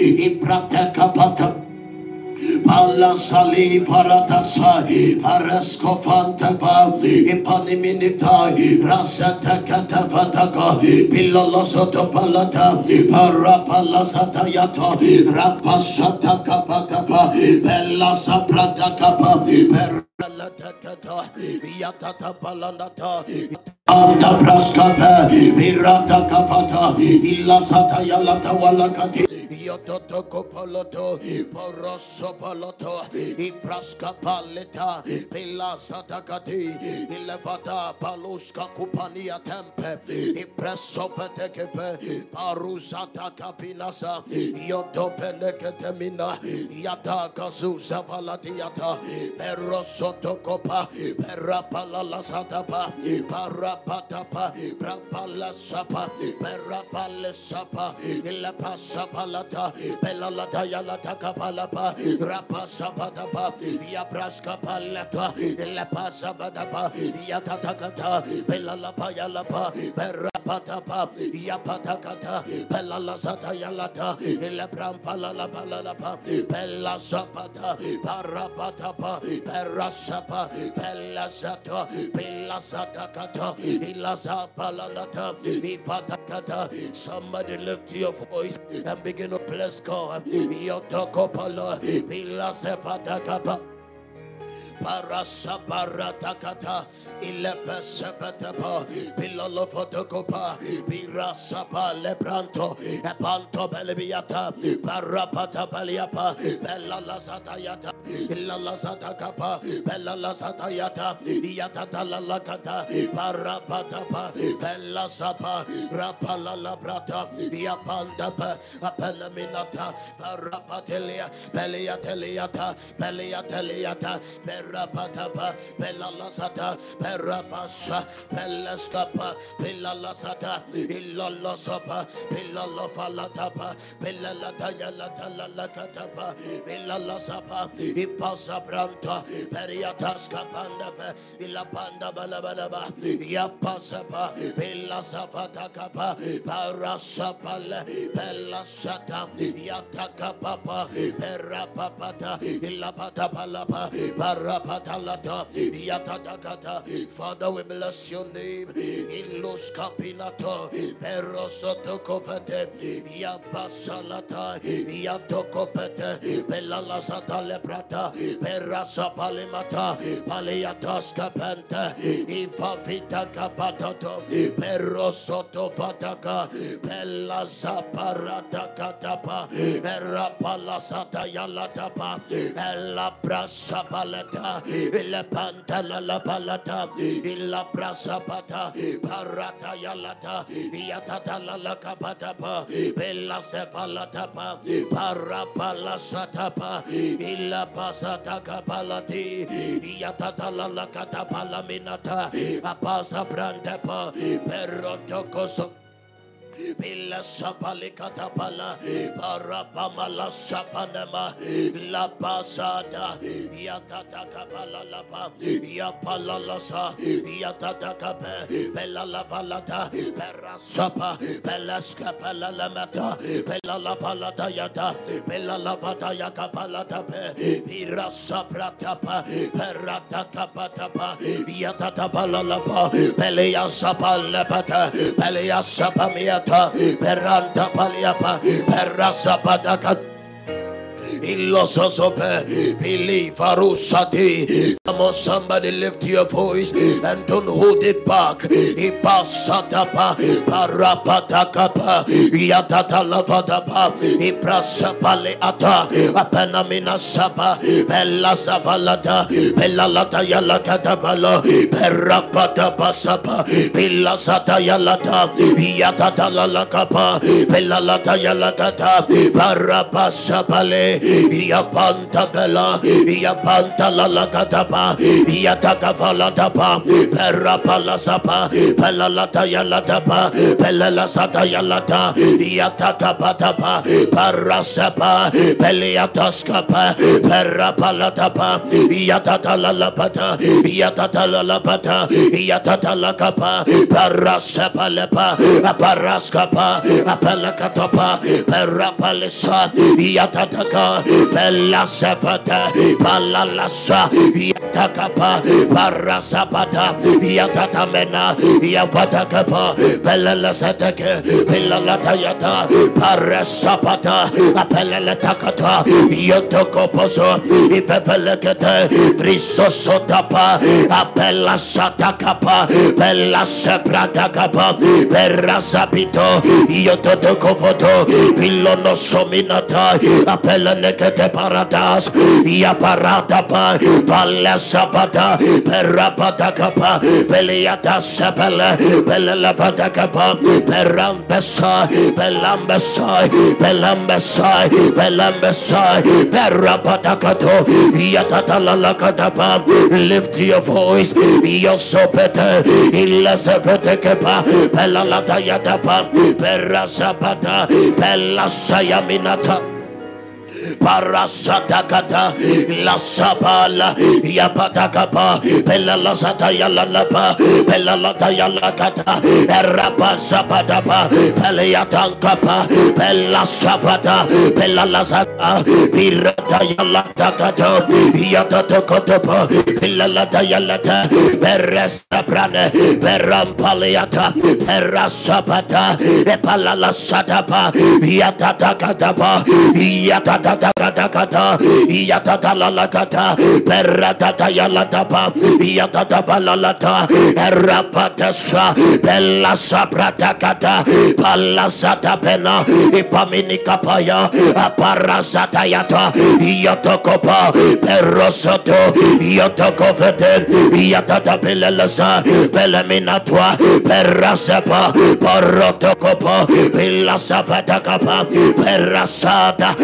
iprate kapata. Pala sali paratasa Parasko fantaba Ipaniminita Rasata katavataka Pilala soto palata Parapala satayata Rapasata kapatapa Bella saprata kapa Perala takata Yatata palandata Anta praskapa Pirata kafata Illa satayalata walakati Yototo kopoloto Poroso poloto Ipraska paleta Pila satakati Ilevata paluska kupania tempe Ipreso fetekepe Parusata kapinasa Yotopeneketemina Yata kazuza valatiata Perosoto kopa Perapala lasatapa Parapatapa Rapala sapa Perapale sapa Ilepasapalata Pelalata yalata kapalapa Rapasapatapa Yabraska palata Ilepasapatapa Yatatakata Pelalapa yalapa Perapatapa Yapatakata Pelalasata yalata Ileprampala la palalapa Pelasapata Parapatapa Perasapa Pelasata Pelasatakata Ilasapalanata Ifatakata Somebody lift your voice and begin to bless God. Yotokopala Pilasefatakapa. Parasapaраtakata ilepesepetapa pilolofotokopa pirasapa lebranto epanto belebiata parapata beliapa belalasatayata ilalasatakapa belalasatayata yatatalalakata parapatapa belasapa rapalalabrata yapandapa apelaminata parapatelia beliateliata beliateliata perapatapa pelalasata perapasa peleskapa pelalasata ilolosapa pelalofalatapa pelalatayalatalalakatapa pelalasapa ipasabranta periataskapandapa ilapanda balabalaba yapasapa pelasafatakapa parasapale pelasata yatakapapa perapapata ilapatapalapa Yatadakata. Father, we bless your name. Ilus Capinato, Perosoto Cofete, Yapasalata, Yatokopete, Pelalasata Leprata, Perasa Palimata, Paliatas Capente, Ifavita Capatato, Perosoto Fataka, Pelasa Parata Catapa, Erapalasata Yalatapa, Ella brasa palata, pantala la palata, illa brasa pata, parata yalata, yatata la la kapata pa, bella sefalata pa, parapala satapa, illa pasata kapalati, yatata la la katapala minata, apasa branda pa, perrotocoso. Pila sapali katapala. Parapamala sapanema. La pasada. Yatata kapala lapa yapala lasa yatata kape pela la valata pera sapa pelaska pela la mata pela la palata yata pela la vata yakapala tape pira saprata pa perata kapata pa yatata pala lapa pelea sapala pata pelea sapamiata peranta paliapa perasa padaka Ilososope, believe Arusati. Come on, somebody lift your voice and don't hold it back. Ipasatapa, parapatakapa, yatata lavadapa, iprasapale ata, apenamina sapa, bella savalata, bella lata yalakata bala, perapata pasapa, bella sata yalata, yatata lalakapa, bella lata yalakata, parapasapale, Yapanta Bella, Yapanta Lalakatapa, Yatakafalatapa, Perapalasapa, Pelalata Yalatapa, Pelalasata Yalata, Yatakapatapa, Parasapa, Peliataskapa, Perapalatapa, Yatatalapata, Yatatalapata, Yatatalakapa, Parasapalepa, Paraskapa, Apalakatapa, Perapalisa, Yatataka, Pelasafata, Palalasa, Yatakapa, Parasapata, Yatatamena, Yavatakapa, Pelalasatake, Pelalatayata, Parasapata, Apelatakata, Yotokoposo, Ifefelekete, Trisosotapa, Apelasatakapa, Pelasapratakapa, Perasapito, Yotokofoto, Pilonosominata, Apelanekete Paradas, Yaparatapa, Palasapata, Perapatakapa, Peliata Sapele, Pelelapatakapa, Perambesa, Pelambesa, Pelambesa, Pelambesa, Perapatakato, Yatatalakatapa, lift your voice, you're so better, Ilasavetekepa, Pelalata Yatapa, Perasapata, Pelasayaminata. Parasatakata La Sabala Yapatakapa Pella Lasata Yalalapa Pella Lata Yalakata Erapa Sapatapa Peleatankapa Pella Savata Pella Lasata Pirata Yalatakata Yatatokotapa Pella Lata Yalata Peresta Prane Perampaliata Perasapata Epala Lasatapa Yatatakatapa Yatata kata yatata lalakata peratata yalatapa yatata lalata rapatasa bella saprata kata palasata pena ipamini kapaya aparasata yata yatokopa perosoto yatokofete yatata pelelasa peleminatwa perasapa porotokopa pilasafata kapa perasata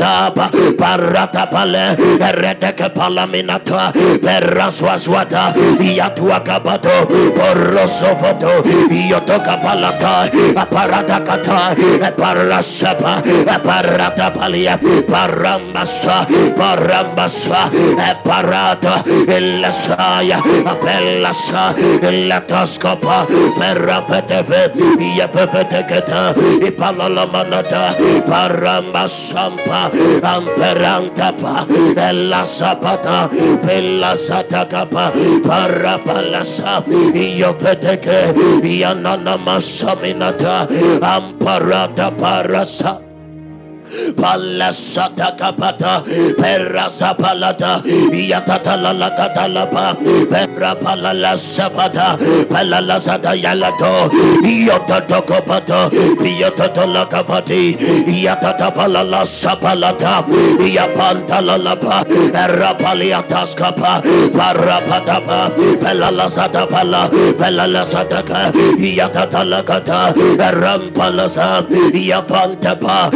elasaba parata pale redeke palaminata peraswaswata yatuakabato porosofoto yotoka palata aparadakata parasapa parata palia parambasa parambasa parata elasaya apelasa latoskopa perapeteve yefefeteketa ipalalamanata parasampa amperantapa elasapata pelasatakapa parapalasa yofeteke yananamasaminata amparata parasa palasata kapata perasa palata yatata la katalapa perra palala sapata palala sata yalato yotato kopata yotato la kapati yatata palala sapalata yapanta la lapa rapaliatas kapa parapatapa palala sata pala palala sata ka yatata la kata rampalasa yafantapa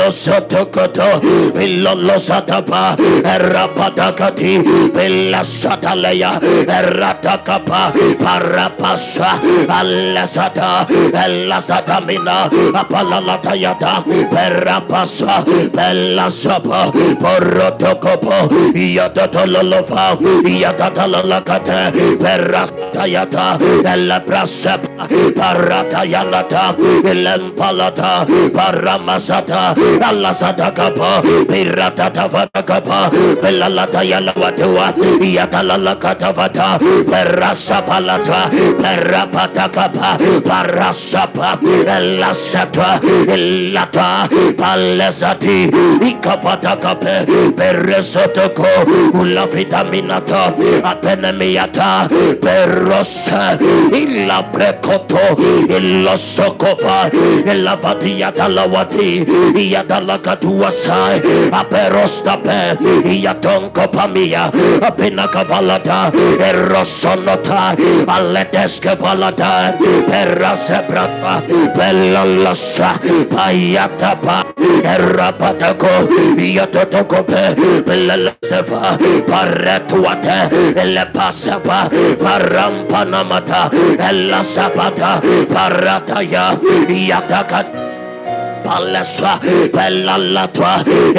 Pilosotokoto, Pilolosatapa, Rapatakati, Pilasataleya, Ratakapa, Parapasa, Alasata, Elasatamina, Apalalatayata, Perapasa, Pelasapa, Porotokopo, Yatatololofa, Yatatalakate, Perastayata, Elaprasapa, Paratayalata, Lempalata, Paramasata, Alasata Kapa, Pirata Tavata Kapa, Pelalata Yalawatua, Yatalala Katavata, Perasapalata, Perapata Kapa, Parasapa, Elasata, Elata, Palesati, Ikapata Kape, Peresotoko, Ulafitaminata, Apenemiata, Perosa, Illa Precoto, Illa Sokofa, Yadalakatuasai, Aperostape, Yatonko Pamia, Apinakavalata, Erosonota, Aledeske Valata, Perasebrata, Pelolosa, Payatapa. Erapatako, Yatotokope, Pelasefa, Paretuate, Elepasapa, Parampanamata, Elasapata, Parataya, Yatakat palesa pelalatwa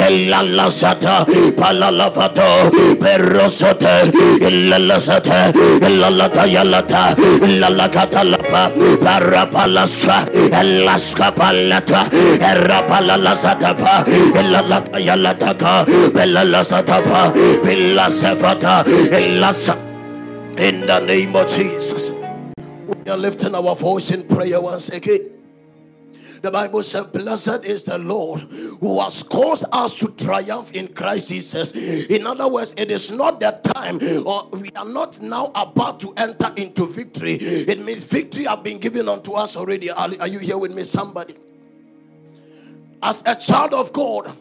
elalasata palalafato perosote ilalasate ilalata yalata ilalakatalapa parapalasa elaskapalata erapalalasatapa ilalata yalataka pelalasatapa pilasefata ilasa in the name of Jesus we are lifting our voice in prayer once again the Bible says, Blessed is the Lord who has caused us to triumph in Christ Jesus. In other words, it is not the time, or we are not now about to enter into victory. It means victory have been given unto us already. Are, are you here with me, somebody? As a child of God,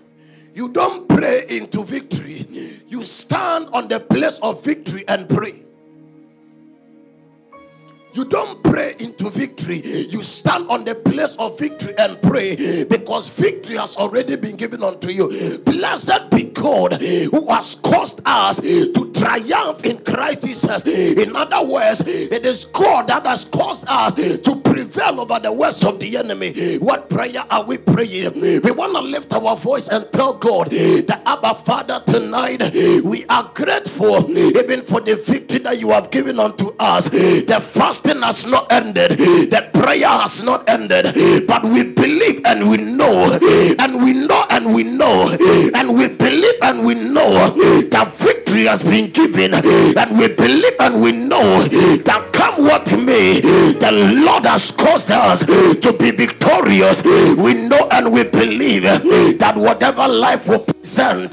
you don't pray into victory, you stand on the place of victory and pray. You don't pray into victory. You stand on the place of victory and pray because victory has already been given unto you. Blessed be God who has caused us to triumph in Christ Jesus. In other words, it is God that has caused us to prevail over the works of the enemy. What prayer are we praying? We want to lift our voice and tell God that Abba Father tonight we are grateful even for the victory that you have given unto us. The first fasting has not ended, the prayer has not ended, but we believe and we know, and we know and we know, and we believe and we know that victory has been given, and we believe and we know that what may, the Lord has caused us to be victorious. We know and we believe that whatever life will present,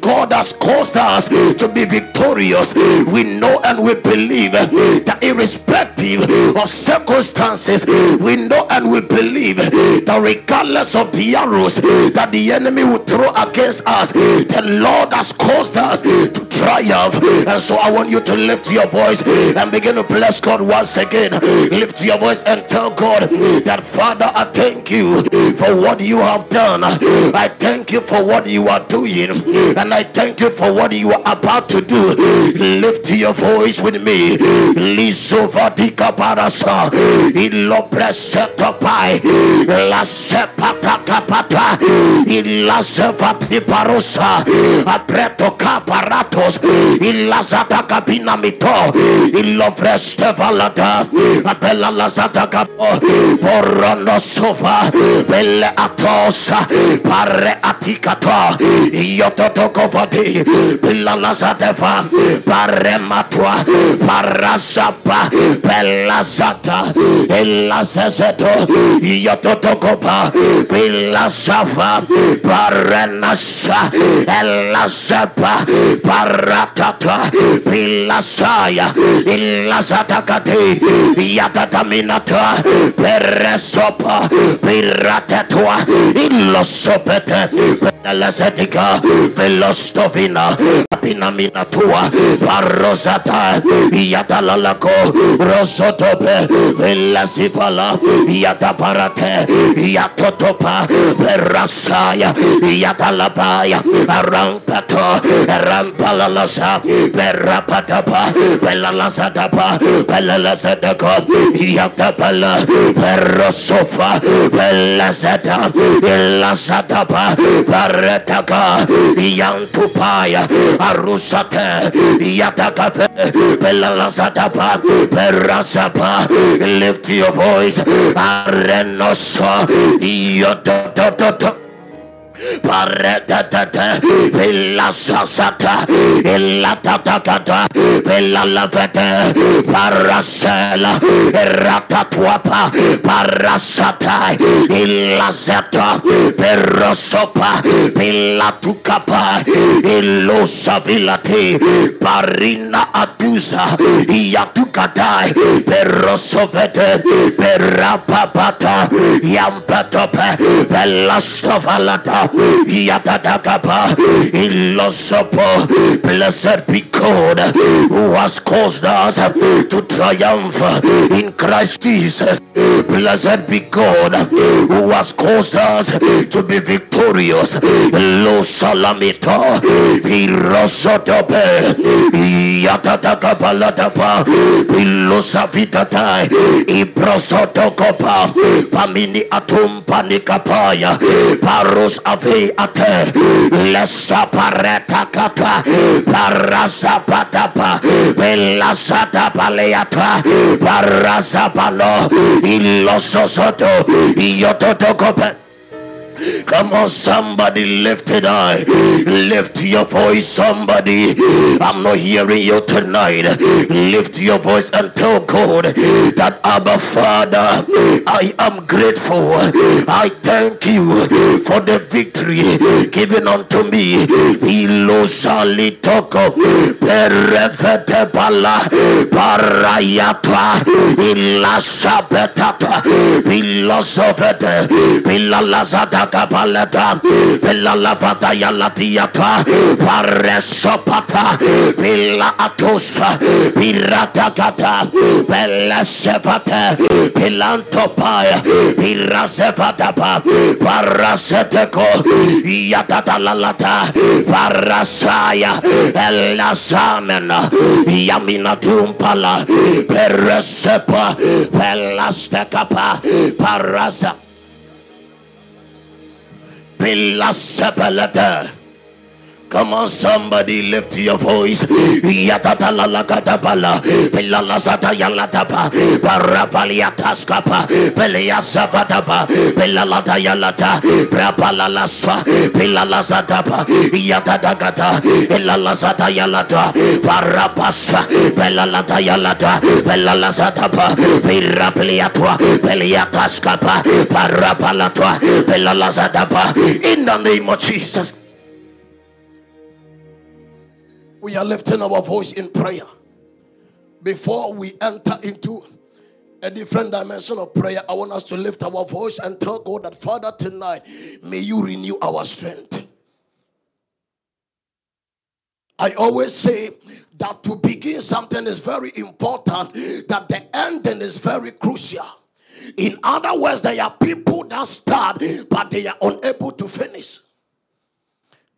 God has caused us to be victorious. We know and we believe that irrespective of circumstances, we know and we believe that regardless of the arrows that the enemy will throw against us, the Lord has caused us to triumph. And so I want you to lift your voice and begin to bless God once again. Lift your voice and tell God that Father, I thank you for what you have done. I thank you for what you are doing, and I thank you for what you are about to do. Lift your voice with me. Lisovadika parasa parosa apreto kaparatos illa zata kapina mito ilo vreste valada apella la zata kapo porono sofa belle atosa. Pare atikato io toto kovati pilla la zata fa pare matua parasapa belle la sata la seseto yototokopa pila safa parenasa la sepa paratata pila ratata pilasaya ilasatakati yatataminata peresopa piratetua illosopete pedalasetika velostovina pinamina tua parrosata yatalalako rosotope velasifala yataparate yatotopa perasaya yatalapaya arampato rampalalasa perapatapa pelalasadapa pelalasadako yatapala perrosofa pelasada ilasadapa paretaka yantupaya arusate yatakafe pelalazatapa perasapa. Lift your voice arenoso yododododo Paredadada, Villa Sasata, Illa Tatakata, Villa Lavata, Paracela, Ratatuapa, Parasata, Illa Zeta, Perrosopa, Villa Tucapa, Illusa Parina Adusa, Iatukadai, Perrosovete, Perrapapata, Yampatope, Velastovalata, Yatadakapa Ilosopo. Blessed be God who has caused us to triumph in Christ Jesus. Blessed be God who has caused us to be victorious. Lo salamito, Pirosotope, Yatataka Palatapa, Pilosavitatai, Iprosotokopa, Pamini Atum Panikapaya, Parus Ave Ate, Lesa Pareta Kapa, Parasapatapa, Pelasata Paleata, Parasapalo, Ilososoto, Yototokope. Come on, somebody lift it high. Lift your voice, somebody. I'm not hearing you tonight. Lift your voice and tell God that Abba Father, I am grateful. I thank you for the victory given unto me. Pilalazata kapalata pilla lavata varre sopata, pilla atusa pirra takata, pella sefata pilanto paya pirra sefata pa paraseteko yatata varra saaja, ella ja minä tumpala perresepa pella stekapa parasa Pilasapalata. Come on, somebody lift your voice. Yatatalakatapala, Pilalasata Yalatapa, Parapaliataskapa, Peliasavadapa, Pilalata Yalata, Prapalalaswa, Pilalasatapa, Yatadagata, Ilalasata Yalata, Parapasa, Pelalata Yalata, Pelalasatapa, Pirapliatua, Peliataskapa, Parapalatua, Pelalasatapa, in the name of Jesus. We are lifting our voice in prayer. Before we enter into a different dimension of prayer, I want us to lift our voice and tell God that, Father, tonight, may you renew our strength. I always say that to begin something is very important, that the ending is very crucial. In other words, there are people that start, but they are unable to finish.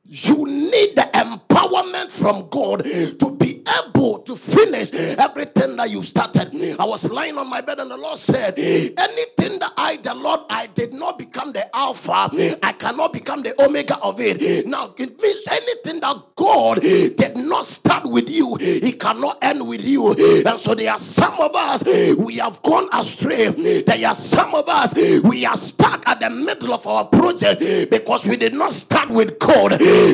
You need the empowerment from God to be able to finish everything that you started. I was lying on my bed and the Lord said, Anything that I, the Lord, I did not become the Alpha, I cannot become the Omega of it. Now, it means anything that God did not start with you, He cannot end with you. And so, there are some of us, we have gone astray. There are some of us, we are stuck at the middle of our project because we did not start with God.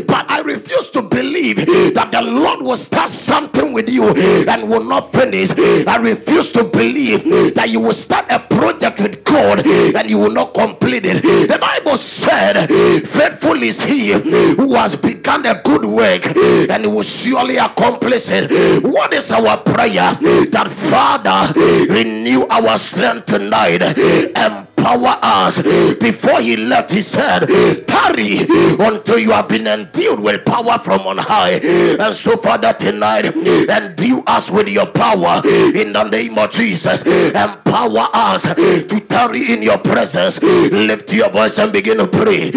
But I refuse to believe that the Lord will start something with you and will not finish. I refuse to believe that you will start a project with God and you will not complete it. The Bible said, Faithful is he who has begun a good work and will surely accomplish it. What is our prayer? That Father renew our strength tonight and empower us. Before he left, he said, Tarry until you have been endued with power from on high. And so, Father, tonight, endue us with your power in the name of Jesus. Empower us to tarry in your presence. Lift your voice and begin to pray.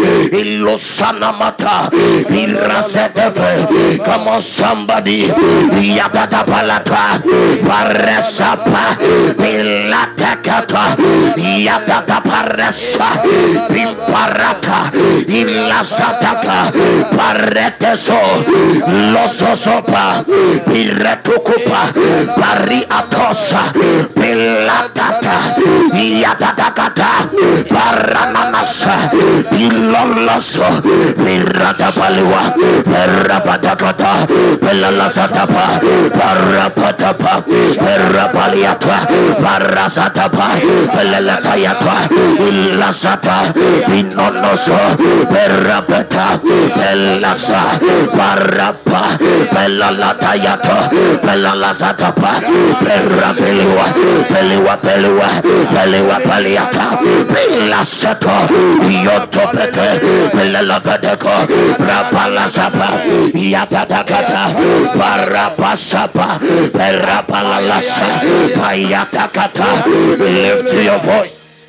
Come on, somebody. Yadada palata. Paresapa. Pilatakata. Yadada Taparasa, Pimparata, Ilasataka, Pareteso, Lososopa, Piretukupa, Pariatosa, Pilatata, Yatatakata, Paranamasa, Piloloso, Piratapalua, Perapatakata, Pelalasatapa, Parapatapa, Perapaliata, Parasatapa, Pelalatayapa, Ilasata Pinonoso Perapeta Pelasa Parapa Pelalatayato Pelalasatapa Perapeliwa Peliwa Peliwa Peliwa Peliata Pelasato Yotopete Pelalavedeko Prapalasapa Yatatakata Parapasapa Perapalalasa Payatakata Lift your voice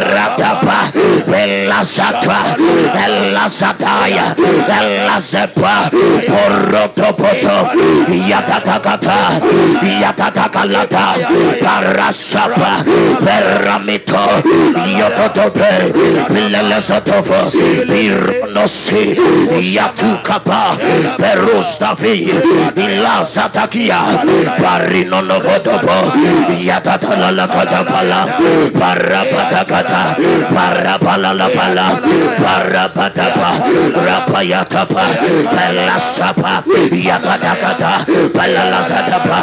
Ratapa, Velasaka, Velasataya, Velasepa, Porotopoto, Yatakakata, Yatakakalata, Parasapa, Peramito, Yototope, Vilelesotopo, Pirnosi, Yatukapa, Perustafi, Vilasatakia, Parinonovotopo, Yatatalakatapala, Parapataka. Para pala la pala para patapa rapaya kapa pala sapa yapata kata pala la satapa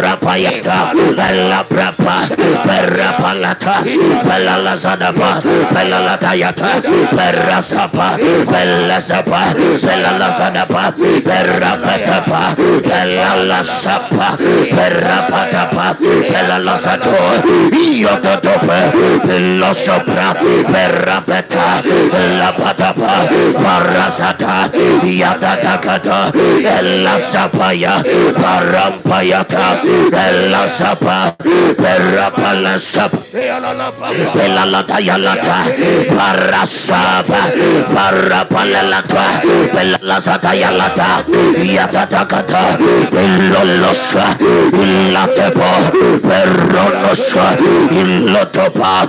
rapaya ka pala prapa para palata pala la satapa pala la tayata para sapa pala sapa pala la satapa para patapa pala la sapa para patapa pala la sato yototope pala sopra perapeta la patapa parasata yatatakata la sapaya parampayaka la sapa perapala sap pelalata yalata parasapa parapalalata pelasata yalata yatatakata pelolosa ilatepo perronosa ilotopa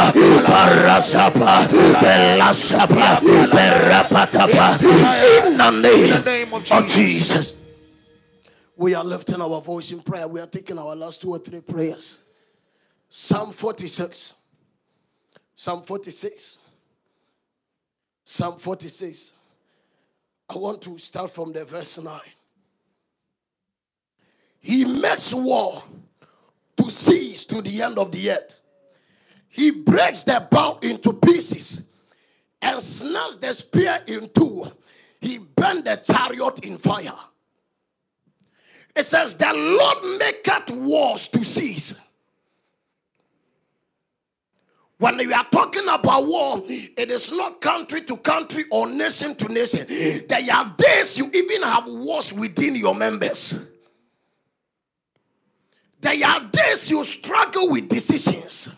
lo sope le prasapa perra takata palla la satapa ya parra patapa palla la sa ia pantapa parra pata pella la satapo ia tataka Sapa, Parasapa, Belasapa, Berapatapa. In the name of Jesus. We are lifting our voice in prayer. We are taking our last two or three prayers. Psalm 46. Psalm 46. Psalm 46. I want to start from the verse 9. He makes war to cease to the end of the earth. He breaks the bow into pieces and snaps the spear in two. He burned the chariot in fire. It says, The Lord maketh wars to cease. When we are talking about war, it is not country to country or nation to nation. There are days you even have wars within your members. There are days you struggle with decisions.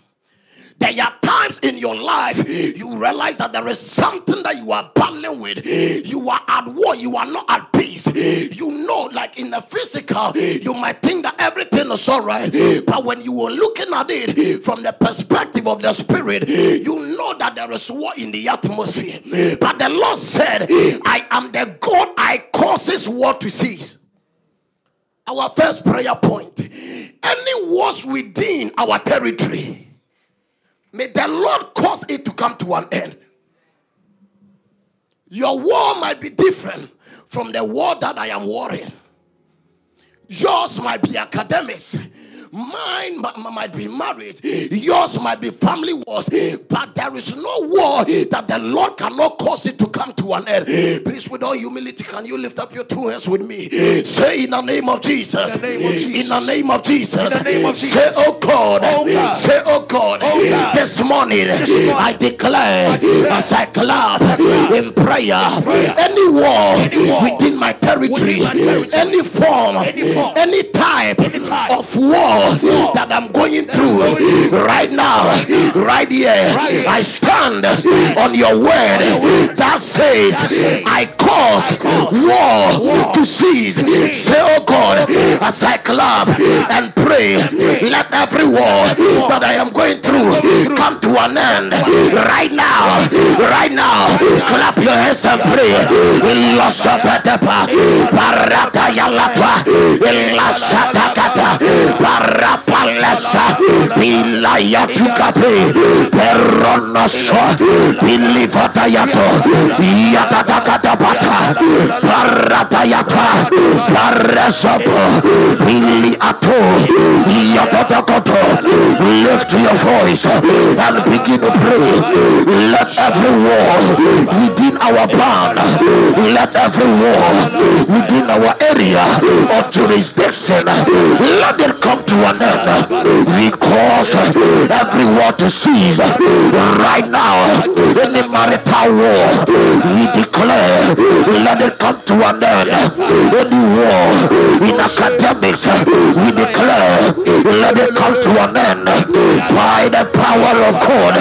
There are times in your life you realize that there is something that you are battling with. You are at war, you are not at peace. You know, like in the physical, you might think that everything is all right, but when you are looking at it from the perspective of the spirit, you know that there is war in the atmosphere. But the Lord said, I am the God I causes war to cease. Our first prayer point any wars within our territory May the Lord cause it to come to an end. Your war might be different from the war that I am warring. Yours might be academics Mine might be married, yours might be family wars, but there is no war that the Lord cannot cause it to come to an end. Please, with all humility, can you lift up your two hands with me? Say in the name of Jesus. In the name of Jesus. In the name of Jesus. Name of Jesus. Say, oh God. oh God. Say, oh God. Oh God. This, morning, this morning, I declare, I declare as I clap in prayer, prayer, any war, any war within, my territory, within my territory, any form, any, form, any type, any type of war that I'm going through. Right now, right here, I stand on your word that says, I cause war to cease. Say, Oh God, as I clap and pray, let every war that I am going through come to an end. Right now, right now, clap your hands and pray. Parapalesa, pilaya tukape, peronoso, pilifata yato, yatatakata pata, parata yata, parasopo, pili ato, yatatakoto. Lift your voice eh, and begin to pray. Let every war eh, within our band, eh, let every war within our area of jurisdiction, let it come to an end. We cause every war to cease right now. In the marital war, we declare, let it come to an end. Any war in academics, we declare, let it come to an end by the power of God.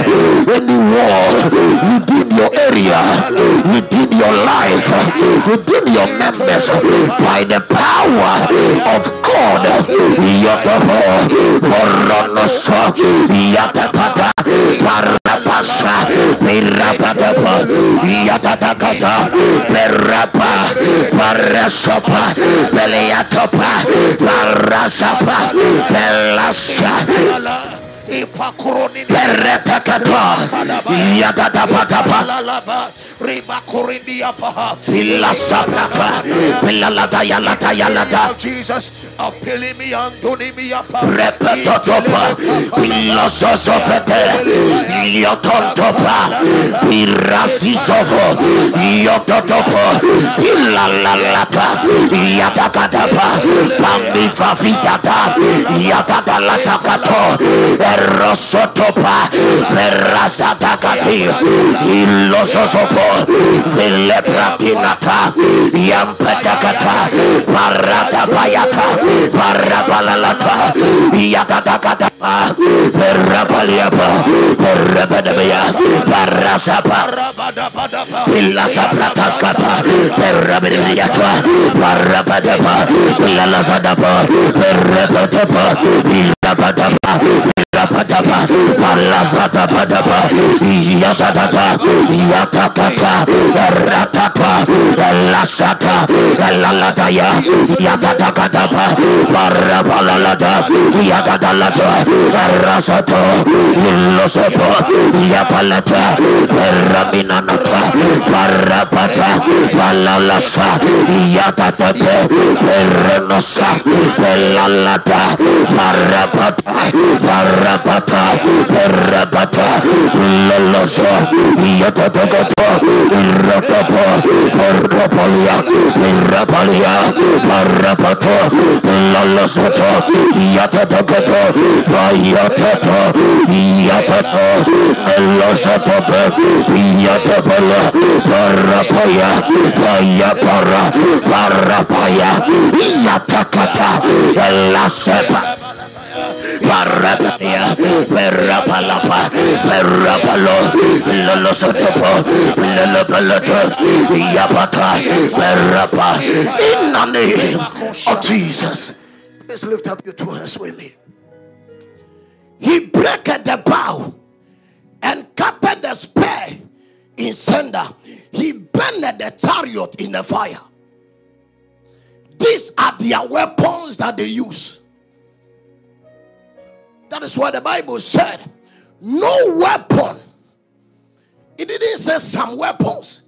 Any war within your area, within your life, within your members, by the power of God. Yotoho, Boronoso, Yatapata, Parapasa, Pirapatapa, Yatatakata, Perapa, Parasopa, Peleatopa, Parasapa, Pelasa. pereketwa yatatapatapa Pilasapaka Pilalata Yalata Yalata Jesus. Apelimi Andonimi Repetotopa Pilososofete Yotontopa Pirasisovo Yototopo Pilalalata Yatakatapa Pambifafitata Yatakalatakato Rosotopa Perrasatakati Ilososopo Vile prakinata Yam patakata Parada bayata Parabalalata pada pa Perabadabaya Parasapa Vila sabrataskapa pada pa Vila sadapa Perabadaba Vila badaba padapa, palasata padapa, pada pa iya padapa, Yatakata, Ratata, Lasata, Lalataya, Yatatakatapa, Parapalalata, Yatatalata, Rasato, Losopo, Yapalata, Raminanata, Parapata, Palalasa, Yatatata, Perenosa, Pelalata, Parapata, Parapata, Parapata, Loloso, Yatatato, Rapapo, Parapalia, Rapalia, Parapato, Lolosoto, Yatatato, Payatato, Yatato, Melosoto, Yatapala, Parapaya, Payapara, Parapaya, Yatakata, Lasepa. In the name of Jesus. Please lift up your two hands with me. He broke the bow and cut the spear in cinder. He burned the chariot in the fire. These are their weapons that they use. That is why the Bible said, No weapon. It didn't say some weapons,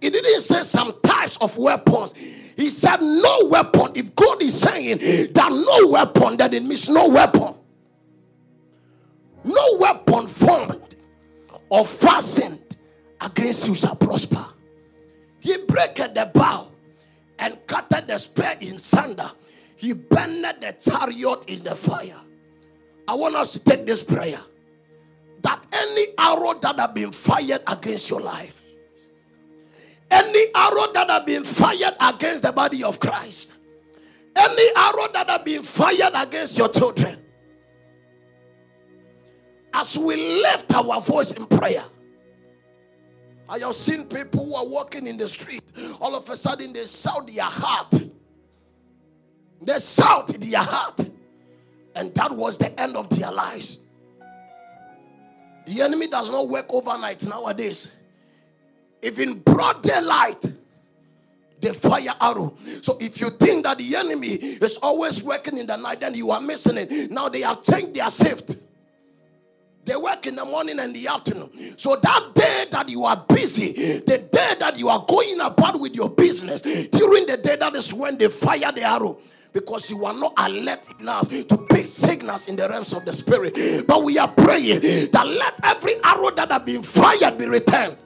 it didn't say some types of weapons. He said, No weapon. If God is saying that no weapon, then it means no weapon. No weapon formed or fastened against you shall prosper. He breaketh the bow and cutted the spear in sunder. He burned the chariot in the fire. I want us to take this prayer that any arrow that have been fired against your life, any arrow that have been fired against the body of Christ, any arrow that have been fired against your children, as we lift our voice in prayer, I have seen people who are walking in the street, all of a sudden they shout their heart. They shout their heart. And that was the end of their lives. The enemy does not work overnight nowadays. If in broad daylight, they fire arrow. So if you think that the enemy is always working in the night, then you are missing it. Now they have changed their shift. They work in the morning and the afternoon. So that day that you are busy, the day that you are going about with your business, during the day that is when they fire the arrow. Because you are not alert enough to pick signals in the realms of the spirit. But we are praying that let every arrow that have been fired be returned.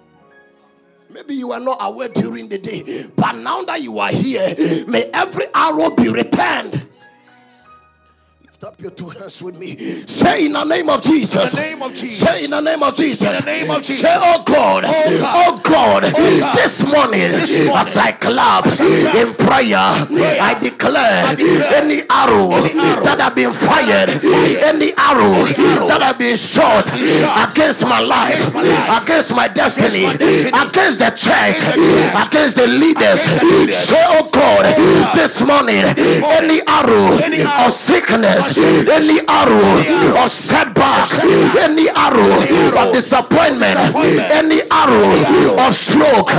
Maybe you are not aware during the day, but now that you are here, may every arrow be returned up your two hands with me. Say in the name of Jesus. In the name of Jesus. Say in the name of Jesus. In the name of Jesus. Say, oh God, oh God, oh God, oh God. This, morning, this morning, as I clap in prayer, I declare, I declare any, arrow any arrow that have been fired, any arrow, any arrow that have been shot against my life, against my, life, against my destiny, against the church, against the leaders. Say, oh oh God. this morning, any arrow of sickness any arrow of setback, any arrow of disappointment, any arrow of stroke,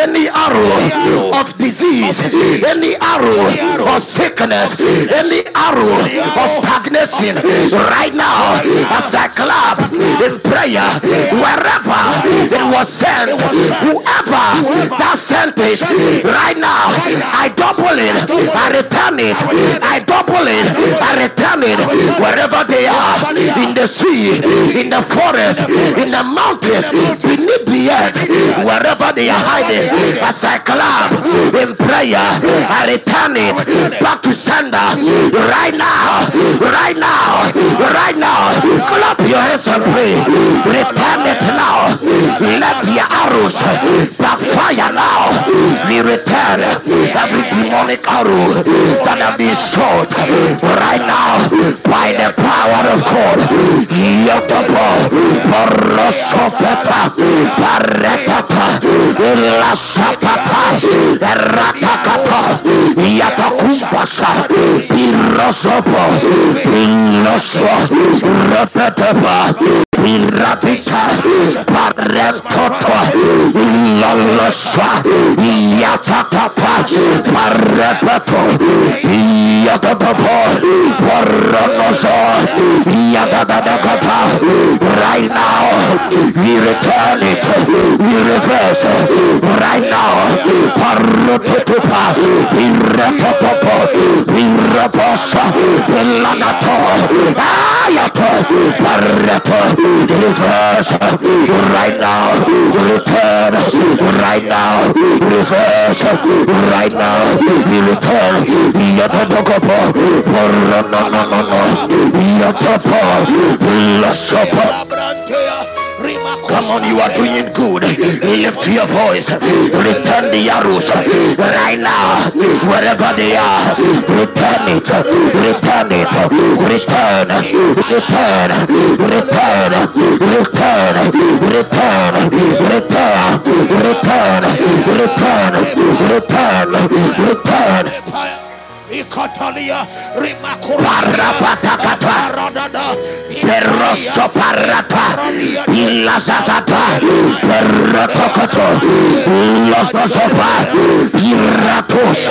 any arrow of disease, any arrow of sickness, any arrow of stagnation, right now, as I clap in prayer, uh, wherever it was sent, whoever that sent it, right now, I double it, I return it, I double it, I return it wherever they are in the sea, in the forest, in the mountains, beneath wherever they are hiding. As I clap in prayer, I return it back to sender right now, right now, right now. Clap your hands and pray. Return it now. Let the arrows backfire now. We return every demonic arrow that have been shot right now by the power of God. Yotopo, Porosopeta, Eretapa, Lasapapa, Ratakapa, Yatakumpasa, Pirosopo, Piloso, Repetapa, Pirapita, Parekoto, Right now, we return it, we reverse. Right now, Parototupa, Piratotopo, Piraposa, Pilanato, Ayato, Parato, reverse. Right now, return right now, reverse right now, we return. Yatadokopo, for no no no no, Yatapo, Lasopo. Come on, you are doing good. Lift your voice. Return the arrows right now, wherever they are. Return it. Return it. Return. Return. Return. Return. Return. Return. Return. Return. Return. Return. Ikotolia Parapatakata Perroso Parata Pilazazata Perrotokoto Los Nosopa Piratos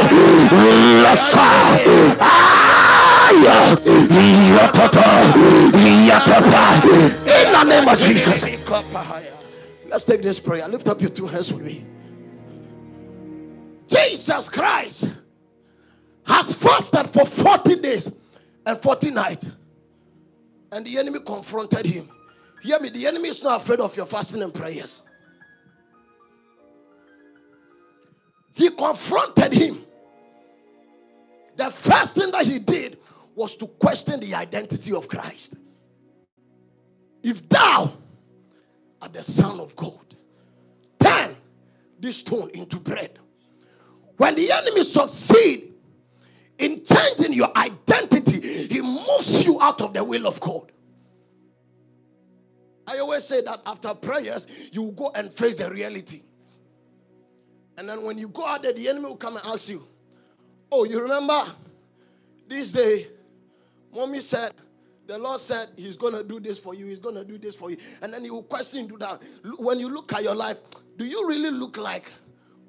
Losa In the name of Jesus. Let's take this prayer. Lift up your two hands with me. Jesus Christ has fasted for 40 days and 40 nights. And the enemy confronted him. Hear me, the enemy is not afraid of your fasting and prayers. He confronted him. The first thing that he did was to question the identity of Christ. If thou art the Son of God, turn this stone into bread. When the enemy succeed in changing your identity, he moves you out of the will of God. I always say that after prayers, you go and face the reality. And then when you go out there, the enemy will come and ask you, Oh, you remember this day, mommy said, the Lord said He's going to do this for you. He's going to do this for you. And then He will question you that when you look at your life, do you really look like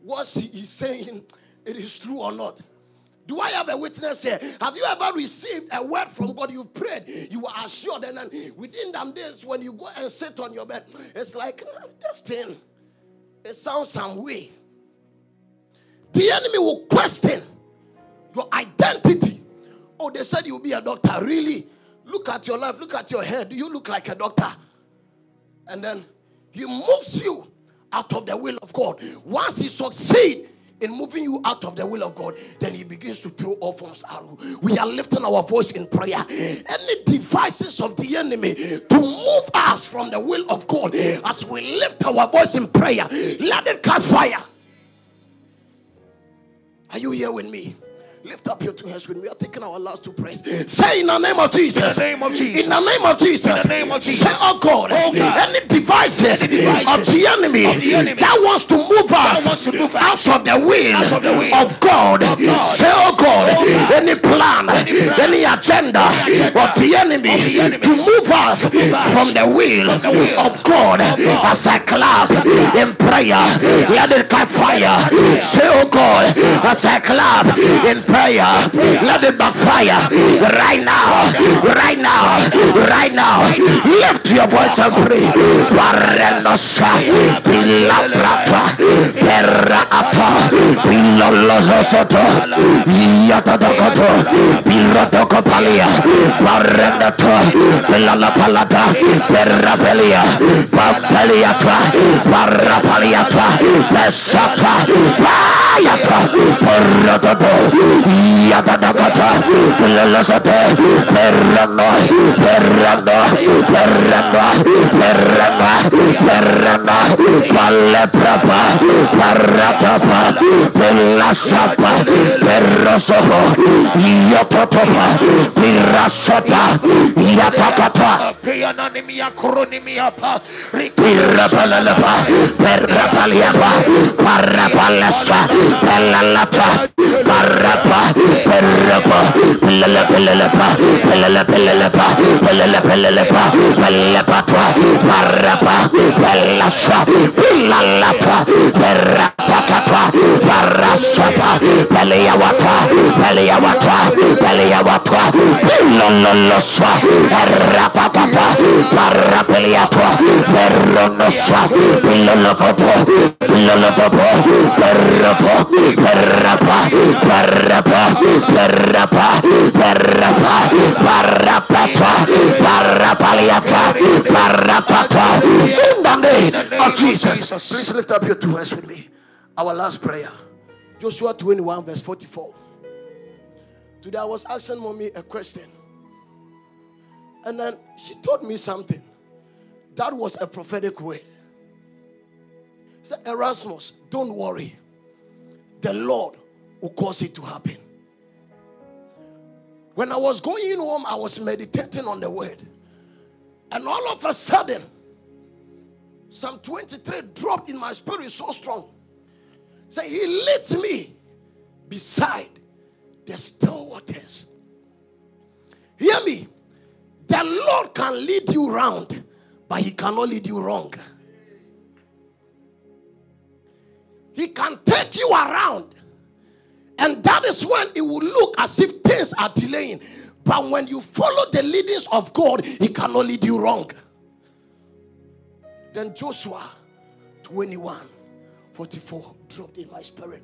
what He is saying it is true or not? Do I have a witness here? Have you ever received a word from God? You prayed, you were assured, and then within them days, when you go and sit on your bed, it's like this thing. It sounds some way. The enemy will question your identity. Oh, they said you'll be a doctor. Really? Look at your life, look at your hair. Do you look like a doctor? And then he moves you out of the will of God. Once he succeeds in moving you out of the will of God, then he begins to throw all forms arrow. We are lifting our voice in prayer. Any devices of the enemy to move us from the will of God, as we lift our voice in prayer, let it catch fire. Are you here with me? Lift up your two hands with me. We are taking our last two prayers. Say in the name of Jesus. In the name of Jesus. In the name of Jesus. In the name of Jesus. Say, oh God, oh God. any devices, Any devices of, the enemy, of the enemy that wants to move us wants to move us out of the will, of, will of God. of God. Say, oh God, any plan, Any agenda, of the enemy, of the enemy to move us, from the will, of God, as I clap in prayer, let it catch fire. Say, oh God, as I clap in prayer, let it backfire right now, right now, right now. Lift your voice and pray. Parenosa, pilabrata, perra apa, pilolosoto, yatadakoto, pilotoko palia, parenato, pilala palata, perra pelia, papeliata, parra paliata, pesata, payata, porrototo, yatadakata, pilalosate, perrano, perrano, perrano, perrano, perrano, paleprapa, parratapa, pelasapa, perrosopo, yototopa, pirasota, yatakata, Pianonimia, Koronimia, pa, Pirapalapa, Perapaliapa, Parapalasa, Palalapa, Parapa, Perapa, Pilala Pilapa, Pilala Pilapa, Pilala Pilapa, Pilapapa, Parapa, Pelasa, Pilalapa, Perapakapa, Parasapa, Peliawata, Peliawata, Peliawata, Pilolosa, Rapapapa, Parapeliapa, Perronosa, Pilolopopo, Pilolopopo, Perropo, Perrapa, Perrapa, Perrapa, Perrapa, Parapapa, Parapaliapa, Parapapa, in the name of Jesus. Please lift up your two hands with me. Our last prayer. Joshua 21, verse 44. Today I was asking mommy a question. And then she told me something. That was a prophetic word. She said, Erasmus, don't worry. The Lord will cause it to happen. When I was going home, I was meditating on the word. And all of a sudden, Psalm 23 dropped in my spirit so strong. Say, He leads me beside the still waters. Hear me. The Lord can lead you round, but He cannot lead you wrong. He can take you around, and that is when it will look as if things are delaying. But when you follow the leadings of God, He cannot lead you wrong. Then Joshua 21 44 dropped in my spirit.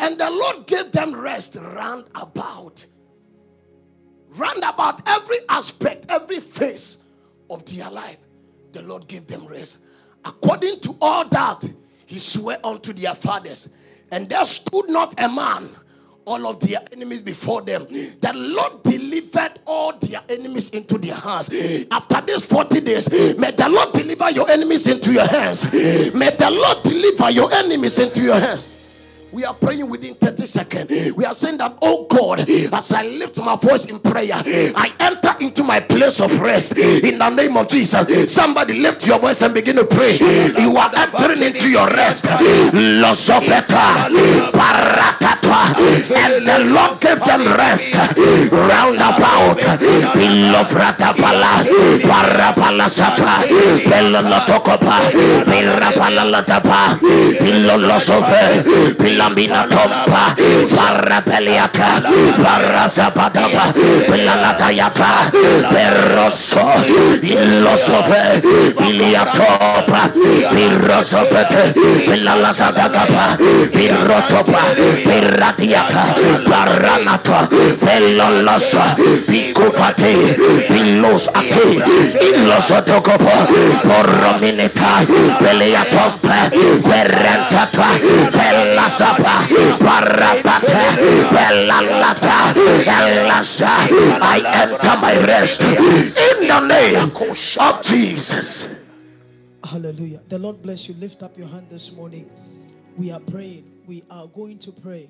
And the Lord gave them rest round about. Round about every aspect, every phase of their life. The Lord gave them rest. According to all that, He swore unto their fathers. And there stood not a man all of their enemies before them. The Lord delivered all their enemies into their hands. After these 40 days, may the Lord deliver your enemies into your hands. May the Lord deliver your enemies into your hands. We are praying within 30 seconds. We are saying that, oh God, as I lift my voice in prayer, I enter into my place of rest in the name of Jesus. Somebody lift your voice and begin to pray. You are entering into your rest. Losopeta, parakata, and the Lord gave them rest round about. Piloprata pala, parapala sapa, pelolotokopa, pirapala latapa, pilolosofe, pilamina tompa, parapeliaka, parasapatapa, pilalatayaka, perroso, ilosofe, piliatopa, pirrosopete, pilalasatagapa, pirrotopa, pirratiaka, paranata, pelolosa, picupate, pilos ake, ilosotocopo, porromineta, peleatompe, perrentata, pelalata, elasa. I enter my rest in the name of Jesus. Hallelujah. The Lord bless you. Lift up your hand this morning. We are praying. We are going to pray.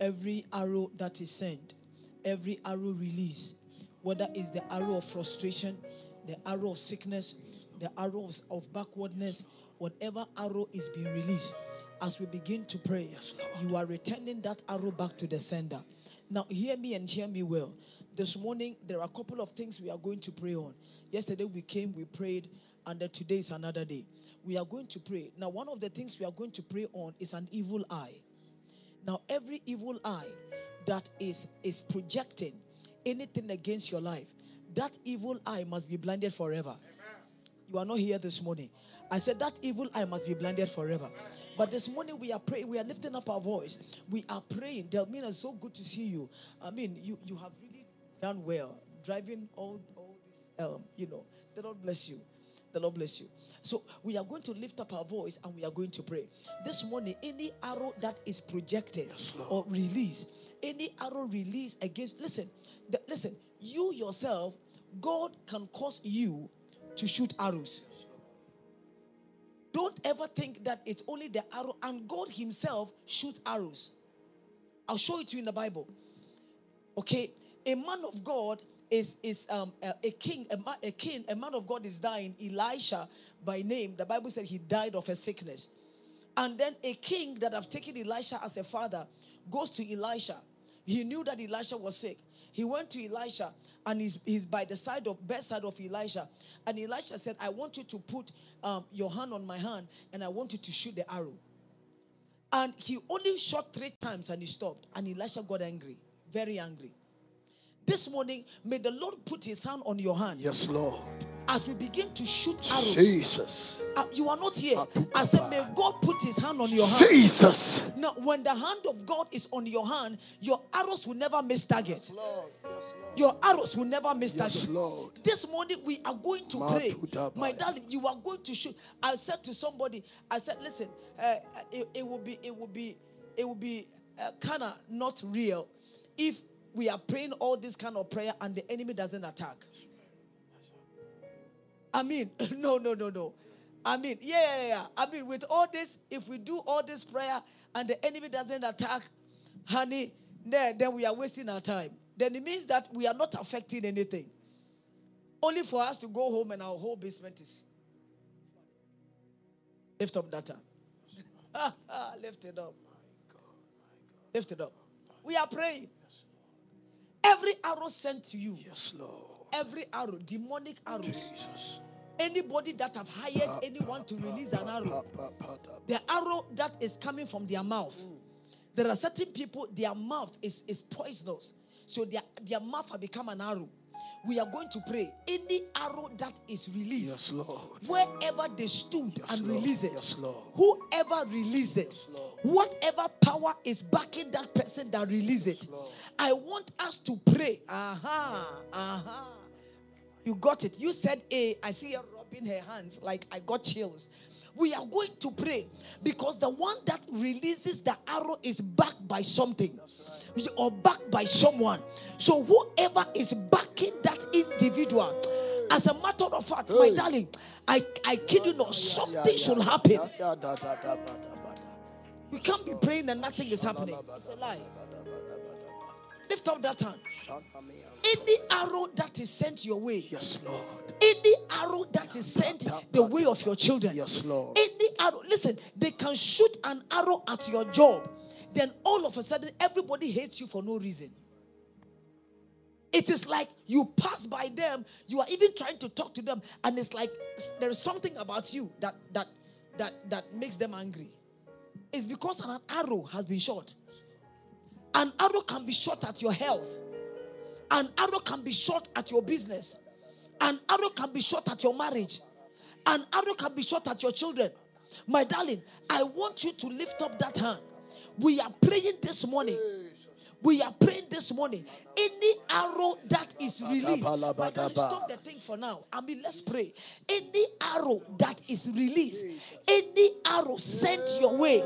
Every arrow that is sent, every arrow released, whether it's the arrow of frustration, the arrow of sickness, the arrow of, of backwardness, whatever arrow is being released, as we begin to pray, you are returning that arrow back to the sender. Now, hear me and hear me well. This morning, there are a couple of things we are going to pray on. Yesterday, we came, we prayed, and then today is another day. We are going to pray. Now, one of the things we are going to pray on is an evil eye. Now, every evil eye that is is projecting anything against your life, that evil eye must be blinded forever. You are not here this morning. I said that evil eye must be blinded forever. But this morning we are praying, we are lifting up our voice. We are praying. Delmina, it's so good to see you. I mean, you, you have really done well. Driving all, all this, um, you know. The Lord bless you. The Lord bless you. So we are going to lift up our voice and we are going to pray. This morning, any arrow that is projected or released, any arrow released against, listen, the, listen, you yourself, God can cause you to shoot arrows. Don't ever think that it's only the arrow, and God Himself shoots arrows. I'll show it to you in the Bible. Okay, a man of God is is um, a, a king, a, ma- a king, a man of God is dying. Elisha, by name, the Bible said he died of a sickness, and then a king that have taken Elisha as a father goes to Elisha. He knew that Elisha was sick. He went to Elisha and he's, he's by the side of bedside of Elisha. And Elisha said, I want you to put um, your hand on my hand and I want you to shoot the arrow. And he only shot three times and he stopped. And Elisha got angry, very angry. This morning, may the Lord put his hand on your hand Yes, Lord. As we begin to shoot arrows. Jesus. Uh, you are not here. I said, may God put his hand on your hand. Jesus. Now, when the hand of God is on your hand, your arrows will never miss target. Your arrows will never miss Yes, target. Lord. This morning we are going to pray. My darling, you are going to shoot. I said to somebody, I said, listen, uh, it, it will be, it will be, it will be uh, kind of not real if we are praying all this kind of prayer and the enemy doesn't attack. I mean, no, no, no, no. I mean, yeah, yeah, yeah. I mean, with all this, if we do all this prayer and the enemy doesn't attack, honey, then, then we are wasting our time. Then it means that we are not affecting anything. Only for us to go home and our whole basement is. Lift up that hand. Lift it up. Lift it up. We are praying. Every arrow sent to you, Yes, Lord. every arrow, demonic arrows, Jesus. Anybody that have hired anyone to release an arrow, the arrow that is coming from their mouth. There are certain people, their mouth is, is poisonous. So their, their mouth have become an arrow. We are going to pray. Any arrow that is released, Yes, Lord. wherever they stood and Lord. released it, Yes, Lord. whoever released it, whatever power is backing that person that released it, I want us to pray. Aha, aha. You got it. You said A. I see her rubbing her hands like I got chills. We are going to pray because the one that releases the arrow is backed by something or backed by someone. So whoever is backing that individual, as a matter of fact, my darling, I, I kid you not, something should happen. You can't be praying and nothing is happening. It's a lie. Lift up that hand. Any arrow that is sent your way, Yes, Lord. any arrow that is sent the way of your children, Yes, Lord. any arrow, listen, they can shoot an arrow at your job, then all of a sudden everybody hates you for no reason. It is like you pass by them, you are even trying to talk to them, and it's like there is something about you that that that that makes them angry. It's because an arrow has been shot. An arrow can be shot at your health. An arrow can be shot at your business. An arrow can be shot at your marriage. An arrow can be shot at your children. My darling, I want you to lift up that hand. We are praying this morning. We are praying this morning. Any arrow that is released, my darling, stop the thing for now. I mean, let's pray. Any arrow that is released, any arrow sent your way,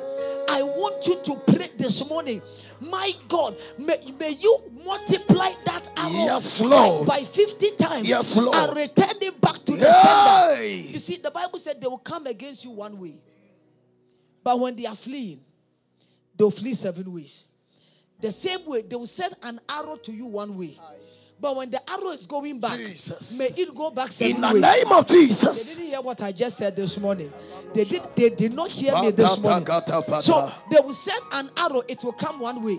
I want you to pray this morning. My God, may, may you multiply that arrow Yes, Lord. by 50 times Yes, Lord. and return it back to the Hey. sender. You see, the Bible said they will come against you one way, but when they are fleeing, they'll flee seven ways. The same way, they will send an arrow to you one way. But when the arrow is going back, Jesus. may it go back seven In the ways. name of Jesus. They didn't hear what I just said this morning. They did. They did not hear me this morning. So they will send an arrow. It will come one way.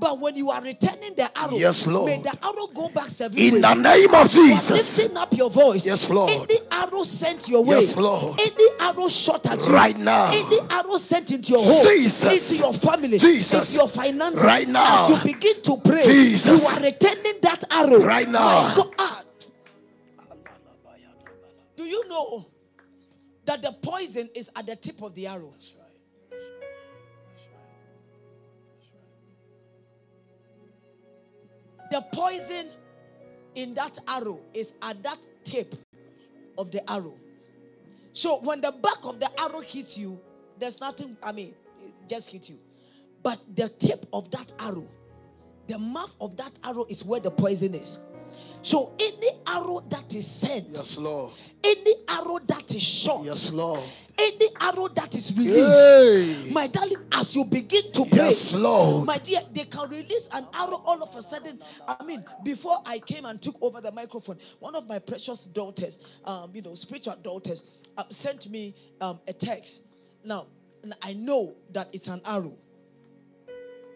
But when you are returning the arrow, Yes, Lord. may the arrow go back seven In ways. the name of Jesus. lifting up your voice. Yes, Lord. Any arrow sent your way. Yes, Lord. Any arrow shot at you. Right now. Any arrow sent into your home. Jesus. Into your family. Jesus. Into your finances. Right now. As you begin to pray. Jesus. You are returning that arrow. Right now. Do you know that the poison is at the tip of the arrow? The poison in that arrow is at that tip of the arrow. So when the back of the arrow hits you, there's nothing, I mean, it just hit you. But the tip of that arrow, the mouth of that arrow is where the poison is. So any arrow that is sent, Yes, Lord. any arrow that is shot, Yes, Lord. Any arrow that is released, Hey. my darling, as you begin to pray, Yes, Lord. my dear, they can release an arrow all of a sudden. I mean, before I came and took over the microphone, one of my precious daughters, um, you know, spiritual daughters, uh, sent me um, a text. Now, I know that it's an arrow.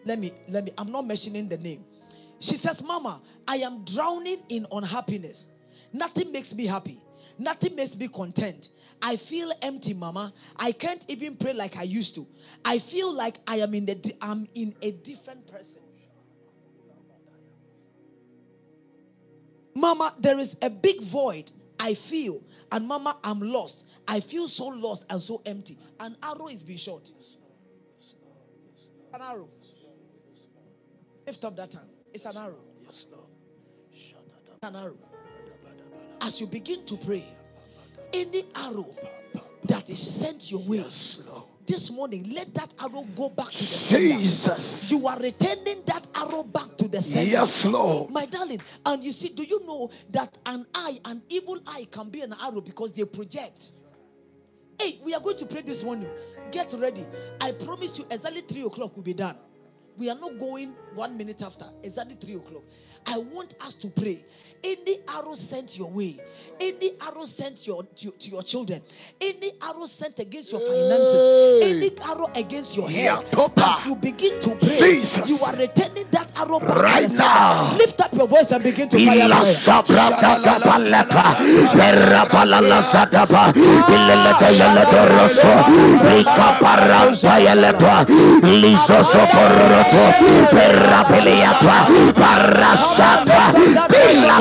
Let me, let me, I'm not mentioning the name. She says, Mama, I am drowning in unhappiness. Nothing makes me happy. Nothing makes me content. I feel empty, Mama. I can't even pray like I used to. I feel like I am in the I'm in a different person. Mama, there is a big void I feel, and Mama, I'm lost. I feel so lost and so empty. An arrow is being shot. An arrow. Lift up that hand. It's an arrow. Yes, Lord. An arrow. As you begin to pray, any arrow that is sent your way Yes, this morning, let that arrow go back to the sender. Jesus. You are returning that arrow back to the sender. Yes, Lord. My darling, and you see, do you know that an eye, an evil eye, can be an arrow because they project? Hey, we are going to pray this morning. Get ready. I promise you, exactly three o'clock will be done. We are not going one minute after, exactly three o'clock. I want us to pray. Any arrow sent your way, any arrow sent your to, to your children, any arrow sent against your finances, any arrow against your health, Yatopa. as you begin to pray, Jesus. you are returning that arrow back Right now. Lift up your voice and begin to fire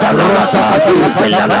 pella la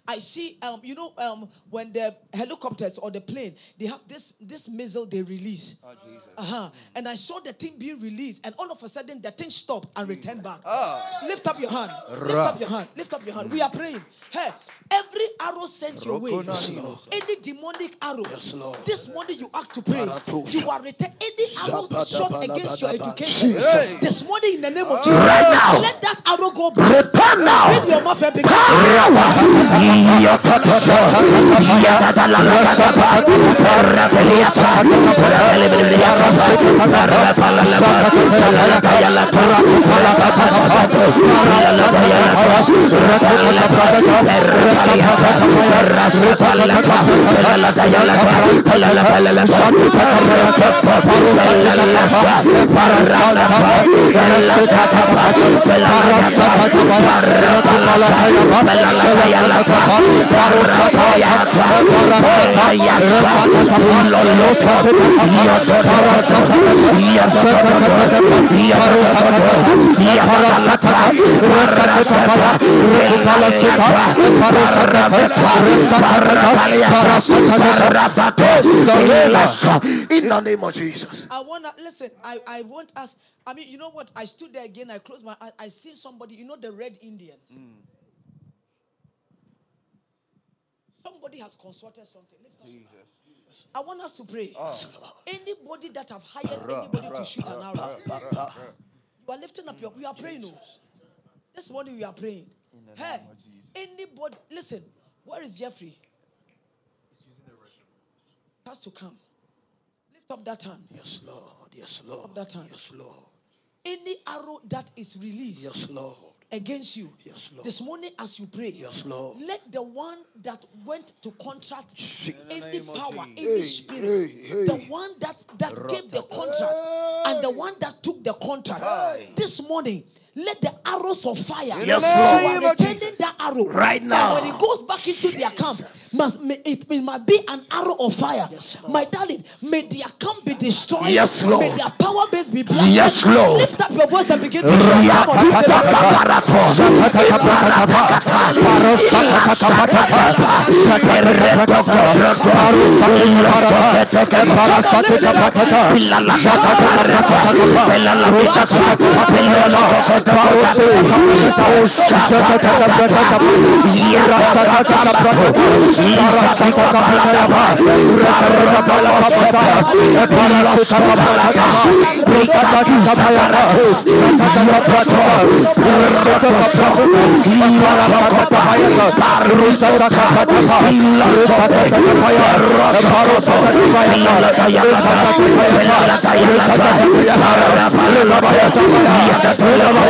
I see, um, you know, um, when the helicopters or the plane, they have this this missile they release. uh-huh. And I saw the thing being released, and all of a sudden the thing stopped and returned back. Lift up your hand. Lift up your hand. Lift up your hand. We are praying. Hey, every arrow sent your way, any demonic arrow. Lord. This morning you act to pray. You are returned. Any arrow shot against your education. Jesus. This morning in the name of Jesus, Right now. let that arrow go back. Return now. Open your mouth and begin to In the name of Jesus. I wanna listen. I, I want us. I mean, you know what? I stood there again. I closed my eyes. I see somebody. You know the red Indians. Mm. Somebody has consulted something. Lift up. I want us to pray. Anybody that have hired anybody to shoot an arrow, you are lifting up your. We are praying. Oh. This morning we are praying. Hey, anybody? Listen. Where is Jeffrey? He's using the restroom. Has to come. Lift up that hand. Yes, Lord. Yes, Lord. Lift up that hand. Yes, Lord. Any arrow that is released Yes, Lord. Against you Yes, Lord. this morning as you pray, Yes, Lord. let the one that went to contract any power, any Hey, spirit, hey, hey. the one that that gave the contract and the one that took the contract, this morning. Let the arrows of fire. Yes, Lord. returning that arrow Right And now. when it goes back into their camp, must may, it, it must be an arrow of fire. My darling, may their camp be destroyed. Yes, Lord. May their power base be blasted. Yes, Lord. Lift up your voice and begin to pray. Parose, Parose,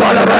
Para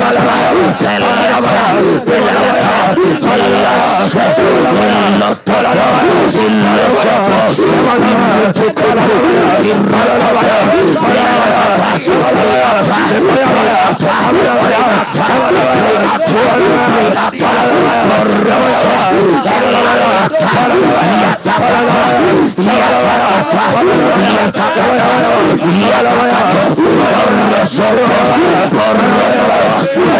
Para Corre, corre, corre,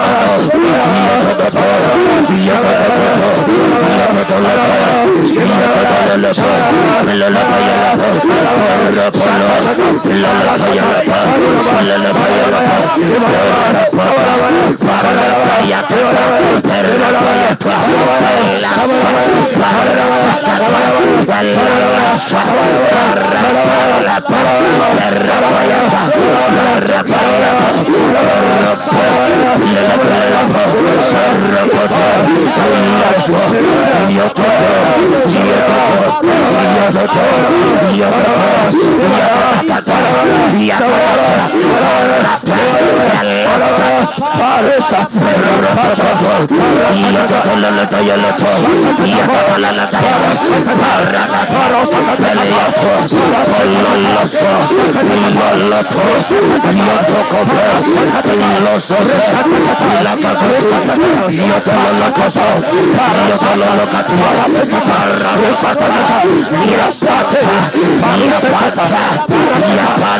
Dios. Sarra Para Parasekata, Rosatata, Yasata, Parasekata, Parasiapa,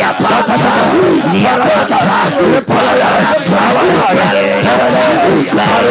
Yasata, Yarasata, Paraya, Paraya, Paraya,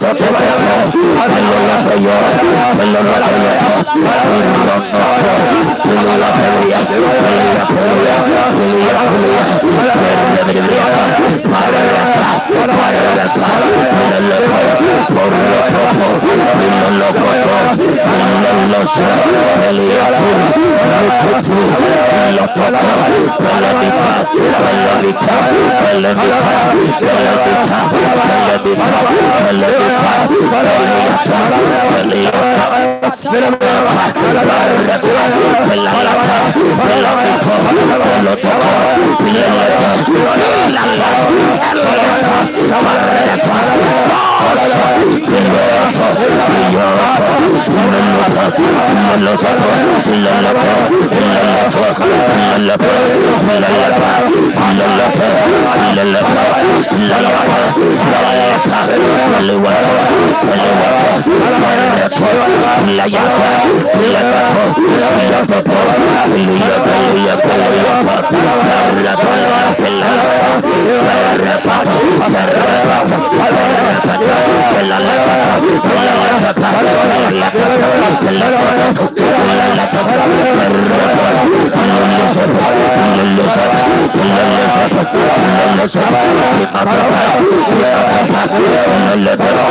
Let me it up. Yes,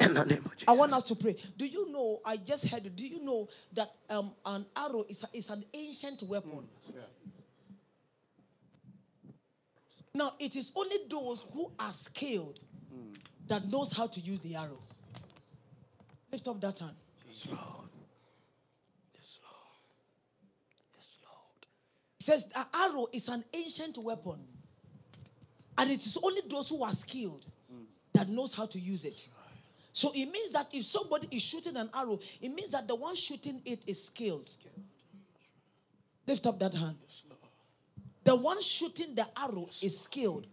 In the name of Jesus. I want us to pray. Do you know? I just heard. Do you know that um, an arrow is, a, is an ancient weapon? Now it is only those who are skilled that knows how to use the arrow. Lift up that hand. It says the arrow is an ancient weapon, and it is only those who are skilled that knows how to use it. So it means that if somebody is shooting an arrow, it means that the one shooting it is skilled. Lift up that hand. The one shooting the arrow is skilled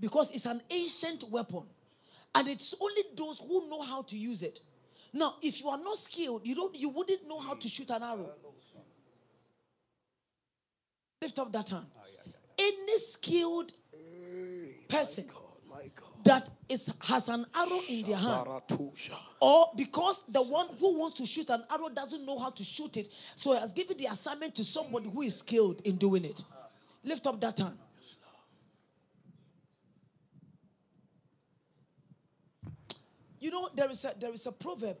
because it's an ancient weapon. And it's only those who know how to use it. Now, if you are not skilled, you don't you wouldn't know how to shoot an arrow. Lift up that hand. Any skilled person. That is has an arrow in their hand, or because the one who wants to shoot an arrow doesn't know how to shoot it, so he has given the assignment to somebody who is skilled in doing it. Lift up that hand. You know, there is a there is a proverb,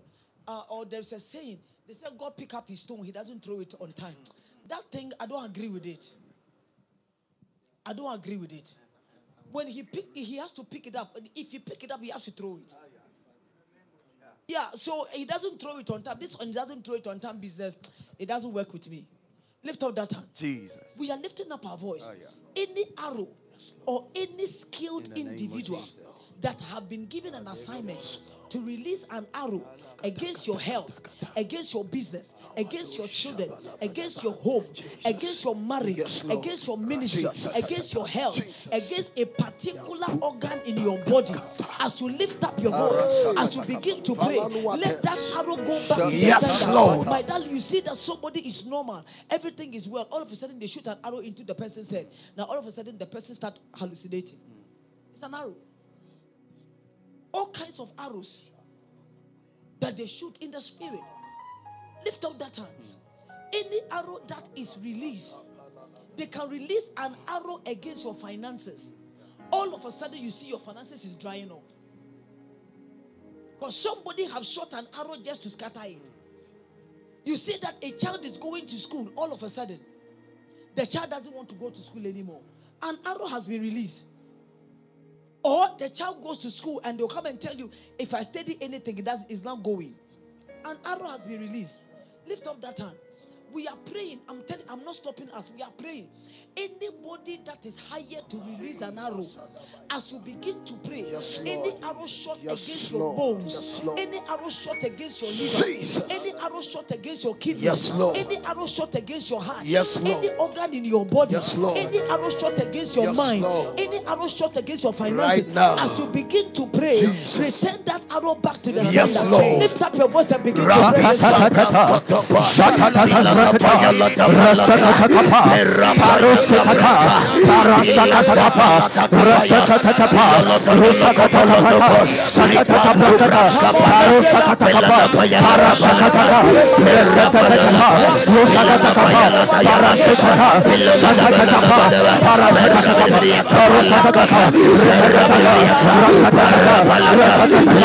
uh, or there is a saying. They say God pick up his stone, he doesn't throw it on time. That thing, I don't agree with it. I don't agree with it. When he pick, he has to pick it up. If he pick it up, he has to throw it. Yeah, so he doesn't throw it on time. This one doesn't throw it on time business. It doesn't work with me. Lift up that hand. Jesus. We are lifting up our voice. Any arrow or any skilled individual that have been given an assignment to release an arrow against your health, against your business, against your children, against your home, against your marriage, against your ministry, against your health, against a particular organ in your body. As you lift up your voice, as you begin to pray, let that arrow go back to the Yes. Lord. My darling, you see that somebody is normal, everything is well. All of a sudden, they shoot an arrow into the person's head. Now, all of a sudden, the person start hallucinating. It's an arrow. All kinds of arrows that they shoot in the spirit. Lift up that hand. Any arrow that is released, they can release an arrow against your finances. All of a sudden, you see your finances is drying up. Because somebody have shot an arrow just to scatter it. You see that a child is going to school all of a sudden. The child doesn't want to go to school anymore. An arrow has been released. Or the child goes to school and they'll come and tell you, if I study anything, it does, it's not going. An arrow has been released. Lift up that hand. We are praying. I'm telling I'm not stopping us. We are praying. Anybody that is hired to release an arrow, as you begin to pray, yes, any arrow shot yes, against Lord. your bones, yes, any arrow shot against your liver, any arrow shot against your kidneys, any arrow shot against your heart, any organ in your body, any arrow shot against your mind, Lord. any arrow shot against your finances, right now. as you begin to pray, Jesus. return that arrow back to the yes, sender. Lord. Lift up your voice and begin to pray. Rasakata, Parasakatapa, Rasakatapa, Rusakatapa, Sakatapa, Parosakatapa, Parasakatapa, Rasakatapa, Rusakatapa, Parasakata, Sakatapa, Parasakatapa, Parosakatapa, Rasakatapa, Rasakatapa, Rasakatapa, Rasakatapa,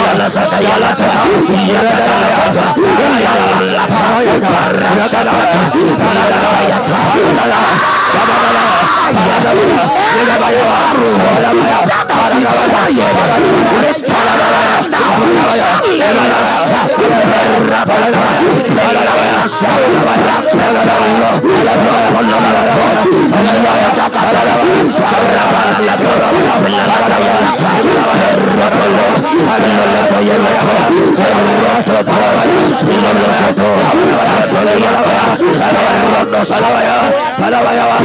Rasakatapa, Rasakatapa, Para allá, para allá,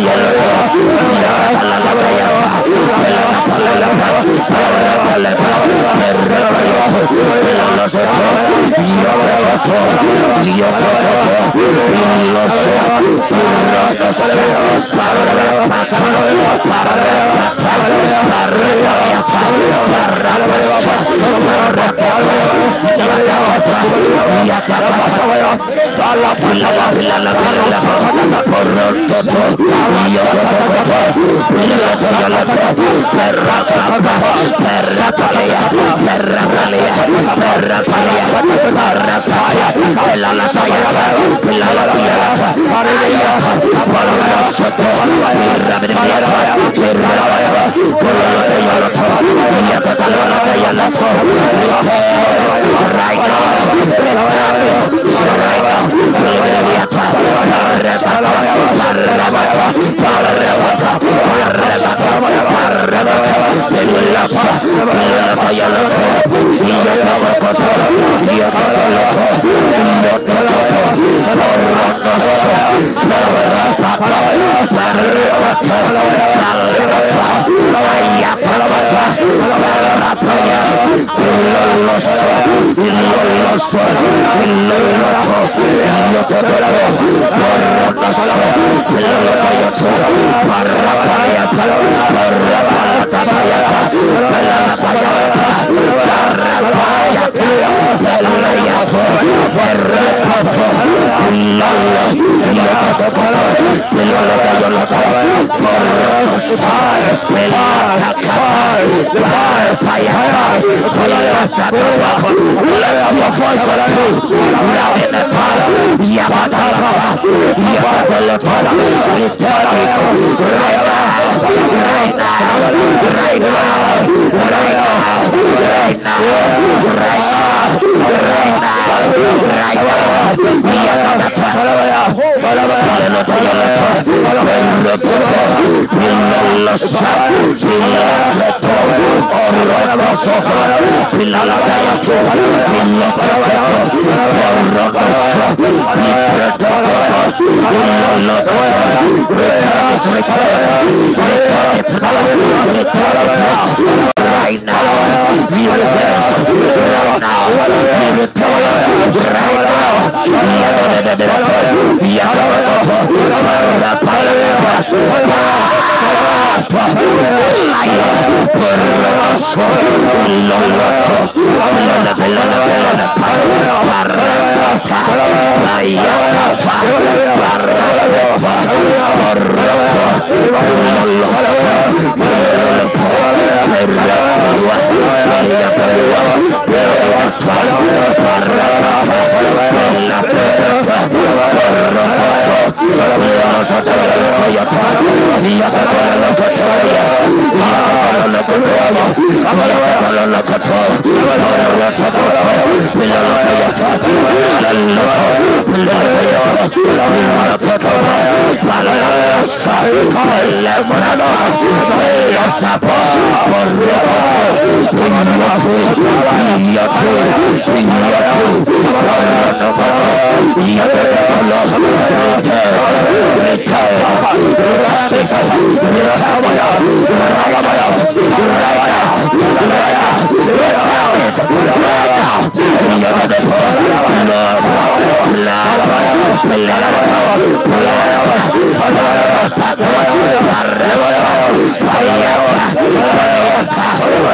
Yeah. Yo Right now, Por por fire, fire, right now, los santos right Sapo, por Fire!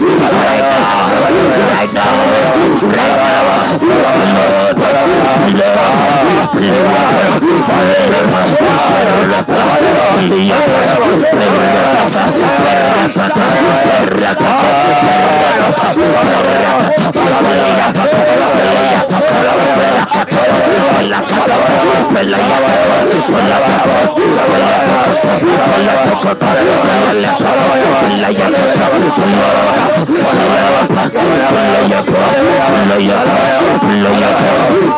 Rego, rego, rego, rego, rego, Play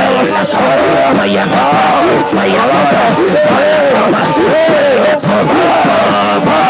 Fire, fire, fire, fire, fire,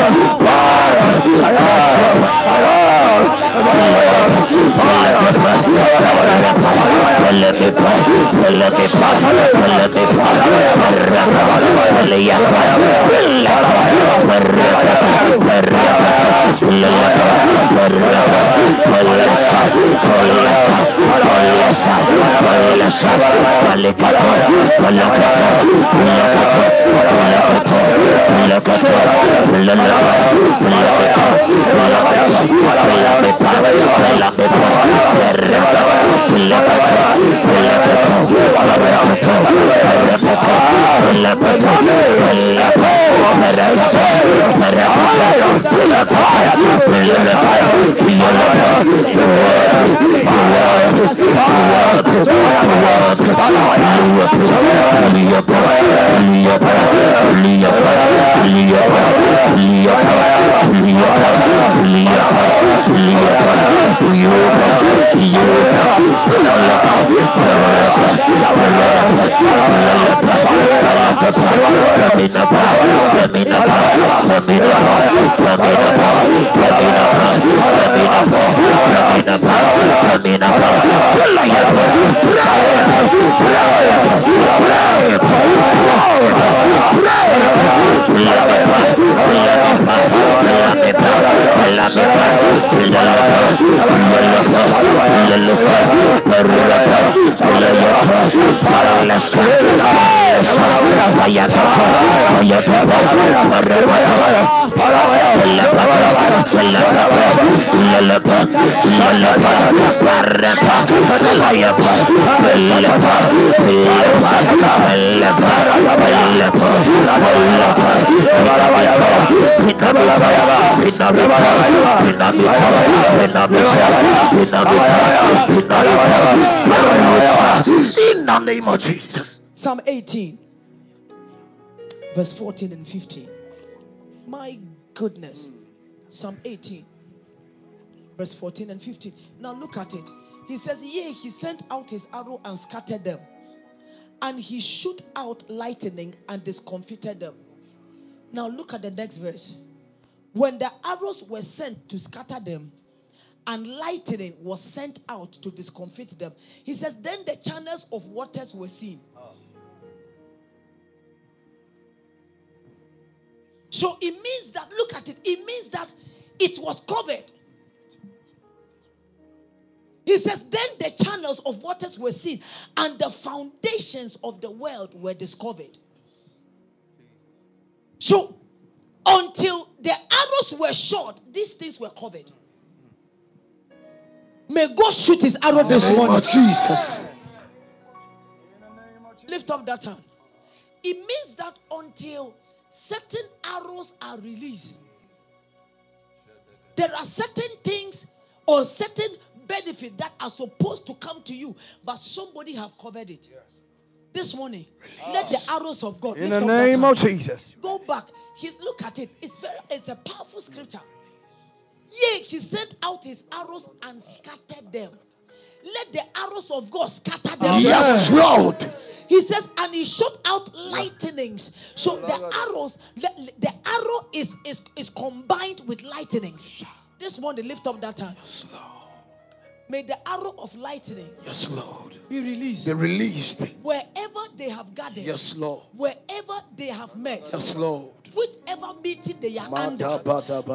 Hallelujah. Look at Hallelujah. Pray, pray, pray, pray, pray, Bye song. Rakasakata. In the name of Jesus. Psalm 18, verse 14 and 15. My goodness. Psalm 18, verse 14 and 15. Now look at it. He says, Yea, he sent out his arrow and scattered them, and he shoot out lightning and discomfited them. Now look at the next verse. When the arrows were sent to scatter them, and lightning was sent out to discomfit them, he says, Then the channels of waters were seen. So it means that, look at it, it means that it was covered. He says, Then the channels of waters were seen, and the foundations of the world were discovered. So, until the arrows were shot, these things were covered. May God shoot his arrow this morning. Jesus. Lift up that hand. It means that until certain arrows are released, there are certain things or certain benefits that are supposed to come to you, but somebody have covered it. This morning, let the arrows of God In the name of Jesus. Go back. He's look at it. It's very it's a powerful scripture. Yea, he sent out his arrows and scattered them. Let the arrows of God scatter them. Yes, Lord. He says, and he shot out lightnings. So the arrows, the, the arrow is, is, is combined with lightnings. This one, morning, lift up that hand. May the arrow of lightning Yes, Lord. be released. Be released. Wherever they have gathered, Yes, Lord. wherever they have met, Yes, Lord. whichever meeting they are under,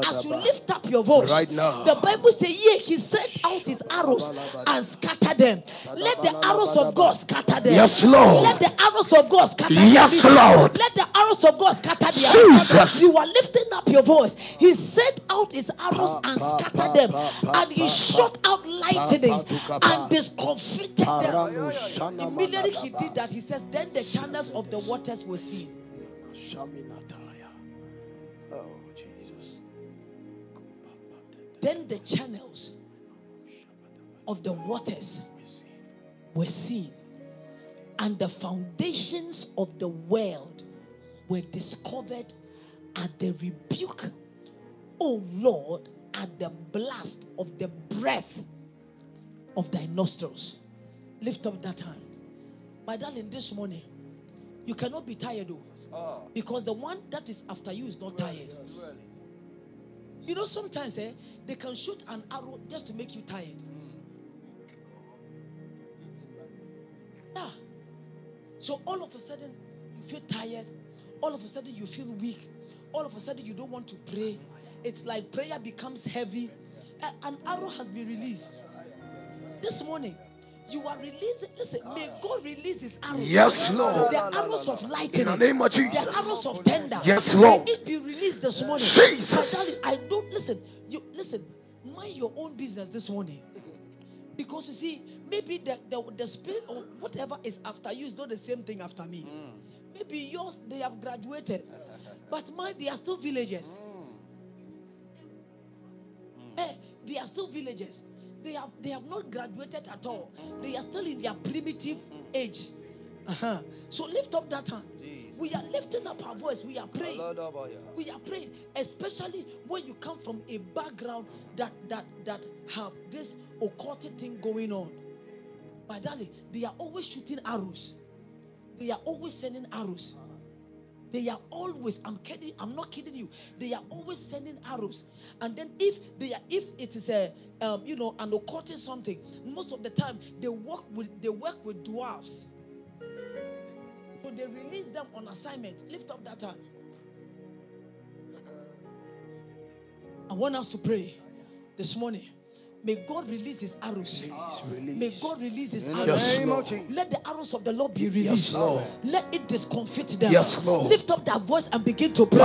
as you lift up your voice, Right now. the Bible says, Yea, he sent out his arrows and scattered them. Let the arrows of God scatter them. Yes, Lord. Let the arrows of God scatter them. Yes, Lord. Let the arrows of God scatter them. Jesus. You are lifting up your voice. He sent out his arrows and scattered them. And he shot out lightnings pa, pa. and discomfited them. Immediately he did that. He says, Then the channels of the waters were seen. Oh, Jesus. Then the channels of the waters were seen, and the foundations of the world were discovered at the rebuke, O Lord, at the blast of the breath of thy nostrils. Lift up that hand. My darling, this morning, you cannot be tired, though, because the one that is after you is not tired. You know, sometimes eh, they can shoot an arrow just to make you tired. Yeah. So all of a sudden, you feel tired. All of a sudden, you feel weak. All of a sudden, you don't want to pray. It's like prayer becomes heavy. An arrow has been released. This morning, you are releasing. Listen, may God release His arrows. Yes, Lord. The arrows of lightning. In the name of Jesus. The arrows of tender. Yes, Lord. May it be released this morning. Jesus. My darling, I don't listen. You listen. Mind your own business this morning. Because you see, maybe the, the, the spirit or whatever is after you is not the same thing after me. Maybe yours, they have graduated. But mine, they are still villagers. Eh, they are still villagers. They have they have not graduated at all. They are still in their primitive age. Uh-huh. So lift up that hand. We are lifting up our voice. We are praying. We are praying, especially when you come from a background that that that have this occultic thing going on. My darling, they are always shooting arrows. They are always sending arrows. They are always, I'm kidding, I'm not kidding you. They are always sending arrows. And then if they are, if it is a um, you know, an occult something, most of the time they work with they work with dwarfs. So they release them on assignment. Lift up that hand. I want us to pray this morning. May God release his arrows. May God release his arrows. Yes, name Lord. of Jesus. Let the arrows of the Lord be released. Yes, Let it discomfit them. Yes, Lord. Lift up that voice and begin to pray.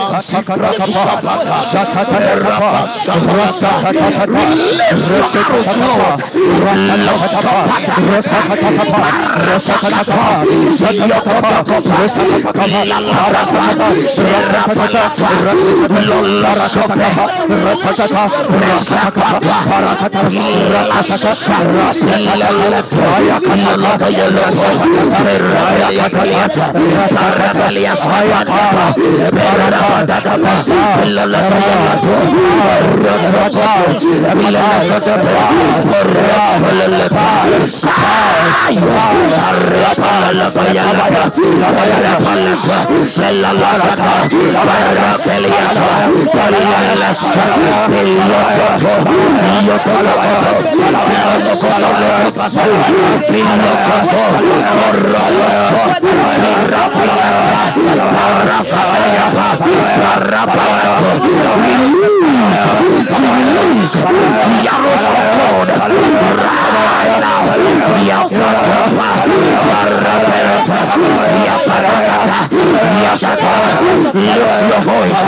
Selia, your voice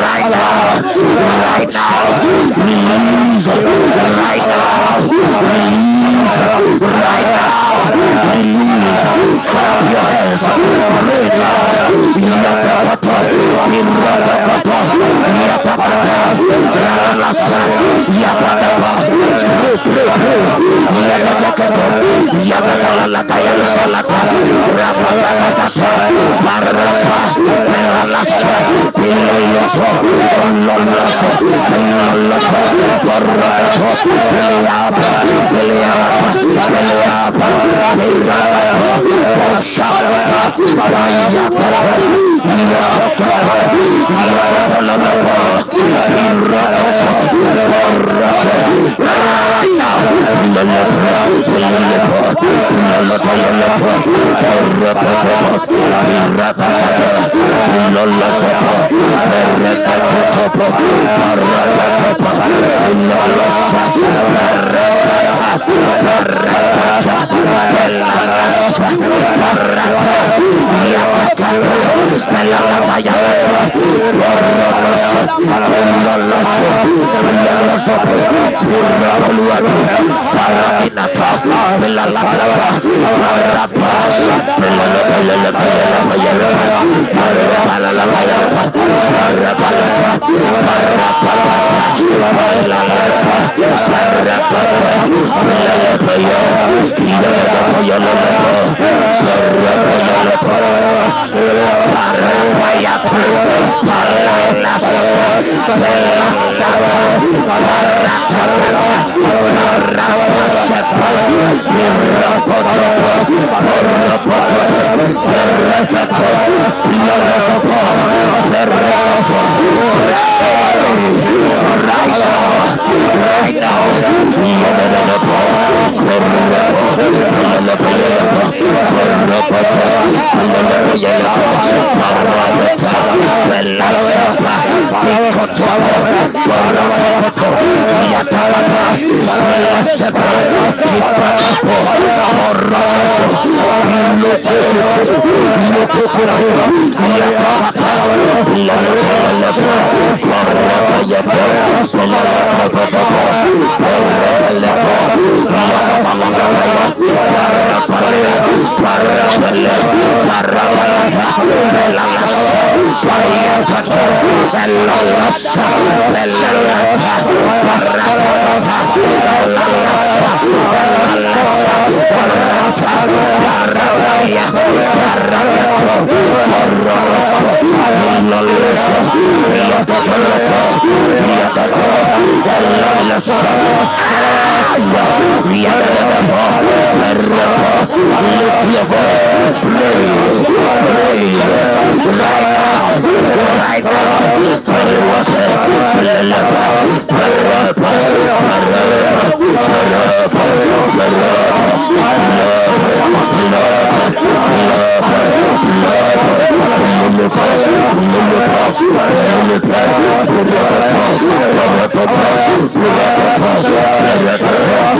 right now, right now, release. right now, release, right now, release, clap your hands, pray loud, yakapapa, yakapapa, yakapapa, rasa, yakapapa, pray, pray, pray, yakapapa, yakapapa, lakaya, lakaya, rapapapapa, barapa, rasa, piloyoto, onlolasa, onlolasa, barapa, Lollasa, Abrazo. Yes, Right now, right now, Let's. Yeah. Lift your voice. Pray. Pray. Right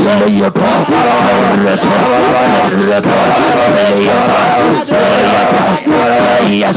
Play your part. Play your part. Yes,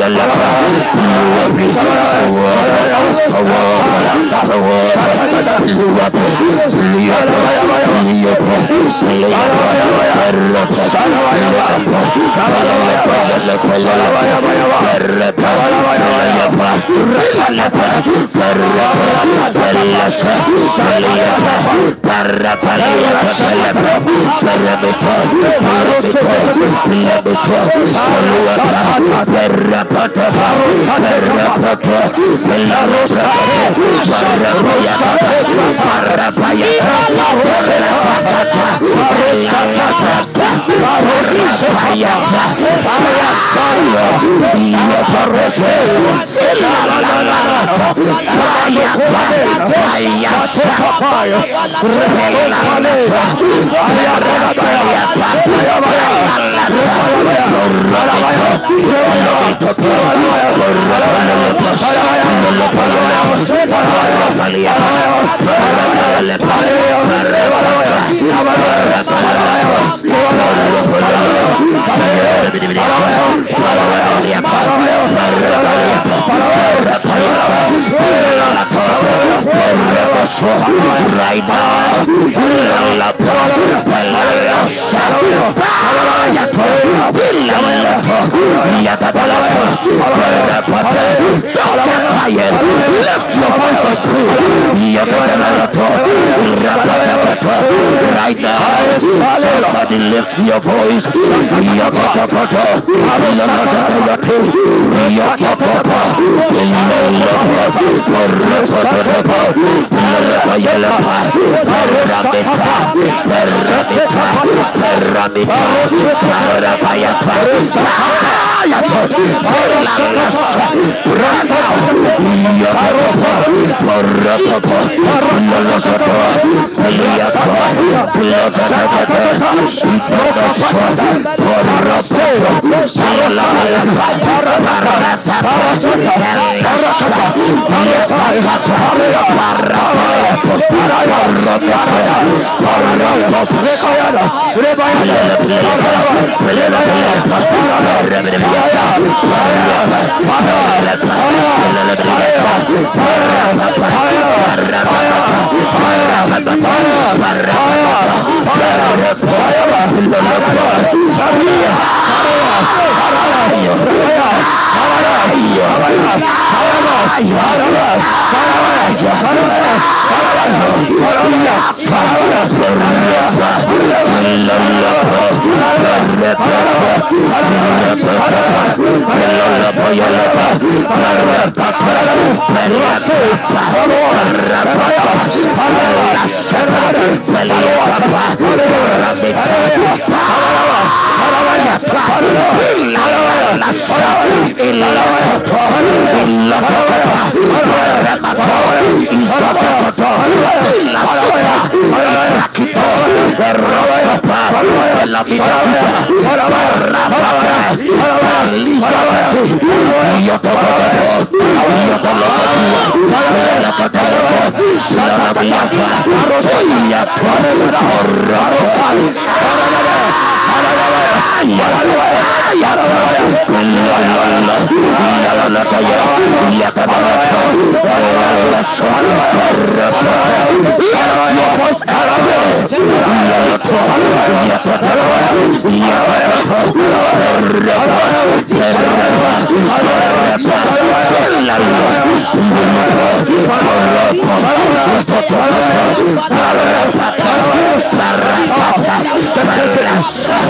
Yalla, Perra, Fire! Para right now. Your voice up right now. Somebody lift your voice. Rasa Fire! Fire! Fire! Fire! Come on, Shut up, Yes, Yes.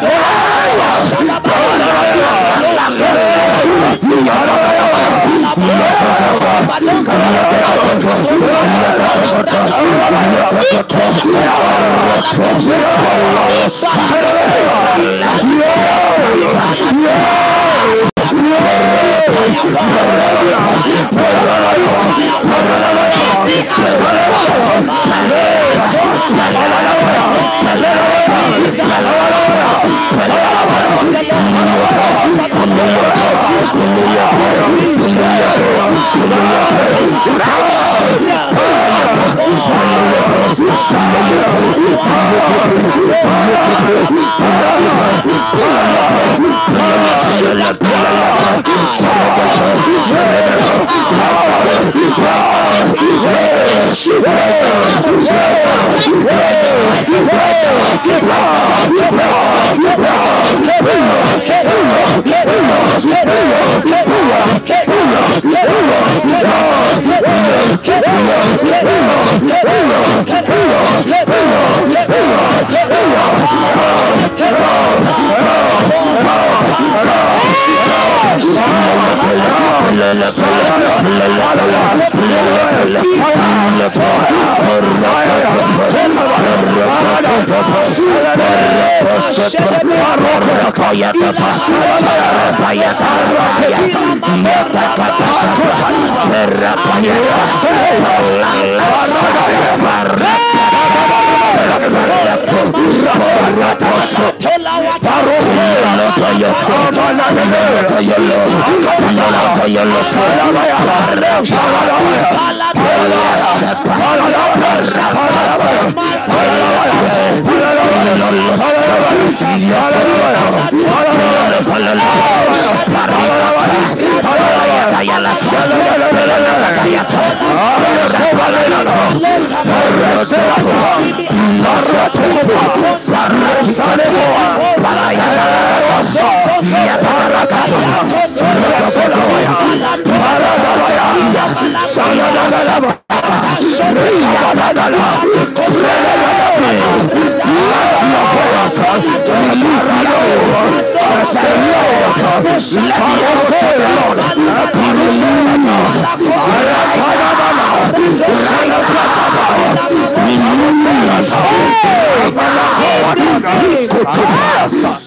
Yeah. Yeah! Shut up! Oh, Rapaya, Yes. Shalala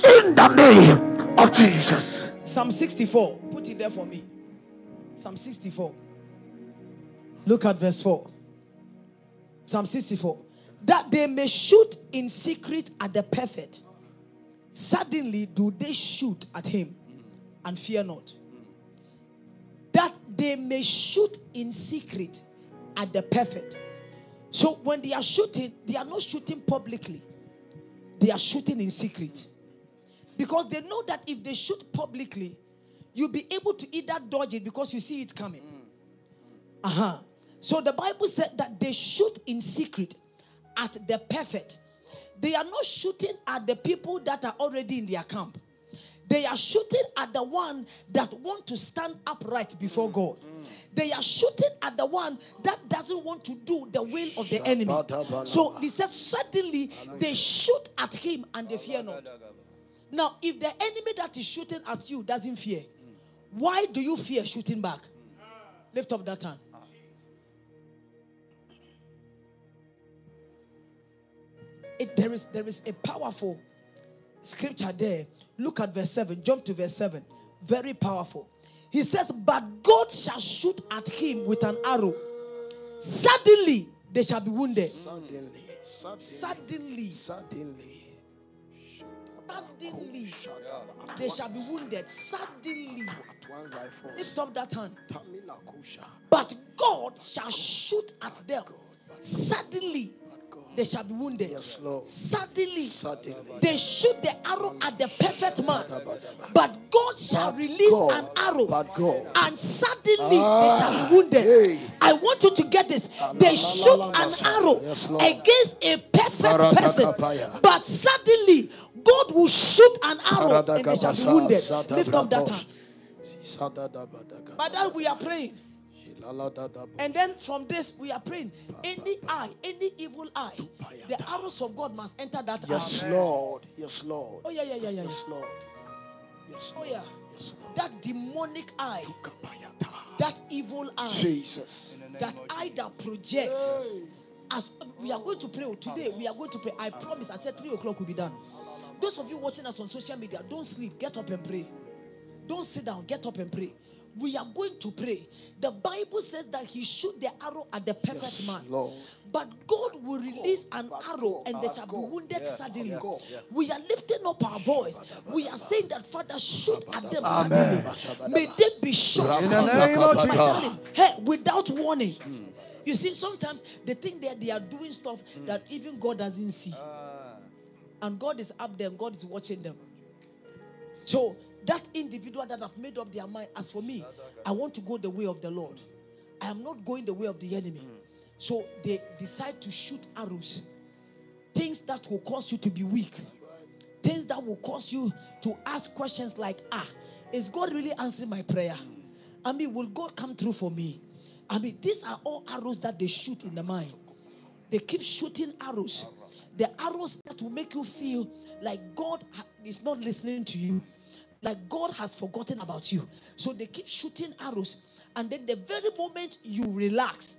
in the name of Jesus. Psalm 64. Put it there for me. Psalm 64. Look at verse 4. Psalm 64. That they may shoot in secret at the perfect. Suddenly do they shoot at him and fear not. That they may shoot in secret at the perfect. So when they are shooting, they are not shooting publicly, they are shooting in secret. Because they know that if they shoot publicly, you'll be able to either dodge it because you see it coming. Uh huh. So the Bible said that they shoot in secret at the perfect. They are not shooting at the people that are already in their camp. They are shooting at the one that want to stand upright before God. They are shooting at the one that doesn't want to do the will of the enemy. So he said, suddenly they shoot at him and they fear not. Now, if the enemy that is shooting at you doesn't fear, why do you fear shooting back? Lift up that hand. It, there is there is a powerful scripture there. Look at verse 7. Jump to verse 7. Very powerful. He says, But God shall shoot at him with an arrow. Suddenly they shall be wounded. Suddenly, Suddenly, suddenly. suddenly they shall be wounded. Suddenly. Lift up that hand. But God shall shoot at them. Suddenly they shall be wounded. Yes. Suddenly Suddenly. they shoot the arrow at the perfect man. But God shall But release God, an arrow. but. And suddenly they shall Ah, be wounded. hey. I want you to get this. They shoot an arrow Yes, against a perfect person. But suddenly God will shoot an arrow and they shall be wounded. Lift up that hand. By that we are praying. And then from this, we are praying. Any eye, any evil eye, the arrows of God must enter that Yes, eye. Lord. Yes, Lord. Oh, yeah, yeah, yeah, yeah. Yes, Lord. Yes, Oh, yeah. Yes, Lord. That demonic eye, that evil eye, Jesus. that eye that projects. As we are going to pray oh, today, we are going to pray. I ah. promise. I said three o'clock will be done. Those of you watching us on social media, don't sleep. Get up and pray. Don't sit down. Get up and pray. We are going to pray. The Bible says that he shoot the arrow at the perfect man. Lord. But God will release an arrow and they shall be wounded suddenly. We are lifting up our voice. We are saying that Father, shoot at them suddenly. May they be shot In the suddenly. name of Jesus. Hey, without warning. Hmm. You see, sometimes they think that they are doing stuff hmm. that even God doesn't see. Ah. And God is up there and God is watching them. So that individual that have made up their mind, as for me, I want to go the way of the Lord. I am not going the way of the enemy. So they decide to shoot arrows. Things that will cause you to be weak. Things that will cause you to ask questions like, ah, is God really answering my prayer? I mean, will God come through for me? I mean, these are all arrows that they shoot in the mind. They keep shooting arrows. The arrows that will make you feel like God is not listening to you, like God has forgotten about you. So they keep shooting arrows. And then the very moment you relax,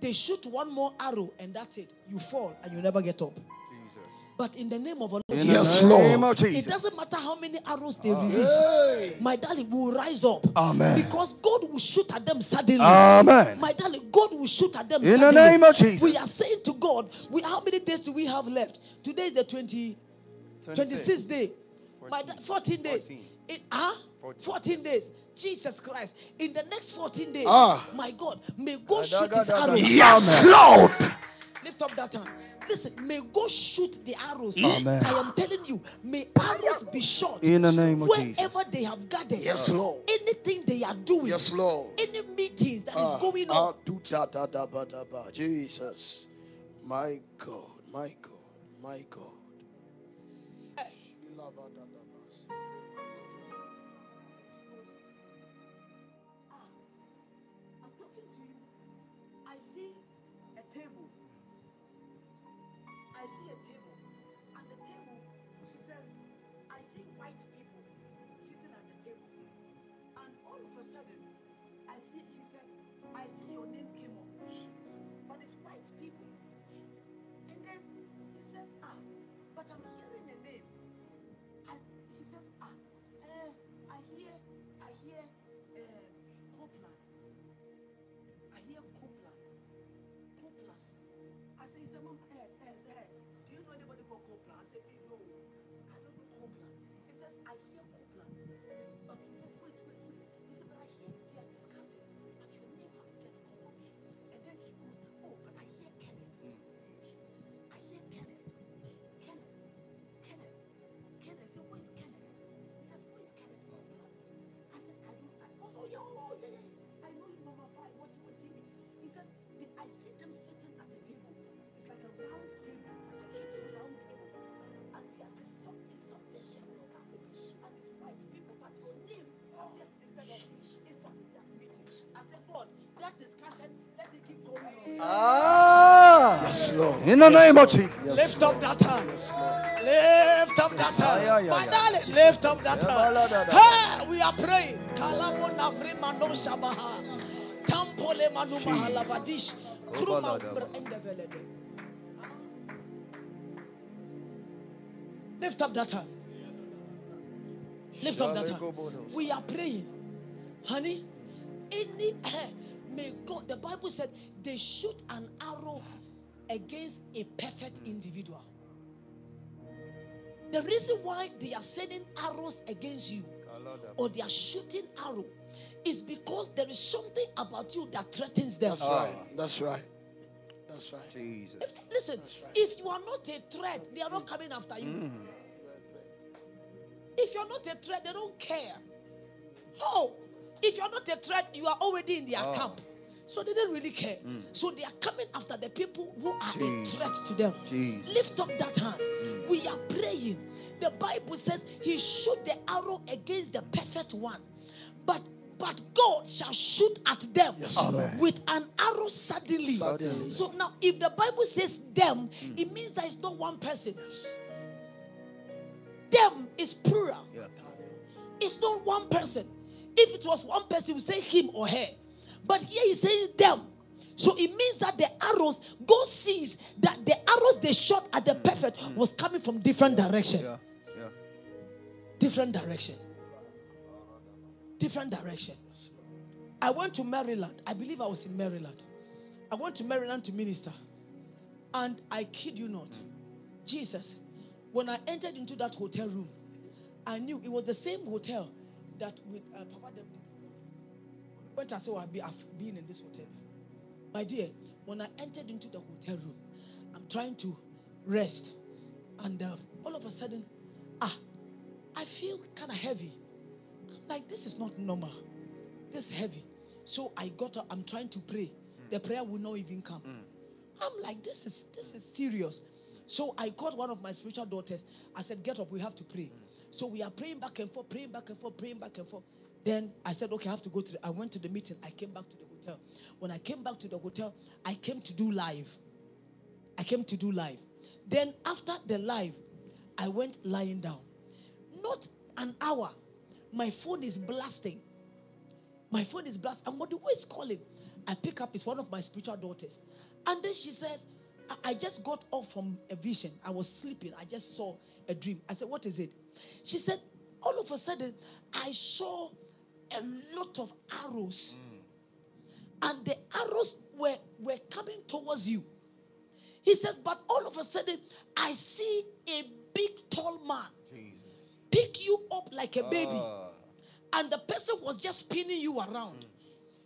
they shoot one more arrow, and that's it. You fall and you never get up. Jesus. But in the name of our Lord In Yes, the name Lord. of it doesn't matter how many arrows they ah. release. My darling will rise up. Amen. Because God will shoot at them suddenly. Amen. My darling, God will shoot at them In the name of Jesus. We are saying to God, we, how many days do we have left? Today is the 20, 26th day. My da- 14 days. It, huh? 14 days. Jesus Christ. In the next 14 days, Ah. my God, may God shoot his arrows. Yes, Lord. Lift up that hand. Listen, may God shoot the arrows. Amen. I am telling you, may arrows be shot In the name of Jesus. wherever they have gathered. Yes, Lord. Anything they are doing, Yes, Lord. any meetings that is Ah, going ah, on. do da da da ba da ba. Jesus. My God. My God. My God. 哎呦 In the name of Jesus. Lift up that hand. Lift up that hand. My darling, lift up that hand. Hey, we are praying. Kalamo navre mano shabaha. Tampole manu mahalavadish. Kruma endevelede. Lift up that hand. Lift up that hand. We are praying. Honey, any eh, may God, the Bible said they shoot an arrow against a perfect individual. The reason why they are sending arrows against you or they are shooting arrow is because there is something about you that threatens them. That's right. That's right. That's right. Jesus. If, listen, if you are not a threat, they are not mm. coming after you. Mm. If you're not a threat, they don't care. Oh, if you're not a threat, you are already in their oh. camp. So they don't really care. Mm. So they are coming after the people who are a threat to them. Jesus. Lift up that hand. Mm. We are praying. The Bible says he shoot the arrow against the perfect one. But but God shall shoot at them with an arrow suddenly. Suddenly. So now, if the Bible says them, mm. it means that it's not one person. Them is plural. It's not one person. If it was one person, we say him or her. But here he's saying them. So it means that the arrows, God sees that the arrows they shot at the perfect was coming from different direction. Yeah. Yeah. Different direction. Different direction. I went to Maryland. I believe I was in Maryland. I went to Maryland to minister. And I kid you not, Jesus, when I entered into that hotel room, I knew it was the same hotel that with uh, Papa them did the conference. Went and said, oh, I've been, I've been in this hotel before. My dear, when I entered into the hotel room, I'm trying to rest. And uh, all of a sudden, ah, I feel kind of heavy. I'm like, this is not normal. This is heavy. So I got up, I'm trying to pray. The prayer will not even come. I'm like, this is this is serious. So I called one of my spiritual daughters. I said, get up, we have to pray. So we are praying back and forth, praying back and forth, praying back and forth. Then I said, okay, I have to go to the, I went to the meeting. I came back to the hotel. When I came back to the hotel, I came to do live. I came to do live. Then after the live, I went lying down. Not an hour. My phone is blasting. My phone is blasting. And what the is calling? I pick up, it's one of my spiritual daughters. And then she says, I- I just got off from a vision. I was sleeping. I just saw a dream. I said, What is it? She said, All of a sudden, I saw a lot of arrows. And the arrows were, were coming towards you. He says, But all of a sudden, I see a big, tall man pick you up like a baby. Ah. And the person was just spinning you around.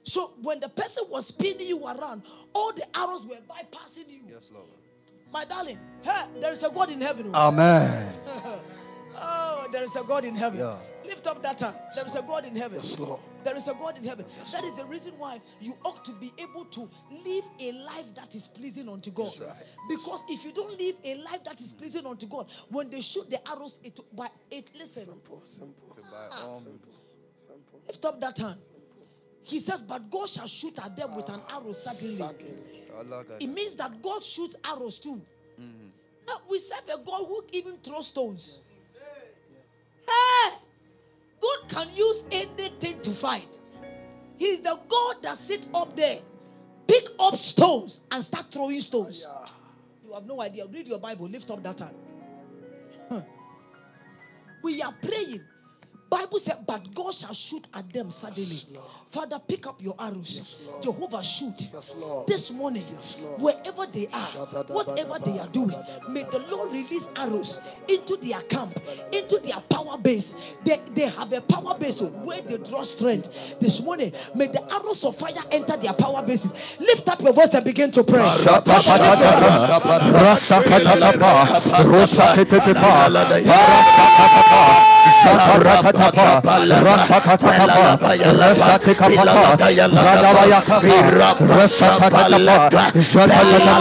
So when the person was spinning you around, all the arrows were bypassing you. Yes, Lord. My darling, hey, there is a God in heaven. Amen. Oh, there is a God in heaven. Yeah. Lift up that hand. There is a God in heaven. Yes, Lord. There is a God in heaven. That is the reason why you ought to be able to live a life that is pleasing unto God. Because if you don't live a life that is pleasing unto God, when they shoot the arrows, it by it listen. Simple, simple, Ah. simple, simple. Lift up that hand. He says, but God shall shoot at them with an arrow suddenly. Suddenly. It means that God shoots arrows too. Now we serve a God who even throws stones. Hey, God can use anything to fight. He's the God that sit up there, pick up stones and start throwing stones. You have no idea. Read your Bible. Lift up that hand. Huh. We are praying. Bible said, but God shall shoot at them suddenly. Father, pick up your arrows. Jehovah, shoot. Yes, Lord. This morning, Lord. wherever they are, whatever they are doing, may the Lord release arrows into their camp, into their power base. They, they have a power base where they draw strength. This morning, may the arrows of fire enter their power bases. Lift up your voice and begin to pray. Shadabayakapa, Shadabayakapa,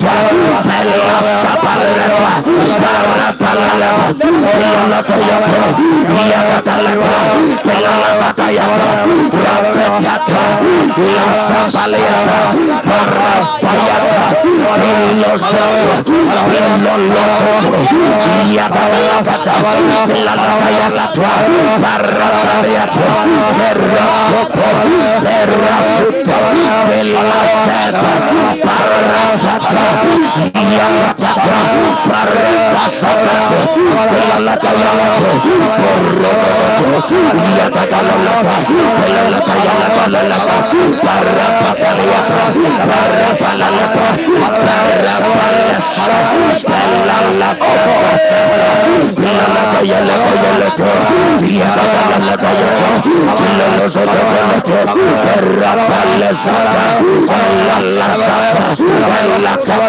Para la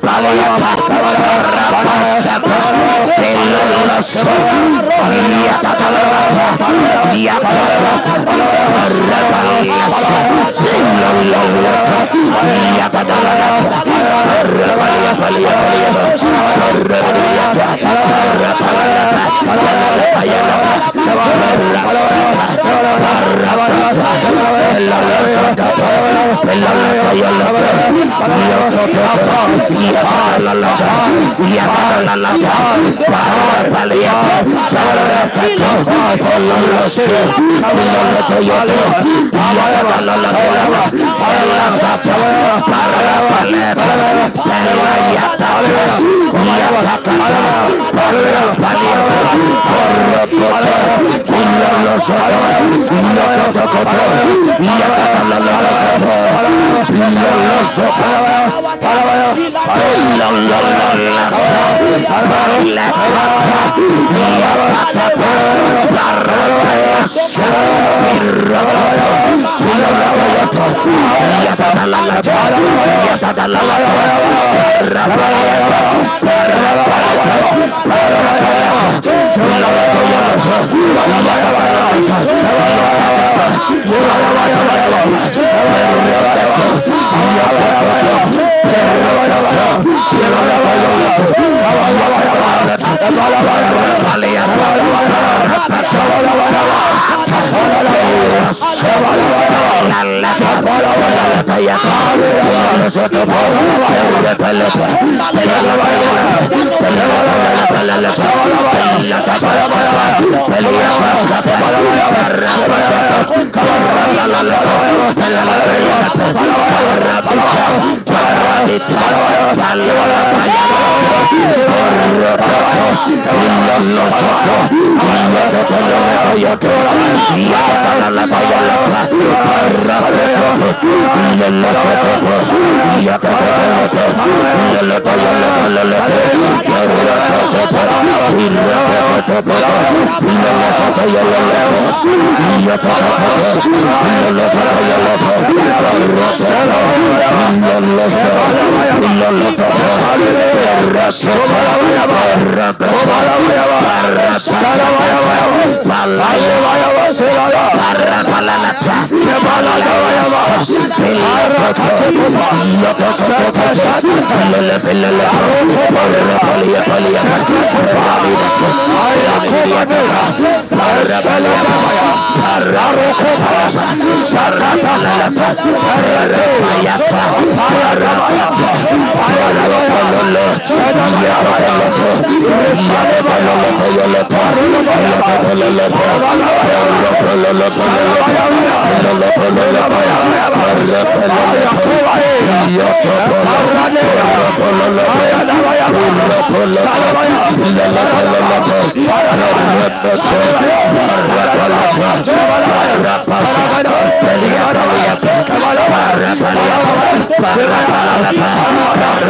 Padre, la patada de la casa de Para Yeah. Para Yalla Sarata Para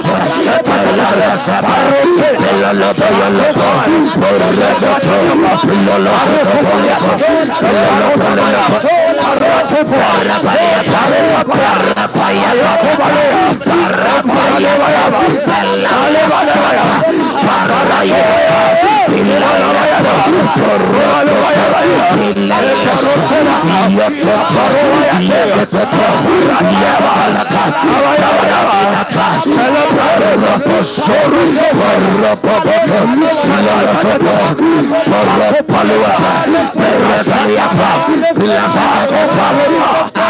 Sale,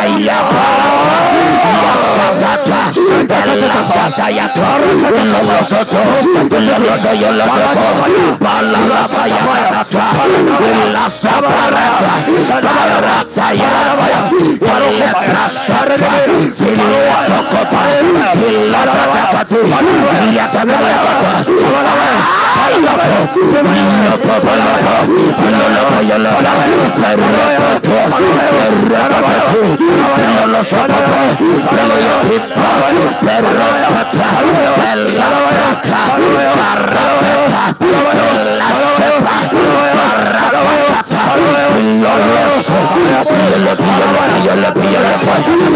Ayah, Sataya Korokoto, Sataya Yolanda, Palala Sayamaya, Palala Sabarata, Sadara Sayamaya, Palala Sarada, Filio Kopa, Pilata Las Yalla Piyala Yalla Piyala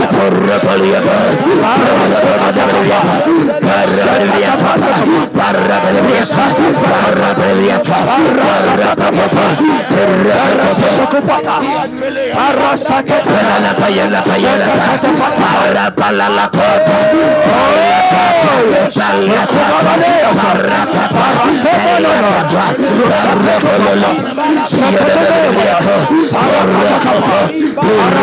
Parra Paliya Parra Sakadaya Parra Paliya Parra Paliya Parra Paliya Parra Papa Parra Sakupata Parra Sakatala La Piyala Piyala Parra Palala Papa Parra Paliya Parra Papa Parra Paliya Parra Papa Papa,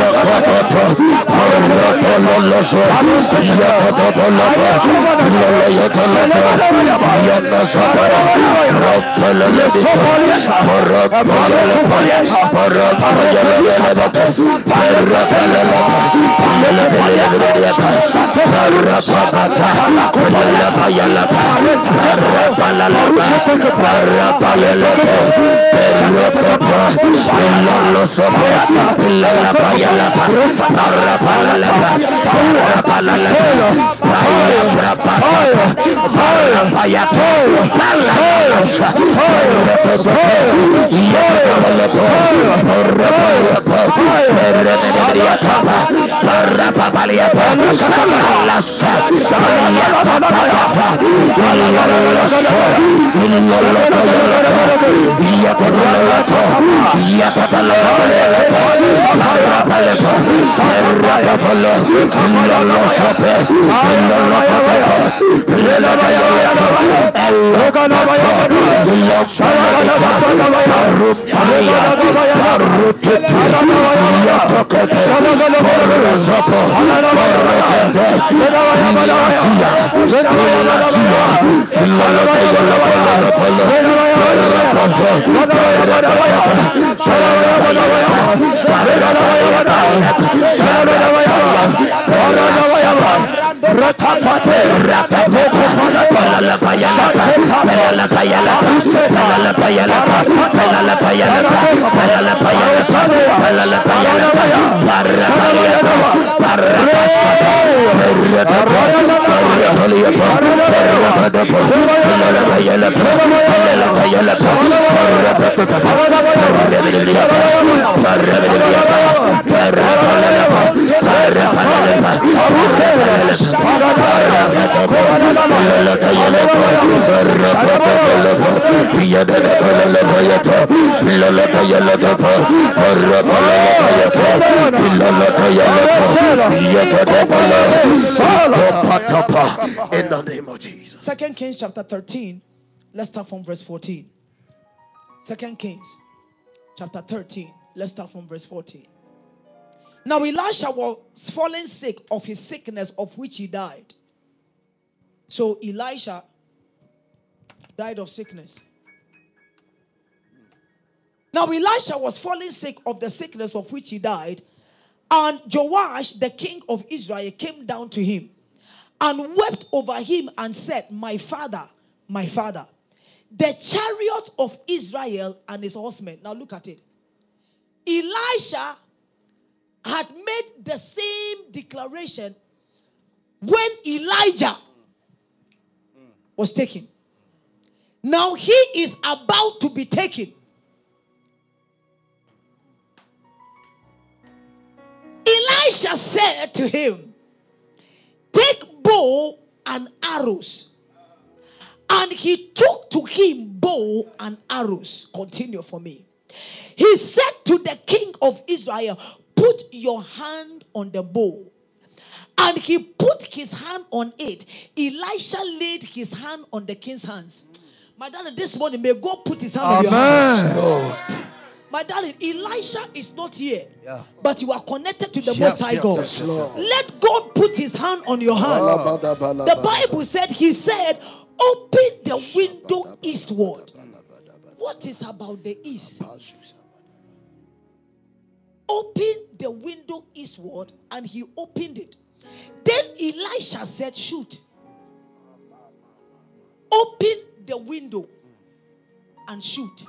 yeah. Shut up! Shut up, Ratapate, Ratapoko, Palala Payala, Palala Payala, Palala Payala, Palala Payala, Palala Payala, Palala Payala, Palala Payala, Palala Payala, in the name of Jesus. Second Kings chapter 13. Let's start from verse 14. Second Kings chapter 13. Let's start from verse 14. Now Elisha was fallen sick of his sickness of which he died. So Elisha died of sickness. Now Elisha was fallen sick of the sickness of which he died, and Joash, the king of Israel, came down to him and wept over him and said, My father, my father, the chariot of Israel and his horsemen. Now look at it. Elisha had made the same declaration when Elijah was taken. Now he is about to be taken. Elisha said to him, Take bow and arrows. And he took to him bow and arrows. Continue for me. He said to the king of Israel, Put your hand on the bow. And he put his hand on it. Elisha laid his hand on the king's hands. My darling, this morning, may God put his hand on your hands. Amen. My darling, Elisha is not here, Yeah. but you are connected to the Yes, Most High yes, God. yes. Let God put His hand on your hand. The Bible said, He said, Open the window eastward. What is about the east? Open the window eastward, and he opened it. Then Elisha said, Shoot. Open the window and shoot.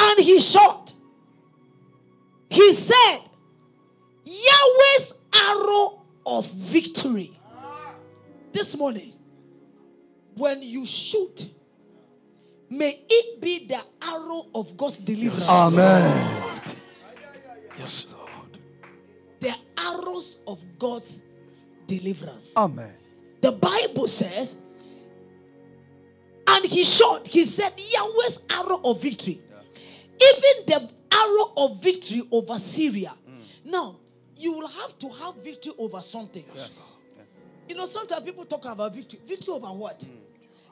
And he shot. He said, Yahweh's arrow of victory. This morning, when you shoot, may it be the arrow of God's deliverance. Amen. Yes, Lord. The arrows of God's deliverance. Amen. The Bible says, and he shot, he said, Yahweh's arrow of victory. Even the arrow of victory over Syria. Mm. Now, you will have to have victory over something. You know, sometimes people talk about victory. Victory over what? Mm.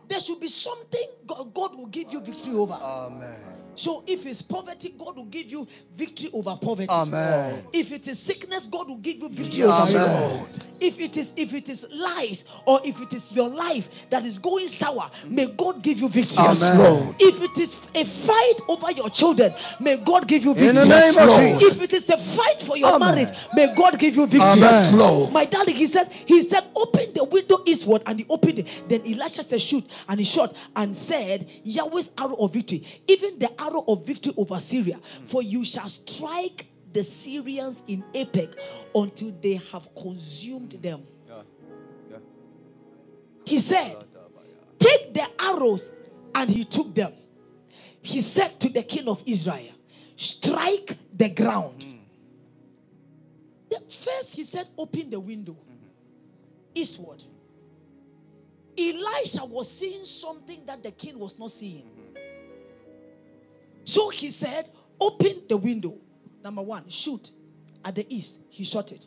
There should be something God, will give you victory over. Amen. So if it's poverty, God will give you victory over poverty. Amen. If it is sickness, God will give you victory over it. If it is if it is lies or if it is your life that is going sour, may God give you victory. Yes, Lord. If it is a fight over your children, may God give you victory. In the name of Lord. Jesus. If it is a fight for your Amen. marriage, may God give you victory. Amen. Lord. My darling, he said, he said, open the window eastward, and he opened it. Then Elisha said, shoot, and he shot and said, Yahweh's arrow of victory, even the arrow of victory over Syria, for you shall strike the Syrians in Aphek until they have consumed them. He said, Take the arrows, and he took them. He said to the king of Israel, Strike the ground. Hmm. The- First, he said, Open the window mm-hmm. eastward. Elisha was seeing something that the king was not seeing. So he said, Open the window. Number one, shoot at the east. He shot it.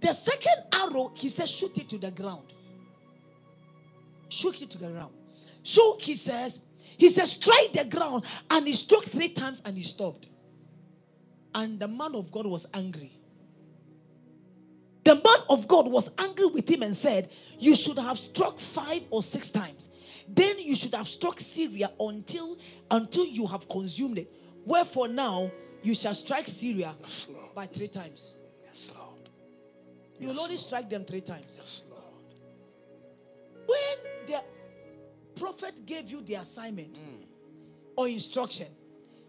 The second arrow, he said, Shoot it to the ground. Shoot it to the ground. So he says, He says, Strike the ground. And he struck three times and he stopped. And the man of God was angry. The man of God was angry with him and said, You should have struck five or six times. Then you should have struck Syria until until you have consumed it. Wherefore now you shall strike Syria Yes, Lord. by three times. Yes, Lord. You will only strike them three times. Yes, Lord. When the prophet gave you the assignment mm. or instruction,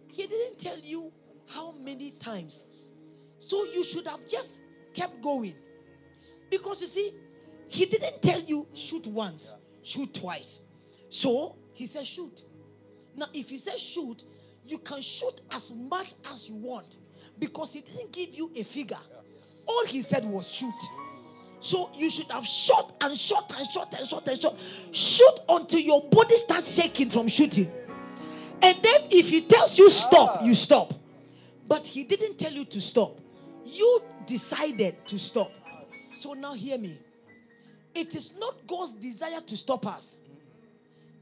he didn't tell you how many times. So you should have just kept going. Because you see, he didn't tell you shoot once, shoot twice. So he said shoot. Now, if he says shoot, you can shoot as much as you want because he didn't give you a figure. All he said was shoot. So you should have shot and shot and shot and shot and shot. Shoot until your body starts shaking from shooting. And then if he tells you stop, you stop. But he didn't tell you to stop. You decided to stop. So now hear me. It is not God's desire to stop us.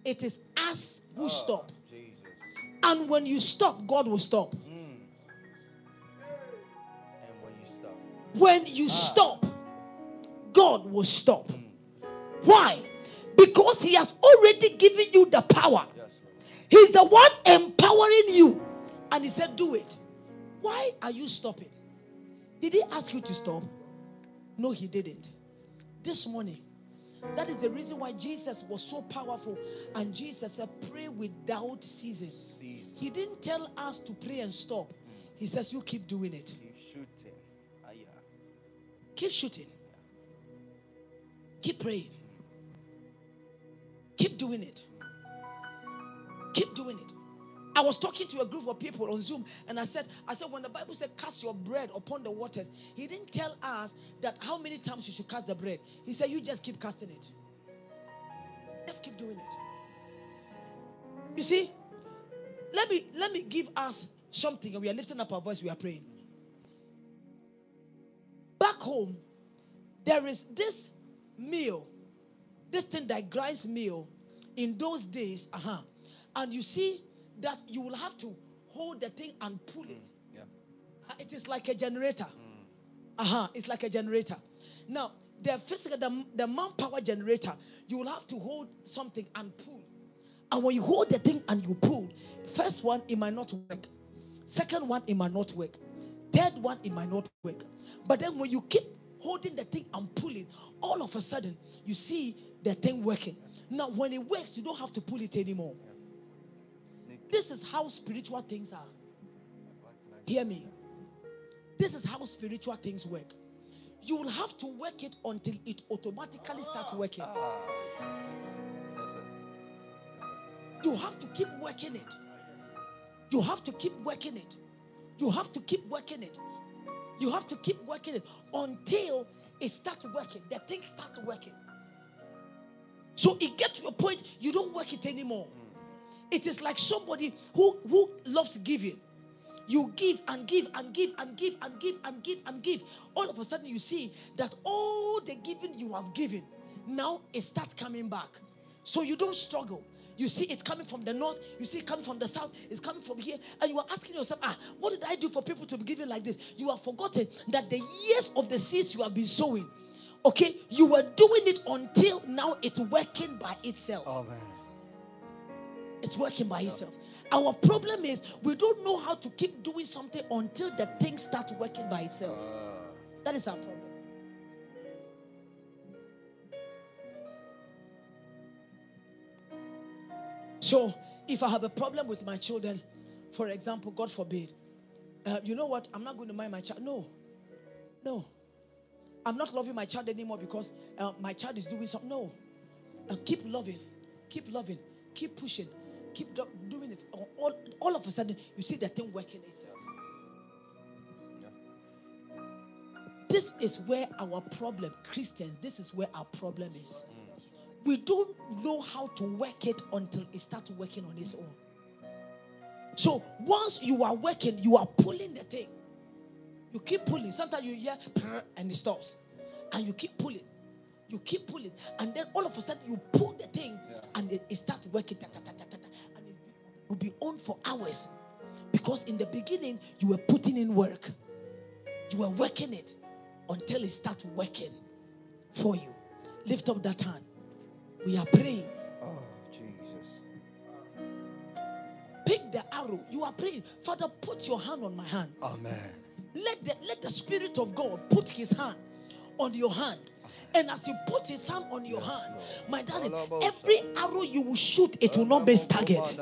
It is us who oh, stop. And when you stop, God will stop. Hmm. And when you stop, When you ah. stop, God will stop. Hmm. Why? Because He has already given you the power. yes, He's the one empowering you. And He said, Do it. Why are you stopping? Did He ask you to stop? No, He didn't. This morning, that is the reason why Jesus was so powerful. And Jesus said, Pray without ceasing. He didn't tell us to pray and stop. He says, You keep doing it. Keep shooting. Ah, yeah. Keep shooting. Keep praying. Keep doing it. Keep doing it. I was talking to a group of people on Zoom and I said, I said, when the Bible said cast your bread upon the waters, he didn't tell us that how many times you should cast the bread. He said, you just keep casting it. Just keep doing it. You see, let me let me give us something, and we are lifting up our voice, we are praying. Back home, there is this meal, this thing that grinds meal in those days, uh-huh. And you see that you will have to hold the thing and pull it. Yeah. Uh, It is like a generator. Uh-huh. It's like a generator. Now, the physical, the, the manpower generator, you will have to hold something and pull. And when you hold the thing and you pull, first one, it might not work. Second one, it might not work. Third one, it might not work. But then when you keep holding the thing and pulling, all of a sudden, you see the thing working. Now, when it works, you don't have to pull it anymore. This is how spiritual things are. Hear me. This is how spiritual things work. You will have to work it until it automatically starts working. You have to keep working it. You have to keep working it. You have to keep working it. You have to keep working it until it starts working. The thing starts working. So it gets to a point you don't work it anymore. It is like somebody who, who loves giving. You give and give and give and give and give and give and give. All of a sudden, you see that all the giving you have given now it starts coming back. So you don't struggle. You see it coming from the north, you see it coming from the south, it's coming from here, and you are asking yourself, ah, what did I do for people to be giving like this? You have forgotten that the years of the seeds you have been sowing, okay, you were doing it until now it's working by itself. Amen. It's working by itself. Our problem is we don't know how to keep doing something until the thing starts working by itself. That is our problem. So, if I have a problem with my children, for example, God forbid, uh, you know what? I'm not going to mind my child. No, no. I'm not loving my child anymore because uh, my child is doing something. No. Uh, keep loving, keep loving, keep pushing, keep do- doing it. All, all, all of a sudden, you see the thing working itself. This is where our problem, Christians, this is where our problem is. we don't know how to work it until it starts working on its own. So once you are working, you are pulling the thing. You keep pulling. Sometimes you hear and it stops. And you keep pulling. You keep pulling. And then all of a sudden you pull the thing and it, it starts working. ta, ta, will be on for hours. Because in the beginning you were putting in work. You were working it until it starts working for you. Lift up that hand. We are praying. Oh, Jesus. Pick the arrow. You are praying. Father, put your hand on my hand. Amen. Let the let the spirit of God put his hand on your hand. And as you put his hand on your hand, my darling, every arrow you will shoot, it will not miss target.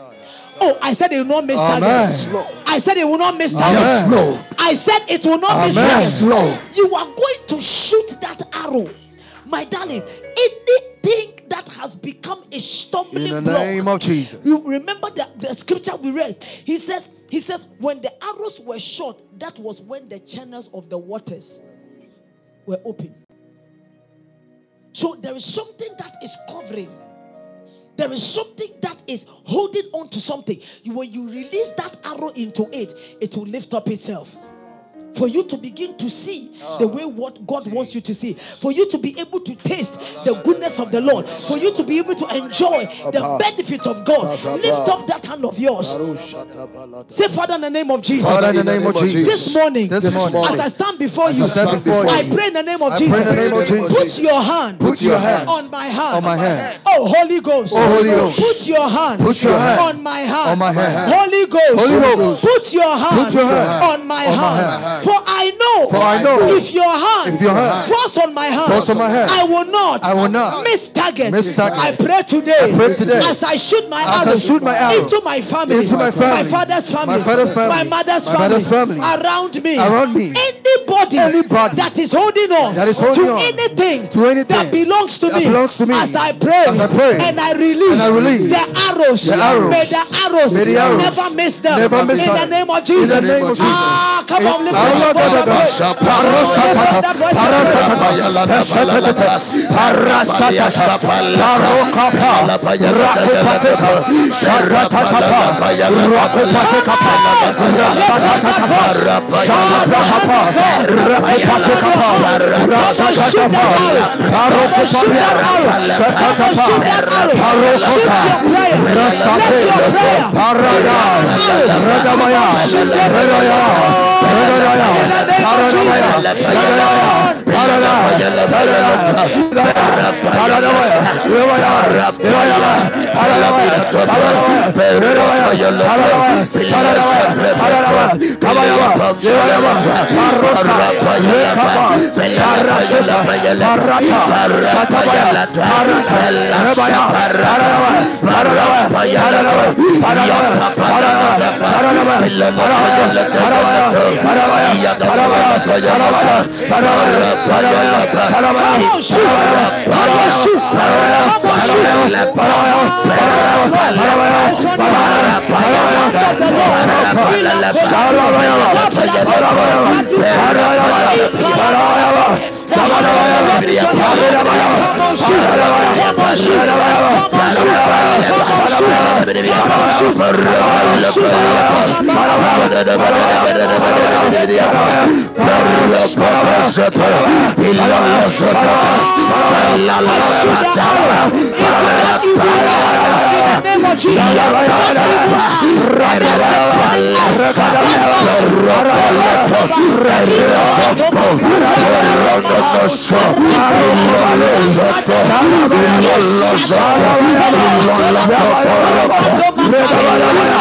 Oh, I said it will not miss target. I said it will not miss target. Lord. I said it will not miss target. Yes, You are going to shoot that arrow. My darling, anything that has become a stumbling block. In the block. name of Jesus. You remember the, the scripture we read? He says, He says, when the arrows were shot, that was when the channels of the waters were open. So there is something that is covering. There is something that is holding on to something. You, when you release that arrow into it, it will lift up itself. For you to begin to see the way what God wants you to see, for you to be able to taste the goodness of the Lord, for you to be able to enjoy the benefits of God. Lift up that hand of yours. Say, Father, in the name of Jesus. Father, in the name of Jesus. This morning, This morning. as I stand before you, I stand before I pray in the name of Jesus. pray in the name of Jesus. Put your hand, Put your hand on my hand. on my hand. Oh, Holy Ghost. Oh, Holy Ghost. Put your hand, Put your hand on my hand. on my hand. Holy Ghost. Holy Ghost. Put your hand, Put your hand on my hand. Hand. For I know, For I know if your hand, if your hand falls on my hand, falls on my hand, I will not, I will not miss target. miss target. I pray today, I pray today as I shoot my as arrow, I shoot my arrow into my family, into my family, father's family, my father's family, my mother's my family, mother's family, around me, around me. anybody, Anybody that is holding on, that is holding to on anything, to anything that belongs to that me, belongs to me. as I pray, As I pray and I release, and I release the arrows, the arrows. may the arrows, May the arrows never miss them, never miss in the name of In Jesus. the name of Jesus. Ah, come on, lift Up your voice and Gadaga. pray. Come on, lift up that voice and pray. Come on, shoot. Come on, shoot. Come on, shoot. It's on your hand. The hand of the Lord. Will not go. The hand of the Lord is on your hand. Come on, shoot. Come on, shoot. Come on, Reba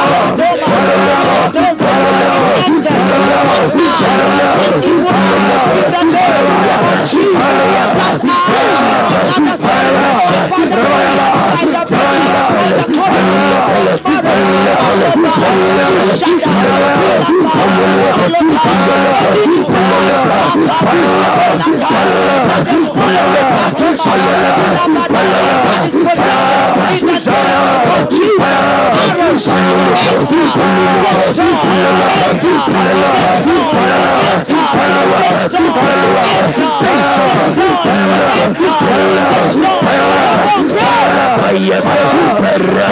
Jesus. Yeah, Para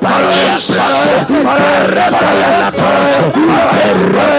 Para Arrebata la cruz.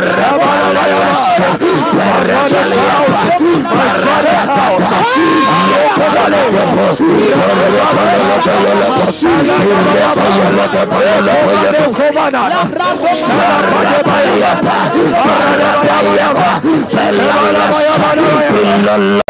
Rabba father's house, my father's house.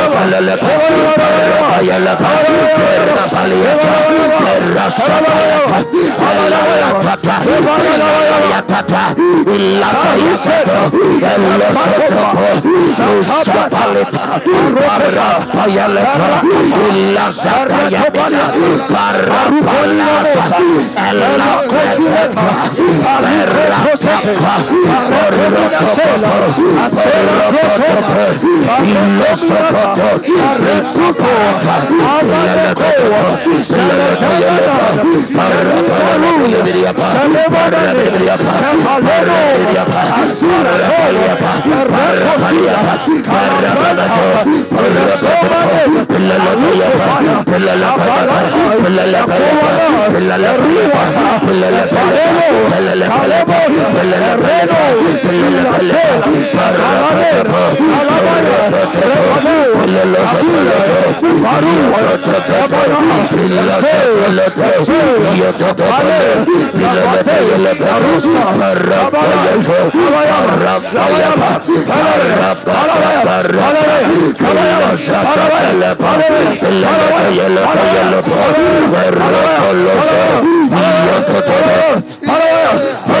palele palele Resuto, Abadekoa, Salatayana, Karuya, Salevadane, Kapalero, Asura Toya, Rakosira, Karabata, Rasovane, Lalukopaya, Abalata, Lakovana, Laruata, Palero, Kalebo, Reno, Lasela, Alabaya, Alabaya, Para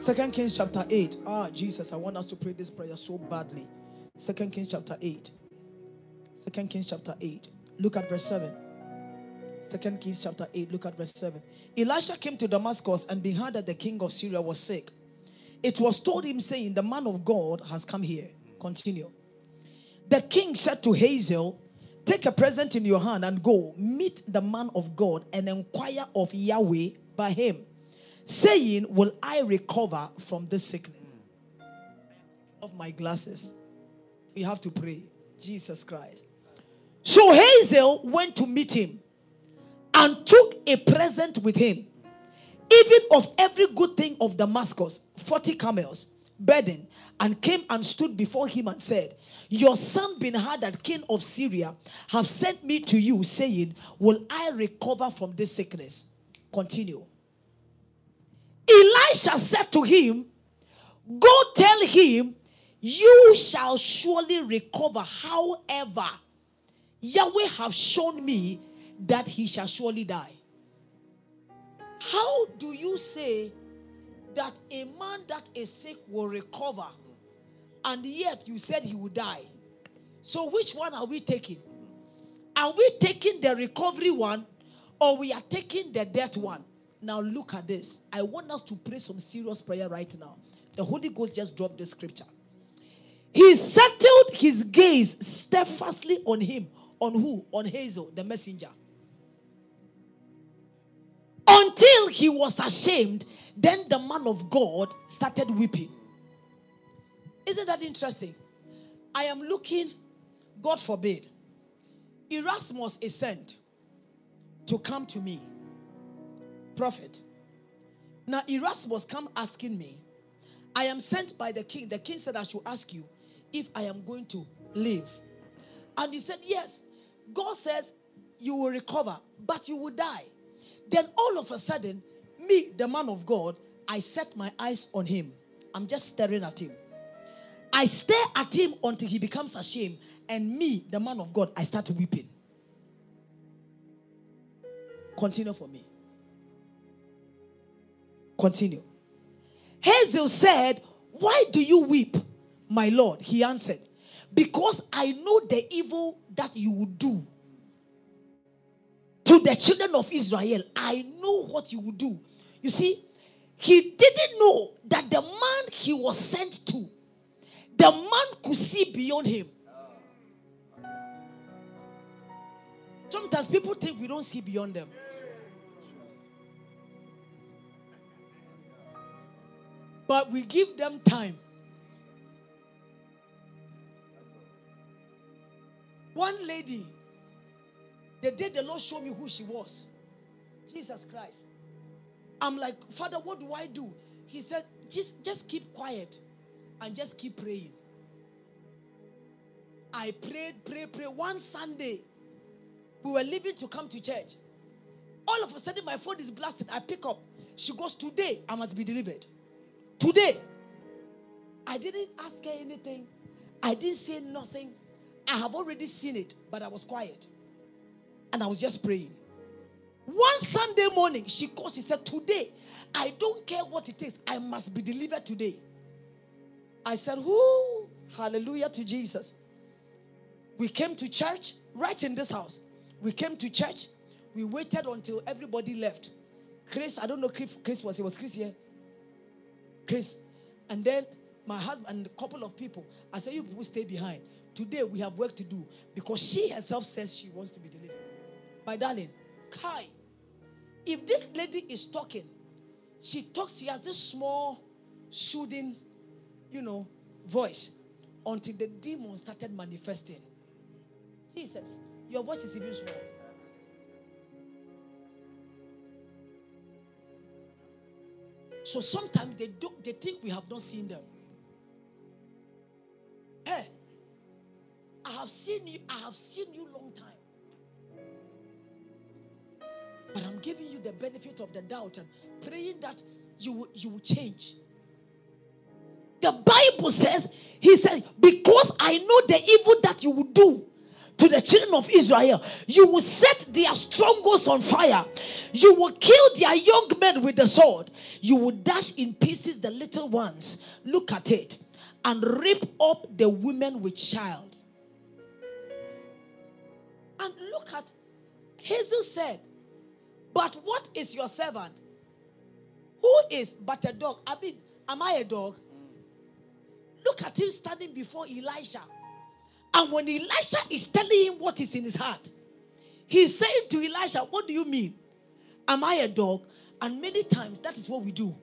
Second Kings chapter 8. Ah, Jesus, I want us to pray this prayer so badly. Second Kings chapter 8. Second Kings chapter 8. Look at verse 7. Second Kings chapter 8. Look at verse 7. Elisha came to Damascus and beheard that the king of Syria was sick. It was told him, saying, The man of God has come here. Continue. The king said to Hazael, Take a present in your hand and go meet the man of God and inquire of Yahweh by him, saying, Will I recover from this sickness? Of my glasses. We have to pray. Jesus Christ. So Hazael went to meet him and took a present with him, even of every good thing of Damascus, 40 camels, burden, and came and stood before him and said, Your son Ben-Hadad, king of Syria, have sent me to you, saying, Will I recover from this sickness? Continue. Elisha said to him, Go tell him, you shall surely recover. However, Yahweh have shown me that he shall surely die. How do you say that a man that is sick will recover and yet you said he will die? So, which one are we taking? Are we taking the recovery one or we are taking the death one? Now, look at this. I want us to pray some serious prayer right now. The Holy Ghost just dropped the scripture. He settled his gaze steadfastly on him. On who? On Hazael, the messenger. Until he was ashamed, then the man of God started weeping. Isn't that interesting? I am looking, God forbid, Erasmus is sent to come to me. Prophet. Now Erasmus come asking me, I am sent by the king. The king said I should ask you if I am going to live. And he said, Yes. God says you will recover, but you will die. Then all of a sudden, me, the man of God, I set my eyes on him. I'm just staring at him. I stare at him until he becomes ashamed. And me, the man of God, I start weeping. Continue for me. Continue. Hazael said, Why do you weep, my Lord? He answered, Because I know the evil that you will do to the children of Israel. I know what you will do. You see, he didn't know that the man he was sent to, the man could see beyond him. Sometimes people think we don't see beyond them. But we give them time. One lady, the day the Lord showed me who she was, Jesus Christ. I'm like, Father, what do I do? He said, just, just keep quiet and just keep praying. I prayed, pray, pray. One Sunday, we were leaving to come to church. All of a sudden, my phone is blasted. I pick up. She goes, Today, I must be delivered. Today. I didn't ask her anything. I didn't say nothing. I have already seen it, but I was quiet. And I was just praying. One Sunday morning, she called. She said, Today, I don't care what it is. I must be delivered today. I said, Whoo, hallelujah to Jesus. We came to church right in this house. We came to church. We waited until everybody left. Chris, I don't know Chris, Chris was, it was Chris here. Chris. And then my husband and a couple of people. I said, You people stay behind. Today we have work to do because she herself says she wants to be delivered. My darling, Kai, if this lady is talking, she talks, she has this small, soothing, you know, voice until the demon started manifesting. Jesus, your voice is even small. So sometimes they do they think we have not seen them. Hey, I have seen you, I have seen you long time. But I'm giving you the benefit of the doubt and praying that you you will change. The Bible says, He says, because I know the evil that you will do to the children of Israel, you will set their strongholds on fire. You will kill their young men with the sword. You will dash in pieces the little ones. Look at it. And rip up the women with child. And look at Hazael said, But what is your servant? Who is but a dog? I mean, am I a dog? Look at him standing before Elisha. And when Elisha is telling him what is in his heart, he's saying to Elisha, What do you mean? Am I a dog? And many times that is what we do.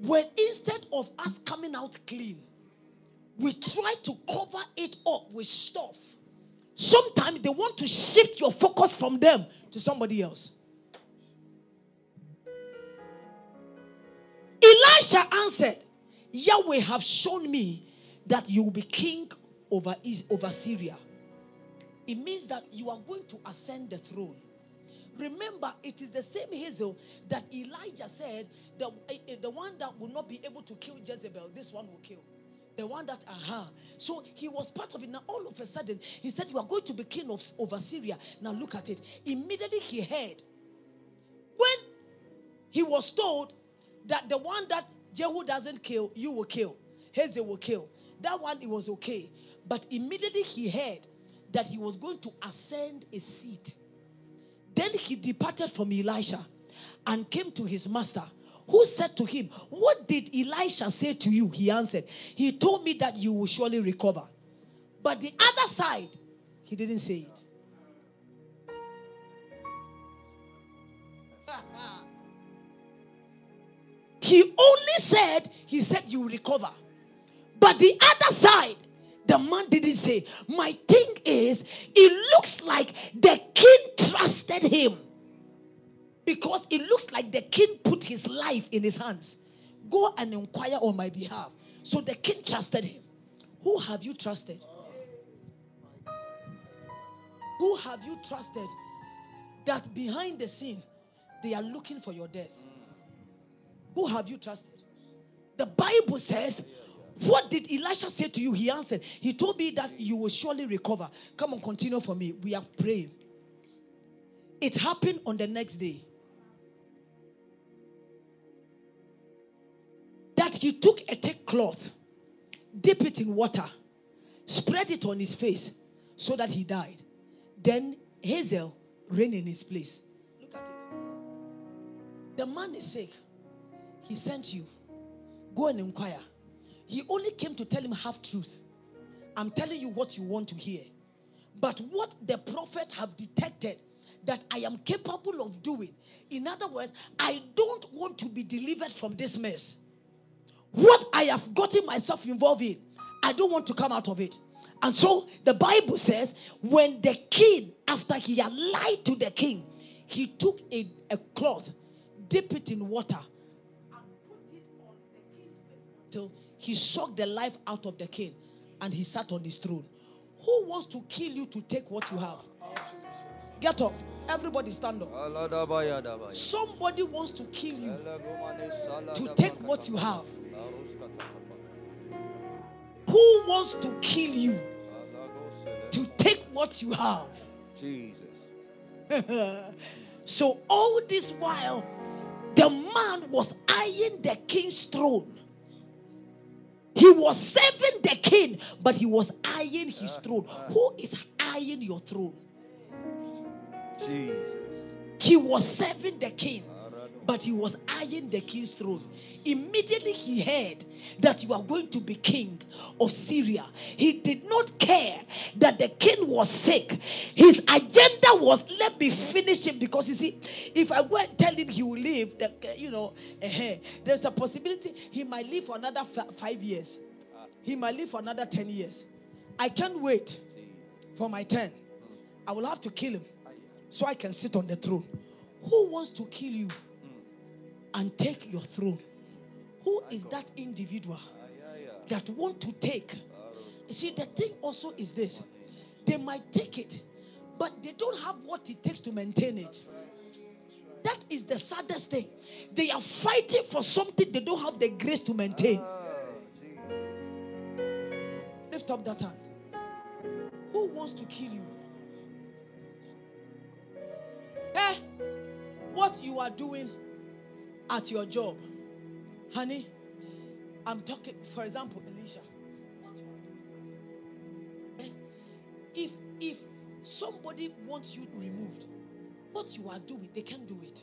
When instead of us coming out clean, we try to cover it up with stuff. Sometimes they want to shift your focus from them to somebody else. Elisha answered, Yahweh have shown me that you will be king over, over Syria. It means that you are going to ascend the throne. Remember, it is the same Hazael that Elijah said, the, eh, eh, the one that will not be able to kill Jezebel, this one will kill. The one that, aha. So he was part of it. Now, all of a sudden, he said, You are going to be king of, over Syria. Now, look at it. Immediately he heard. When he was told that the one that Jehu doesn't kill, you will kill. Hazael will kill. That one, it was okay. But immediately he heard that he was going to ascend a seat. Then he departed from Elisha and came to his master, who said to him, What did Elisha say to you? He answered, He told me that you will surely recover. But the other side, he didn't say it. He only said, He said, You recover. But the other side, the man didn't say. My thing is, it looks like the king trusted him. Because it looks like the king put his life in his hands. Go and inquire on my behalf. So the king trusted him. Who have you trusted? Who have you trusted that behind the scene they are looking for your death? Who have you trusted? The Bible says, What did Elisha say to you? He answered, He told me that you will surely recover. Come on, continue for me. We are praying. It happened on the next day. That he took a thick cloth, dip it in water, spread it on his face so that he died. Then Hazael reigned in his place. Look at it. The man is sick. He sent you. Go and inquire. He only came to tell him half truth. I'm telling you what you want to hear. But what the prophet have detected that I am capable of doing. In other words, I don't want to be delivered from this mess. What I have gotten myself involved in, I don't want to come out of it. And so the Bible says, when the king, after he had lied to the king, he took a, a cloth, dip it in water, until he sucked the life out of the king and he sat on his throne. Who wants to kill you to take what you have? Get up. Everybody stand up. Somebody wants to kill you to take what you have. Who wants to kill you to take what you have? Jesus. So all this while, the man was eyeing the king's throne. He was serving the king, but he was eyeing his throne. Who is eyeing your throne? Jesus. He was serving the king, but he was eyeing the king's throne. Immediately he heard that you are going to be king of Syria. He did not care that the king was sick. His agenda was let me finish him because you see, if I go and tell him he will live, the, you know, eh, there's a possibility he might live for another fi- five years. He might live for another 10 years. I can't wait for my turn. I will have to kill him so I can sit on the throne. Who wants to kill you and take your throne. Who is that individual that want to take? You see, the thing also is this. They might take it, but they don't have what it takes to maintain it. That is the saddest thing. They are fighting for something they don't have the grace to maintain. Lift up that hand. Who wants to kill you? Eh? What you are doing at your job, honey, I'm talking, for example, Alicia. What you are doing, eh, If if somebody wants you removed, what you are doing, they can't do it.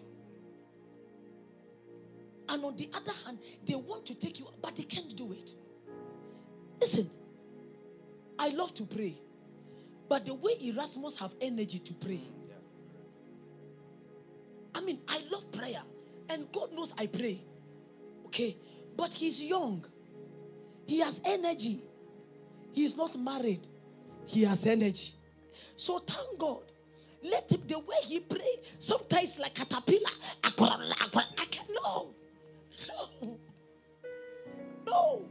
And on the other hand, they want to take you, but they can't do it. Listen, I love to pray, but the way Erasmus have energy to pray. I mean, I love prayer, and God knows I pray. Okay, but he's young. He has energy. He's not married. He has energy. So thank God. Let him the way he pray. Sometimes like caterpillar. I can no, no, no.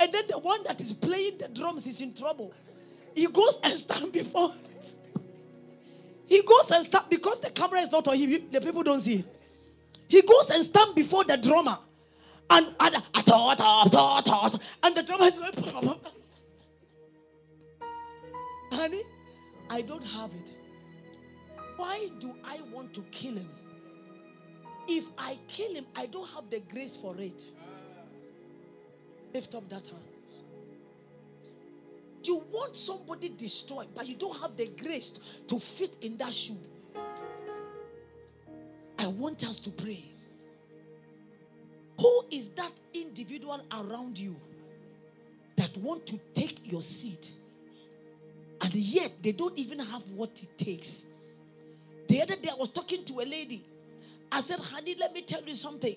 And then the one that is playing the drums is in trouble. He goes and stand before. He goes and stand because the camera is not on him. The people don't see him. He goes and stands before the drummer. And, and, and the drummer is going. Honey, I don't have it. Why do I want to kill him? If I kill him, I don't have the grace for it. Lift up that hand. You want somebody destroyed, but you don't have the grace to fit in that shoe. I want us to pray. Who is that individual around you that want to take your seat? And yet they don't even have what it takes. The other day I was talking to a lady. I said, honey, let me tell you something.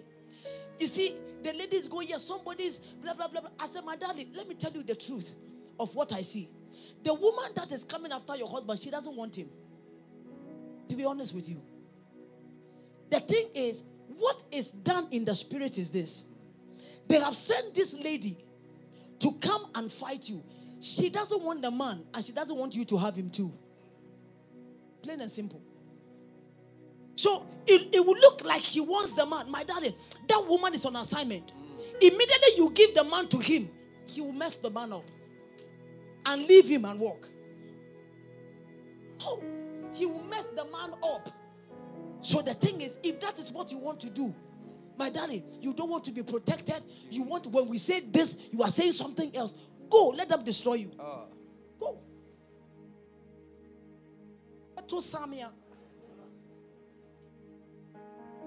You see, the lady is going, yes, somebody's blah, blah, blah, blah. I said, my darling, let me tell you the truth of what I see. The woman that is coming after your husband, she doesn't want him. To be honest with you. The thing is, what is done in the spirit is this. They have sent this lady to come and fight you. She doesn't want the man, and she doesn't want you to have him too. Plain and simple. So it, it will look like she wants the man. My darling, that woman is on assignment. Immediately you give the man to him, he will mess the man up and leave him and walk. Oh, he will mess the man up. So the thing is, if that is what you want to do, my darling, you don't want to be protected. You want when we say this, you are saying something else. Go, let them destroy you. Ah. Go. To Samia.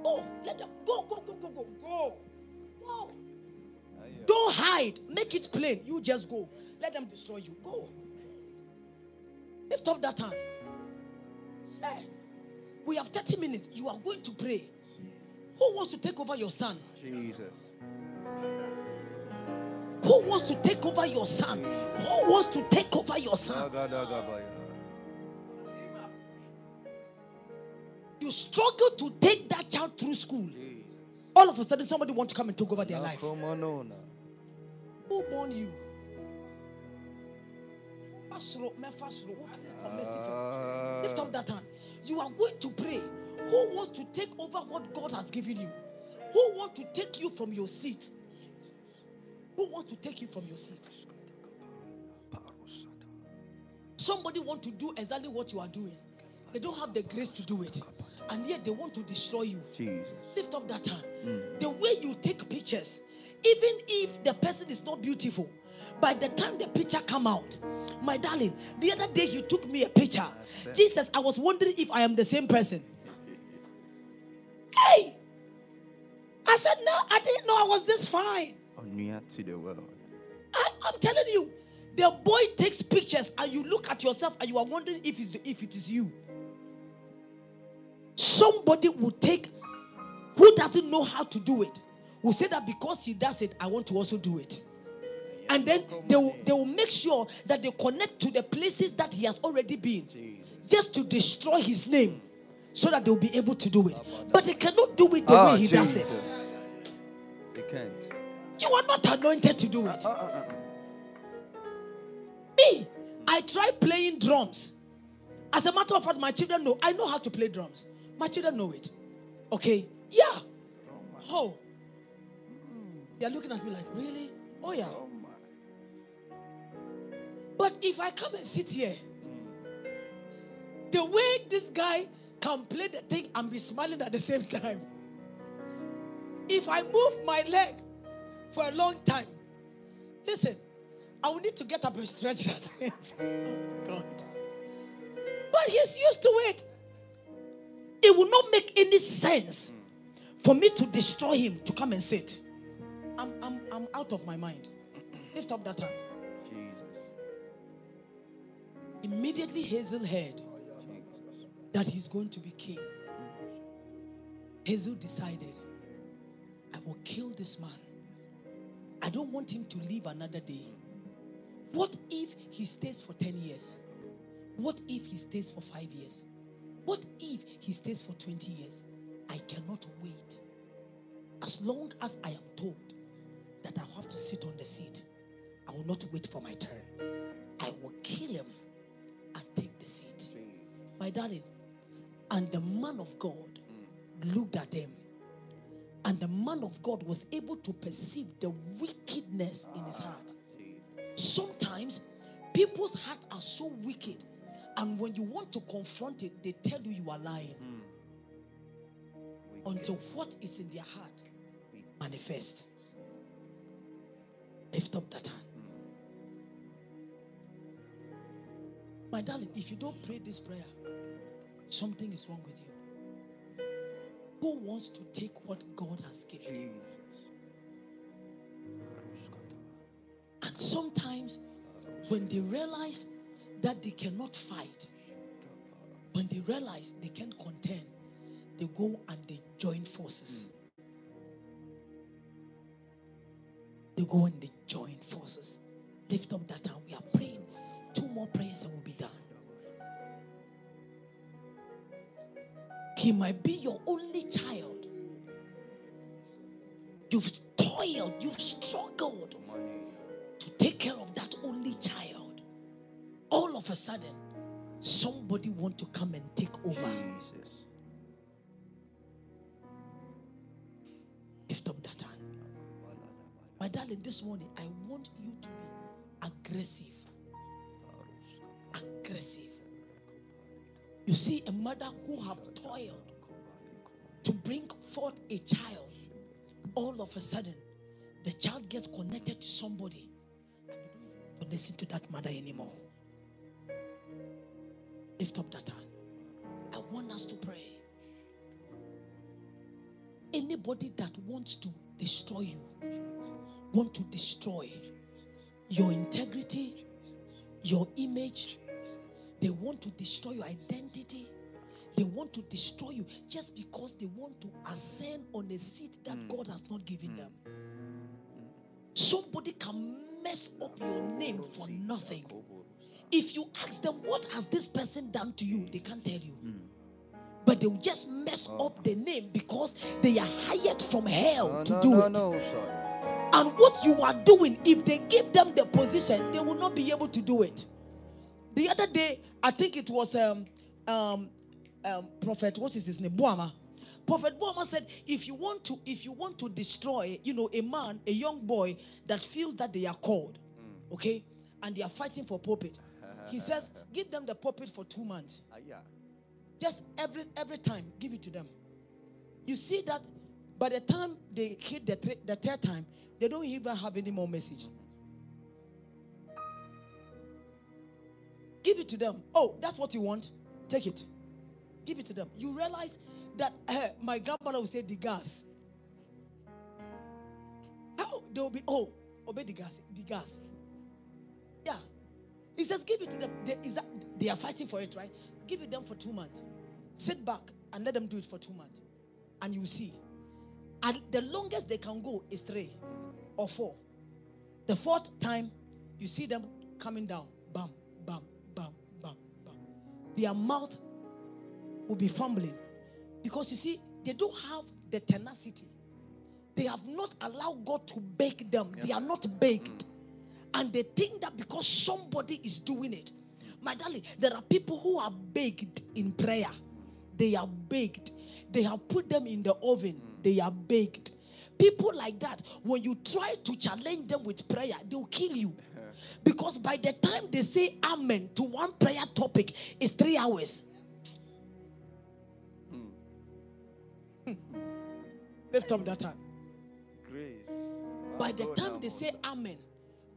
Oh, let them go, go, go, go, go, go, go. Don't hide. Make it plain. You just go. Let them destroy you. Go. Lift up that hand. Hey, we have 30 minutes. You are going to pray. Who wants to take over your son? Jesus. Who wants to take over your son? Who wants to take over your son? You struggle to take that child through school. All of a sudden, somebody wants to come and take over their life. Who born you? Fasro, me fasro. What is it for mercy for? Lift up that hand. You are going to pray. Who wants to take over what God has given you? Who wants to take you from your seat? Who wants to take you from your seat? Somebody want to do exactly what you are doing. They don't have the grace to do it. And yet they want to destroy you. Jesus. Lift up that hand. The way you take pictures, even if the person is not beautiful, by the time the picture come out, my darling, the other day you took me a picture. Jesus, I was wondering if I am the same person. Hey! I said, no, I didn't know I was this fine. Oh, Onuya to the world. I, I'm telling you, the boy takes pictures and you look at yourself and you are wondering if, it's, if it is you. Somebody will take who doesn't know how to do it, will say that because he does it, I want to also do it. And then they will, they will make sure that they connect to the places that he has already been just to destroy his name so that they'll be able to do it. But they cannot do it the Ah, way he does it. They can't. You are not anointed to do it. Uh, uh, uh. Me, I tried playing drums. As a matter of fact, my children know. I know how to play drums. My children know it. Okay? Yeah. Oh. They're looking at me like, really? Oh, yeah. But if I come and sit here, the way this guy can play the thing and be smiling at the same time. If I move my leg for a long time, listen, I will need to get up and stretch that. Oh, God. But he's used to it. It will not make any sense for me to destroy him to come and sit. I'm, I'm, I'm out of my mind. Lift up that hand. Immediately Hazael heard that he's going to be king. Hazael decided, I will kill this man. I don't want him to live another day. What if he stays for 10 years? What if he stays for five years? What if he stays for 20 years? I cannot wait. As long as I am told that I have to sit on the seat, I will not wait for my turn. I will kill him My darling, and the man of God looked at him. And the man of God was able to perceive the wickedness in his heart. Sometimes people's hearts are so wicked, and when you want to confront it, they tell you you are lying. Until what is in their heart manifest. Lift up that hand. My darling, if you don't pray this prayer, something is wrong with you. Who wants to take what God has given you? And sometimes, when they realize that they cannot fight, when they realize they can't contend, they go and they join forces. They go and they join forces. Lift up that hand. We are more prayers and we'll be done. He might be your only child. You've toiled, you've struggled to take care of that only child. All of a sudden, somebody want to come and take over. Jesus. Lift up that hand. My darling, this morning I want you to be aggressive. Aggressive. You see, a mother who have toiled to bring forth a child, all of a sudden, the child gets connected to somebody, and they don't even want to listen to that mother anymore. Lift up that hand. I want us to pray. Anybody that wants to destroy you, want to destroy your integrity, your image, they want to destroy your identity. They want to destroy you just because they want to ascend on a seat that God has not given them. Somebody can mess up your name for nothing. If you ask them, What has this person done to you? They can't tell you. But they'll just mess up the name because they are hired from hell No, to no, do no, it. no, sorry. And what you are doing, if they give them the position, they will not be able to do it. The other day, I think it was um, um, um, Prophet, what is his name? Boama. Prophet Boama said, if you want to, if you want to destroy, you know, a man, a young boy that feels that they are called, okay, and they are fighting for pulpit, he says, give them the pulpit for two months. Ah, yeah. Just every every time, give it to them. You see that by the time they hit the, thre- the third time, they don't even have any more message. Give it to them. Oh, that's what you want? Take it. Give it to them. You realize that eh, my grandmother would say the gas. How they will be, oh, obey the gas, the gas. Yeah. He says, give it to them. They, is that, they are fighting for it, right? Give it them for two months. Sit back and let them do it for two months. And you see. And the longest they can go is three or four. The fourth time, you see them coming down. Bam, bam. Their mouth will be fumbling. Because you see, they don't have the tenacity. They have not allowed God to bake them. They are not baked. And they think that because somebody is doing it. My darling, there are people who are baked in prayer. They are baked. They have put them in the oven. They are baked. People like that, when you try to challenge them with prayer, they'll kill you. Because by the time they say amen to one prayer topic, it's three hours. Hmm. Hmm. Lift up that hand. Grace. By the time they say amen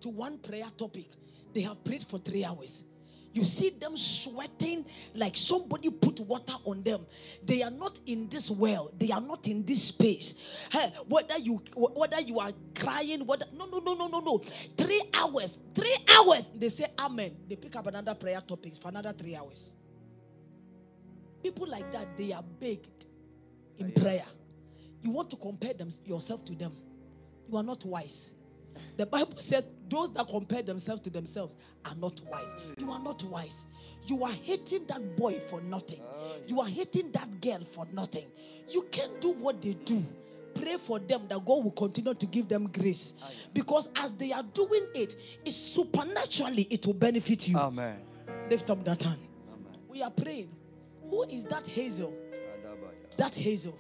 to one prayer topic, they have prayed for three hours. You see them sweating like somebody put water on them. They are not in this well. They are not in this space. Hey, whether you whether you are crying, whether no no no no no no. Three hours, three hours. They say amen. They pick up another prayer topics for another three hours. People like that, they are baked in prayer. You want to compare them yourself to them. You are not wise. The Bible says those that compare themselves to themselves are not wise. You are not wise. You are hating that boy for nothing. You are hating that girl for nothing. You can't do what they do. Pray for them that God will continue to give them grace. Because as they are doing it, it's supernaturally it will benefit you. Amen. Lift up that hand. Amen. We are praying. Who is that Hazael? That Hazael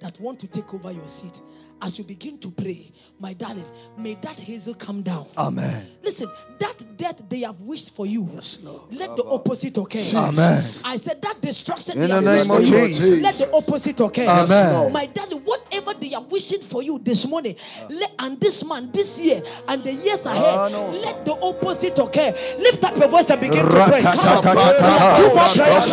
that want to take over your seat as you begin to pray my darling may that Hazael come down. Amen. listen that death they have wished for you let the opposite occur. Amen. i said that destruction In they the have name wished of for you, let the opposite occur. Amen. my darling whatever they are wishing for you this morning let, and this month this year and the years ahead Ah, no, let the opposite occur. Lift up your voice and begin to pray. Two more prayers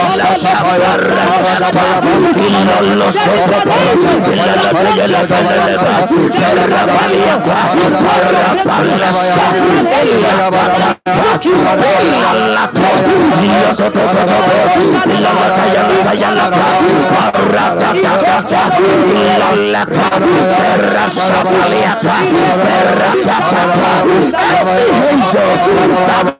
Perra,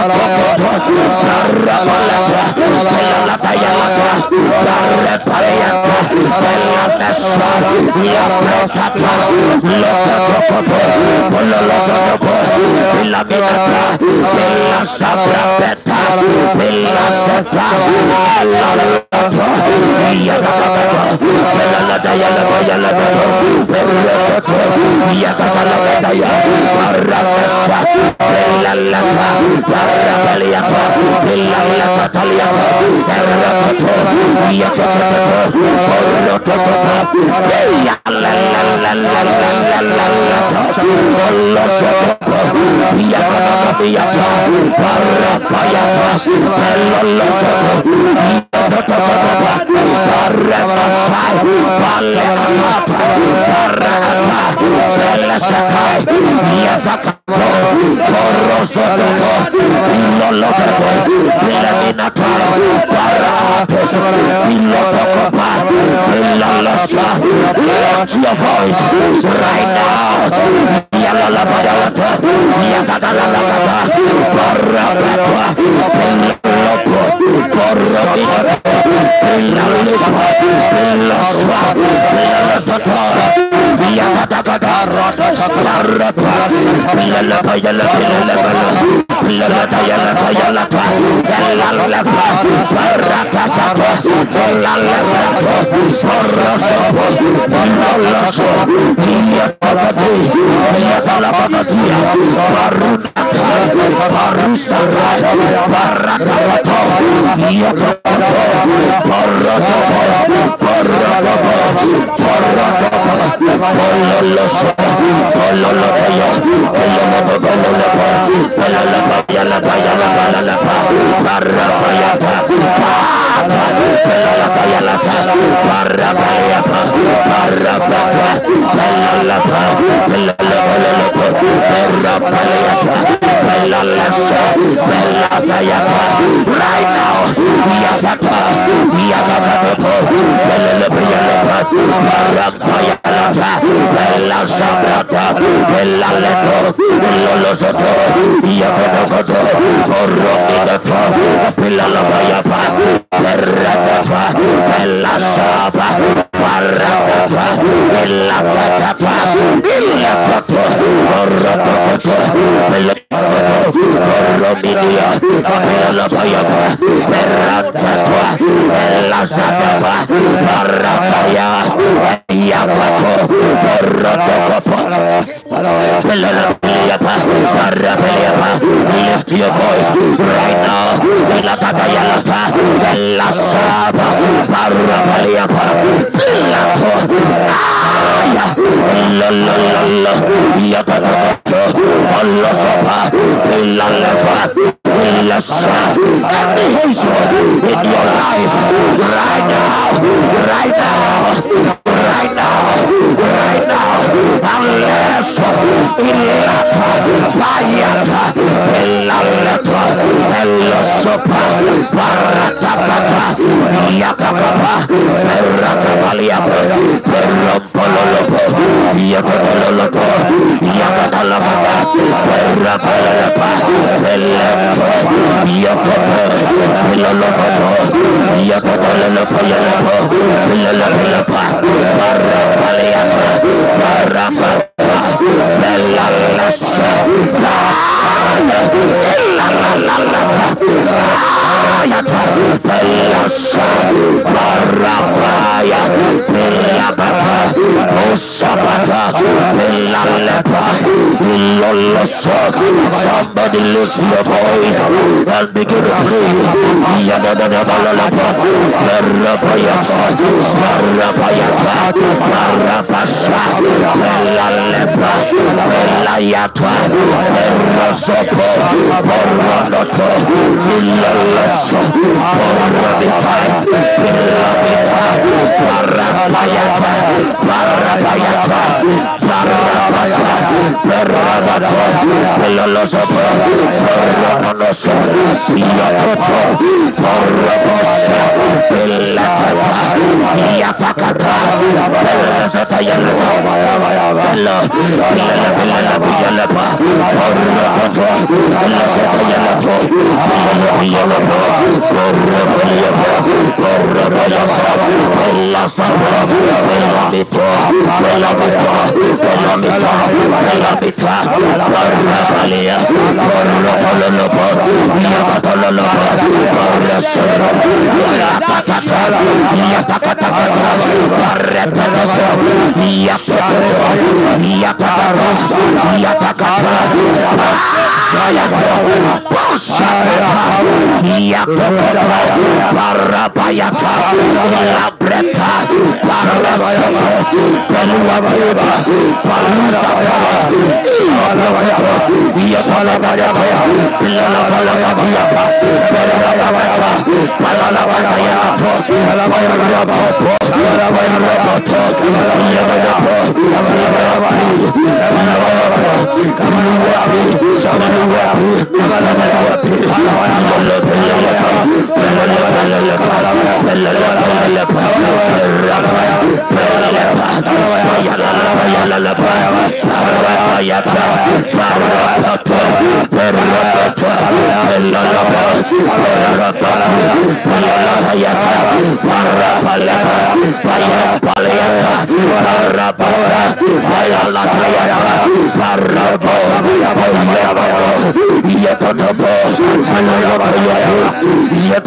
Parampayalata, Bella Bella Leto, Lolosoto, Yakoto, Oromidato, Bella Labayapa, Perratapa, Bella Saba, Paratapa, Bella Catapa, Bella Capo, Orototo, Bella Oromidia, Bella Labayapa, Perratapa, Bella Satapa, Parataya, Yakapo, Orototo, Lift your voice right now. La batalla la pa, la saba, barra, every in your life right now, right now, bayata, en la letra, en la sopa, para tapata, y acababa, perra se valía, perro polo loco, y acababa loco, y acababa la vaca, perra para la paz, el letra, y loco, y la loco, y acababa, pelo perra la paz, perra Grazie. Somebody lift your voice and begin to pray. Layatwa, Rasoko, Boranoto, Lulaso, Borabita, Borabita, Barapayata, Barapayata, Barapayata, Barapayata, Loloso, Boranoso, Siyakoto, Borabosa, Bilata, Hallelujah. yalapa korrakato Yakapaya Reka, Sarabaya, Panuabaya, Panusaya, Alabaya, Yapalabaya, Yalalabaya, Paralabaya, Palalabaya, Salabaya, Salabaya, Salabaya, Salabaya, Salabaya, Yet,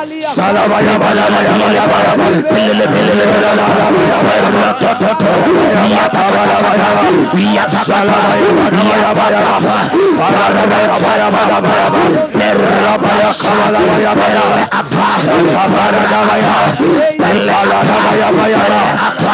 Salabaya Balabaya Balabaya Pili Pili Salabaya Balabaya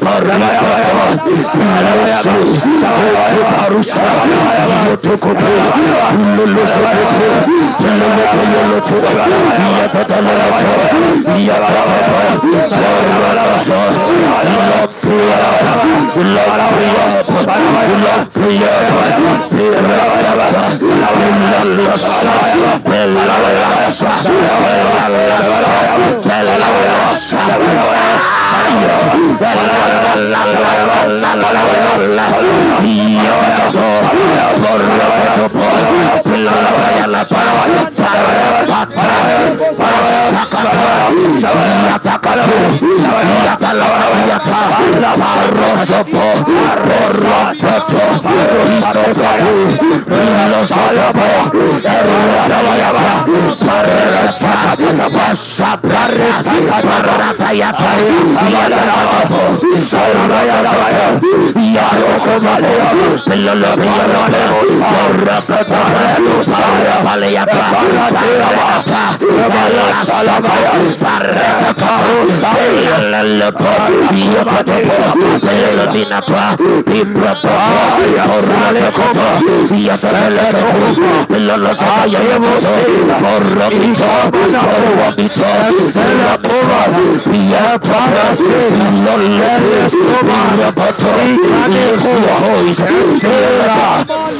Para Tell los Por Rabita, Rabita, Sela Kora, Pia Para Sela, Lolere Soma, Rabata, Ikane Kora, Sela,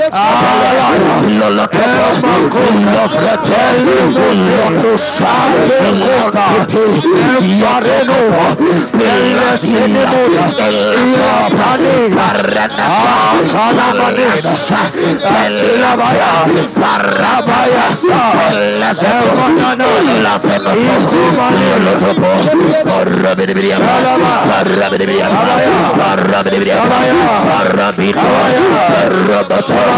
Rabbi,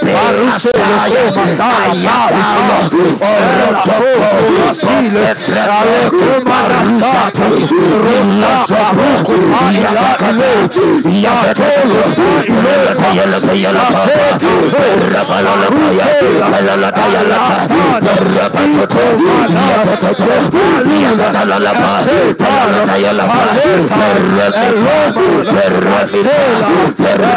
Paruse Terra,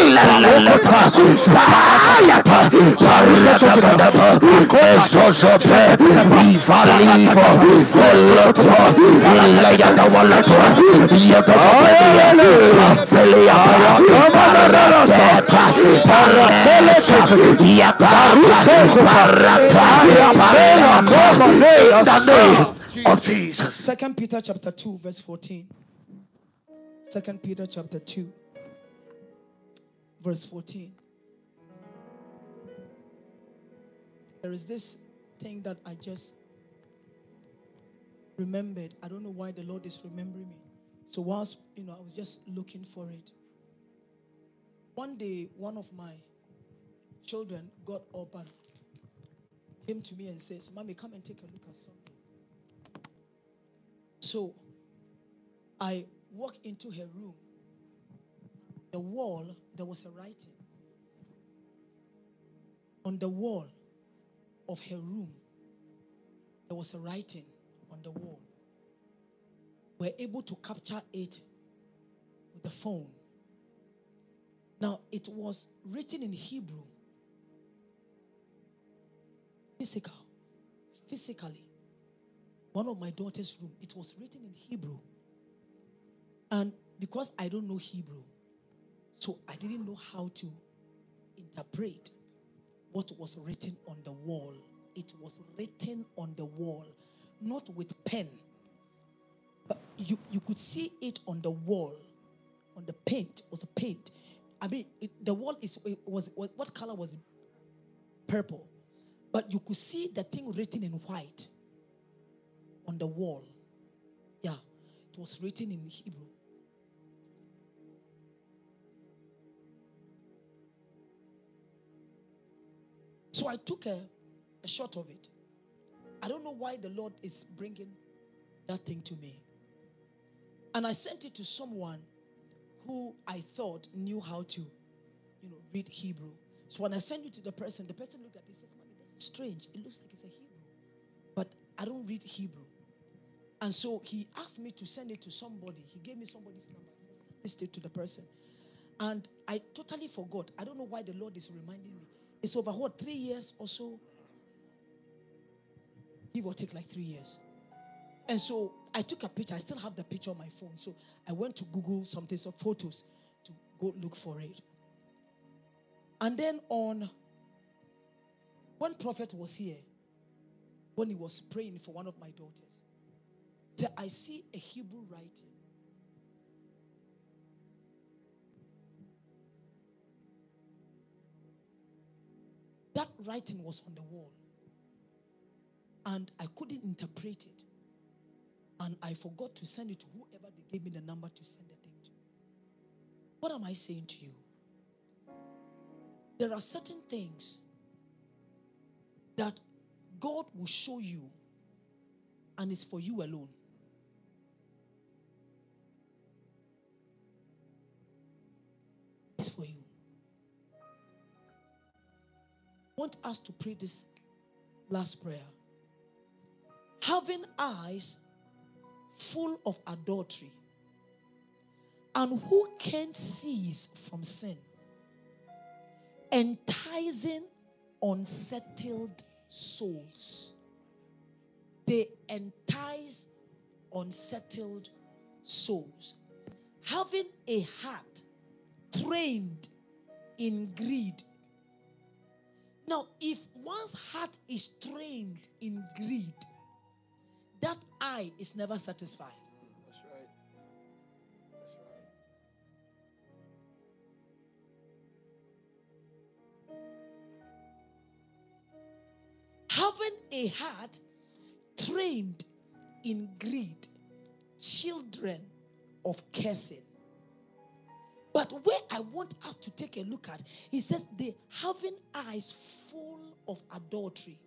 Ilala, Of Jesus. Second Peter chapter 2, verse 14. Second Peter chapter 2, verse 14. There is this thing that I just remembered. I don't know why the Lord is remembering me. So whilst you know, I was just looking for it. One day, one of my children got up and came to me and says, Mommy, come and take a look at something. So I walked into her room. The wall, there was a writing. On the wall of her room, there was a writing on the wall. We're able to capture it with the phone. Now, it was written in Hebrew. Physical. Physically one of my daughter's room. It was written in Hebrew. And because I don't know Hebrew, so I didn't know how to interpret what was written on the wall. It was written on the wall, not with pen. But you, you could see it on the wall, on the paint, was a paint. I mean, it, the wall is it was, was what color was it? Purple. But you could see the thing written in white on the wall. Yeah, it was written in Hebrew. So I took a, a shot of it. I don't know why the Lord is bringing that thing to me. And I sent it to someone who I thought knew how to, you know, read Hebrew. So when I sent it to the person, the person looked at it and says, Mommy, that's strange. It looks like it's a Hebrew. But I don't read Hebrew. And so he asked me to send it to somebody. He gave me somebody's number. I said, send this to the person. And I totally forgot. I don't know why the Lord is reminding me. It's over what, three years or so? Give or take like three years. And so I took a picture. I still have the picture on my phone. So I went to Google something, some photos to go look for it. And then on one prophet was here, when he was praying for one of my daughters, said, I see a Hebrew writing. That writing was on the wall. And I couldn't interpret it. And I forgot to send it to whoever they gave me the number to send the thing to. What am I saying to you? There are certain things that God will show you, and it's for you alone. It's for you. I want us to pray this last prayer. Having eyes full of adultery, and who can't cease from sin, enticing unsettled souls. They entice unsettled souls. Having a heart trained in greed. Now, if one's heart is trained in greed, that I is never satisfied. That's right. That's right. Having a heart trained in greed, children of cursing. But where I want us to take a look at, he says, they having eyes full of adultery.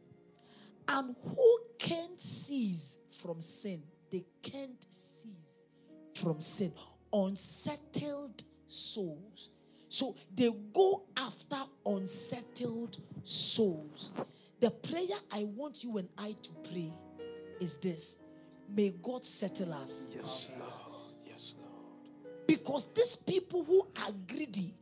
And who can't cease from sin? They can't cease from sin. Unsettled souls. So they go after unsettled souls. The prayer I want you and I to pray is this May God settle us. Yes, Lord. Yes, Lord. Because these people who are greedy,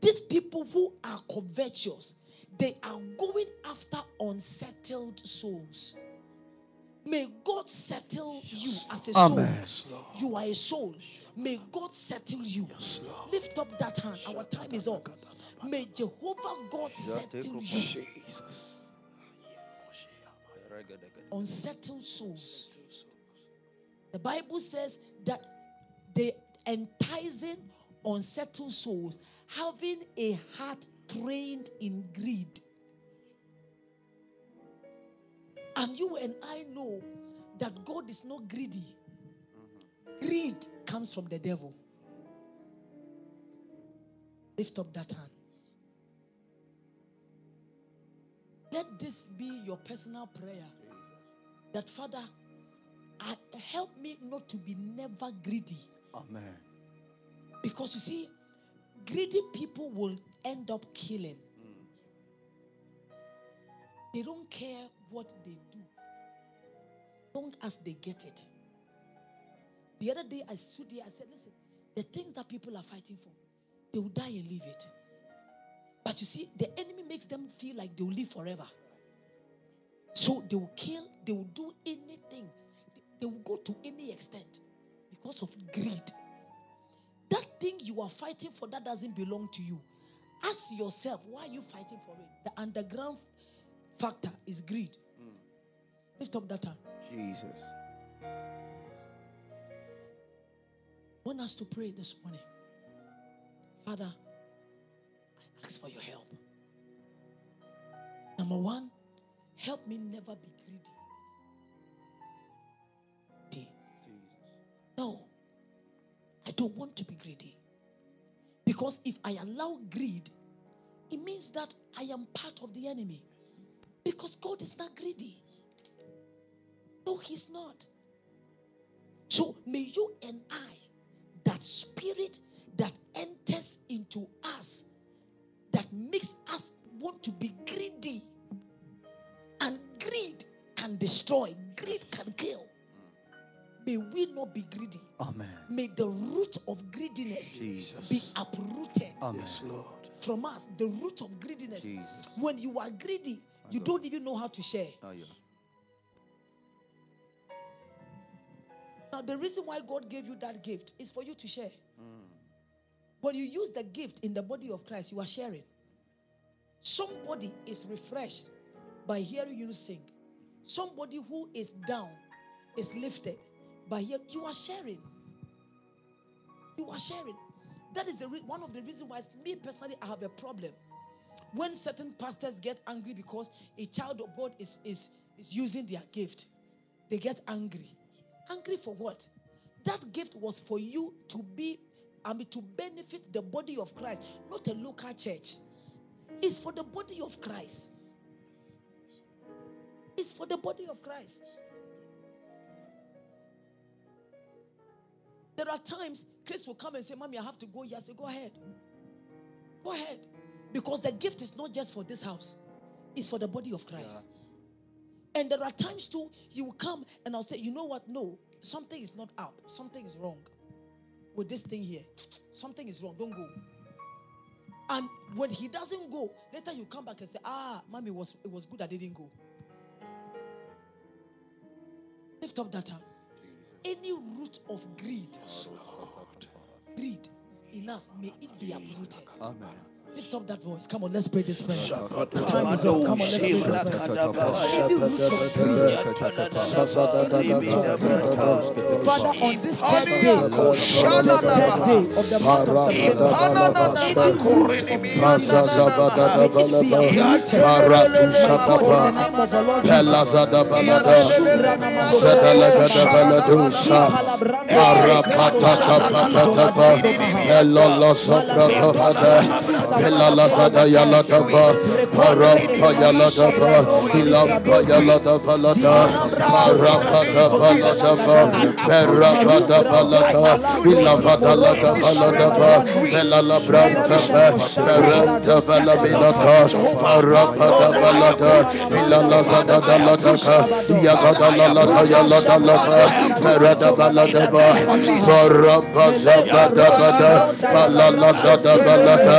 these people who are covetous, they are going after unsettled souls. May God settle you as a soul. You are a soul. May God settle you. Lift up that hand. Our time is up. May Jehovah God settle you. Jesus. Unsettled souls. The Bible says that the enticing unsettled souls having a heart trained in greed. And you and I know that God is not greedy. Greed comes from the devil. Lift up that hand. Let this be your personal prayer. That Father, I, help me not to be never greedy. Amen. Because you see, greedy people will end up killing. Hmm. They don't care what they do, long as they get it. The other day I stood here, I said, listen, the things that people are fighting for, they will die and leave it. But you see, the enemy makes them feel like they will live forever. So they will kill, they will do anything, they will go to any extent because of greed. That thing you are fighting for that doesn't belong to you. Ask yourself, why are you fighting for it? The underground factor is greed. Lift up that hand. Jesus. want us to pray this morning. Father, I ask for your help. Number one, help me never be greedy. Jesus. No, I don't want to be greedy. Because if I allow greed, it means that I am part of the enemy. Because God is not greedy. No, He's not. So may you and I, that spirit that enters into us, that makes us want to be greedy, and greed can destroy, greed can kill. May we not be greedy. Amen. May the root of greediness Jesus. be uprooted Amen. Yes, Lord. from us. The root of greediness. Jesus. When you are greedy, you don't even know how to share. Oh, yeah. Now, the reason why God gave you that gift is for you to share. Mm. When you use the gift in the body of Christ, you are sharing. Somebody is refreshed by hearing you sing. Somebody who is down is lifted hearing you are sharing. You are sharing. That is the re- one of the reasons why me personally I have a problem. When certain pastors get angry because a child of God is, is, is using their gift, they get angry. Angry for what? That gift was for you to be, I mean, to benefit the body of Christ, not a local church. It's for the body of Christ. It's for the body of Christ. There are times Chris will come and say, Mommy, I have to go. Yes, say, go ahead. Go ahead. Because the gift is not just for this house, it's for the body of Christ. And there are times too, he will come and I'll say, you know what? No, something is not up. Something is wrong with this thing here. Something is wrong. Don't go. And when he doesn't go, later you come back and say, ah, mommy, it was, it was good I didn't go. Lift up that hand. Any root of greed, greed in us, may it be uprooted. Amen. Lift up that voice. Come on, let's pray this prayer. The time is up. Come on, let's pray this prayer. Any root of greed, Father, on this third day, on this third day of the month of September, any root of greed, may it be uprooted. My God, in the name of the Lord Jesus. Pelala Zada Yalatava, Parapa Yalatava, Ilampa Yalatava Lata, Parapata Palatava, Perapata Palata, Ilavata Lata Palatava, Pelala Brantava, Peranta Palaminata, Parapata Palata, Ilala Zada Dalataka, Yagada Lalata Yalata Lava, Perada Baladava, Parapa Zabada Bada, Palala Zada Balata,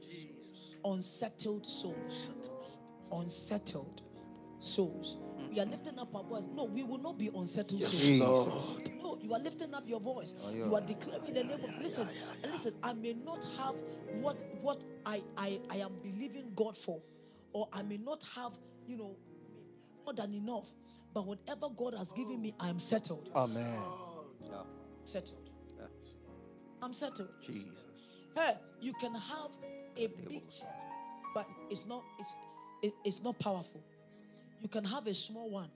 Unsettled souls. Unsettled souls. We are lifting up our voice. No, we will not be unsettled souls. Lord. No, you are lifting up your voice. Oh, you are declaring the name of listen, listen, I may not have what what I, I I am believing God for, or I may not have, you know, more than enough. But whatever God has given me, I am settled. Amen. Settled. I'm settled. Jesus. Hey, you can have a big, but it's not it's it- it's not powerful. You can have a small one,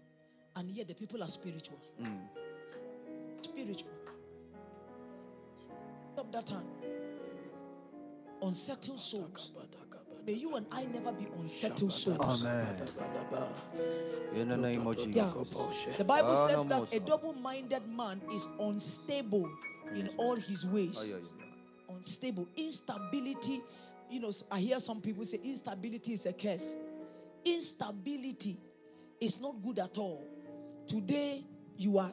and yet the people are spiritual. Spiritual. Stop that time. Unsettled souls. May you and I never be unsettled souls. Amen. In the name of Jesus. Yeah. The Bible Ah, says that a double-minded man is unstable in all his ways. Oh, unstable instability you know i hear some people say instability is a curse. Instability is not good at all. Today you are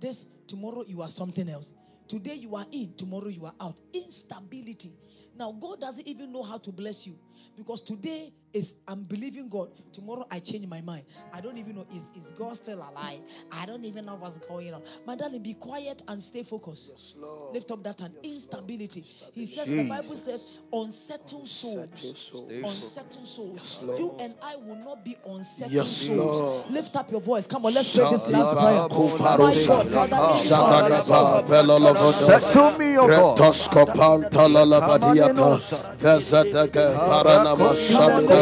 this tomorrow you are something else. Today you are in tomorrow you are out. Instability. Now god doesn't even know how to bless you because today is i'm believing god. Tomorrow i change my mind. I don't even know is, is god still alive? I don't even know what's going on. My darling be quiet and stay focused. Lift up that hand instability. He says the bible says unsettled souls. unsettled souls. You and i will not be unsettled Yes, souls. Lord. lift up your voice. Come on let's pray this last prayer. my god father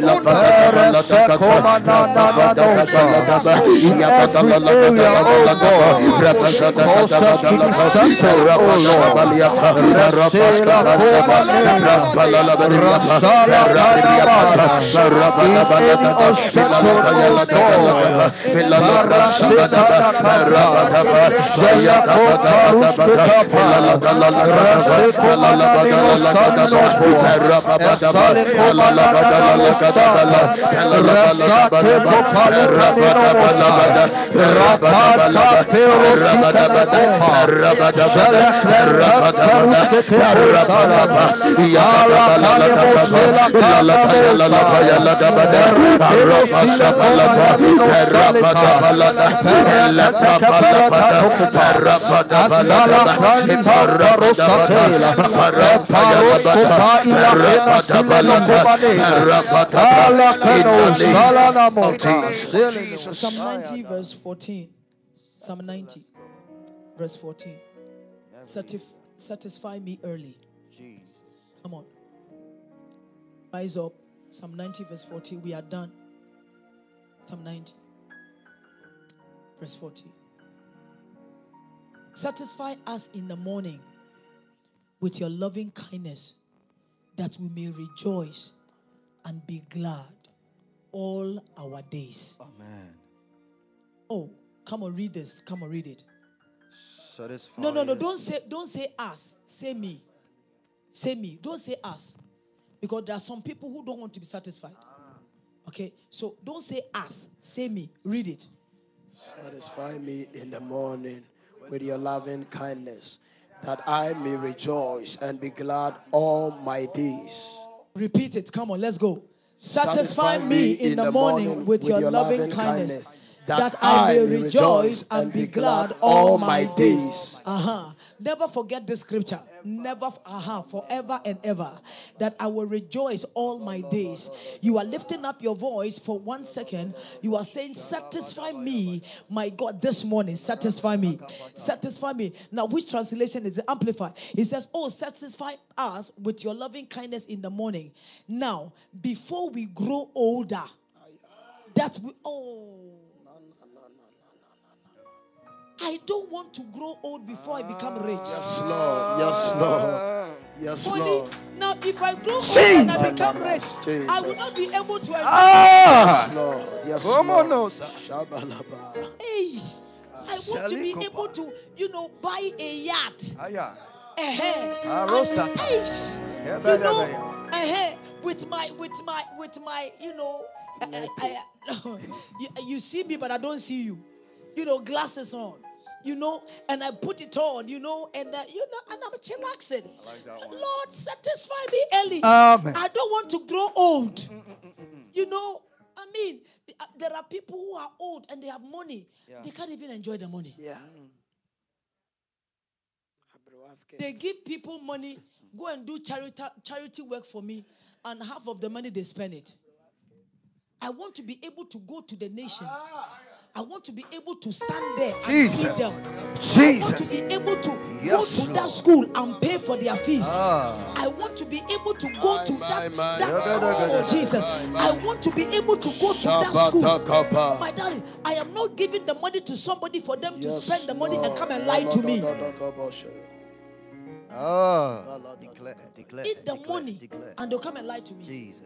in Shabaraba, Belolovota, Settle me, O God. Retoskopan, Talalabadiata, Rapata, Sata, Balata, Psalm 90, verse 14. Psalm 90, verse 14. Satisf- satisfy me early. Jesus. Come on. Rise up Psalm 90, verse 40. We are done. Psalm 90, verse 40. Satisfy us in the morning with your loving kindness, that we may rejoice and be glad all our days. Amen. Oh, come on, read this. Come on, read it. Satisfy No, no, no. Don't say don't say us. Say me. Say me. Don't say us. Because there are some people who don't want to be satisfied. Ah. Okay? So don't say us. Say me. Read it. Satisfy me in the morning with your loving kindness, that I may rejoice and be glad all my days. Repeat it. Come on, let's go. Satisfy me in the morning with your loving kindness, that I may rejoice and be glad all my days. Uh huh. Never forget this scripture. Never, uh huh, forever and ever. That I will rejoice all my days. You are lifting up your voice for one second. You are saying, Satisfy me, my God, this morning. Satisfy me. Satisfy me. Now, which translation is it? Amplified. It says, Oh, satisfy us with your loving kindness in the morning. Now, before we grow older, that we, oh, I don't want to grow old before I become rich. Yes, Lord. Yes, Lord. Yes, Only Lord. now, if I grow old and I become rich, I will not be able to enjoy. Ah! Yes, Lord. Yes, Come on, Lord. no, sir. Shabalaba. Age. I want to be able to, you know, buy a yacht. Aya. Eh-heh. Ah, And Rosata. age. Yeah, You know, better. eh-heh, with my, with my, with my, you know, you, you see me, but I don't see you. You know, glasses on. You know, and I put it on, you know, and uh, you know, and I'm chillaxing. Lord, satisfy me early. Amen. I don't want to grow old. You know, I mean, uh, there are people who are old and they have money. They can't even enjoy the money. Yeah. They give people money, go and do charity, charity work for me, and half of the money they spend it. I want to be able to go to the nations. I want to be able to stand there and Jesus. feed them. Jesus. I want to be able to go Yes, to that school and pay for their fees. Ah. I want to be able to go to My, that. my, that my. oh, Jesus. I want to be able to go to that school. My darling, I am not giving the money to somebody for them to spend the money and come and lie to me. Ah. Declare, declare. Eat the declare, money Declare. and they'll come and lie to me. Jesus.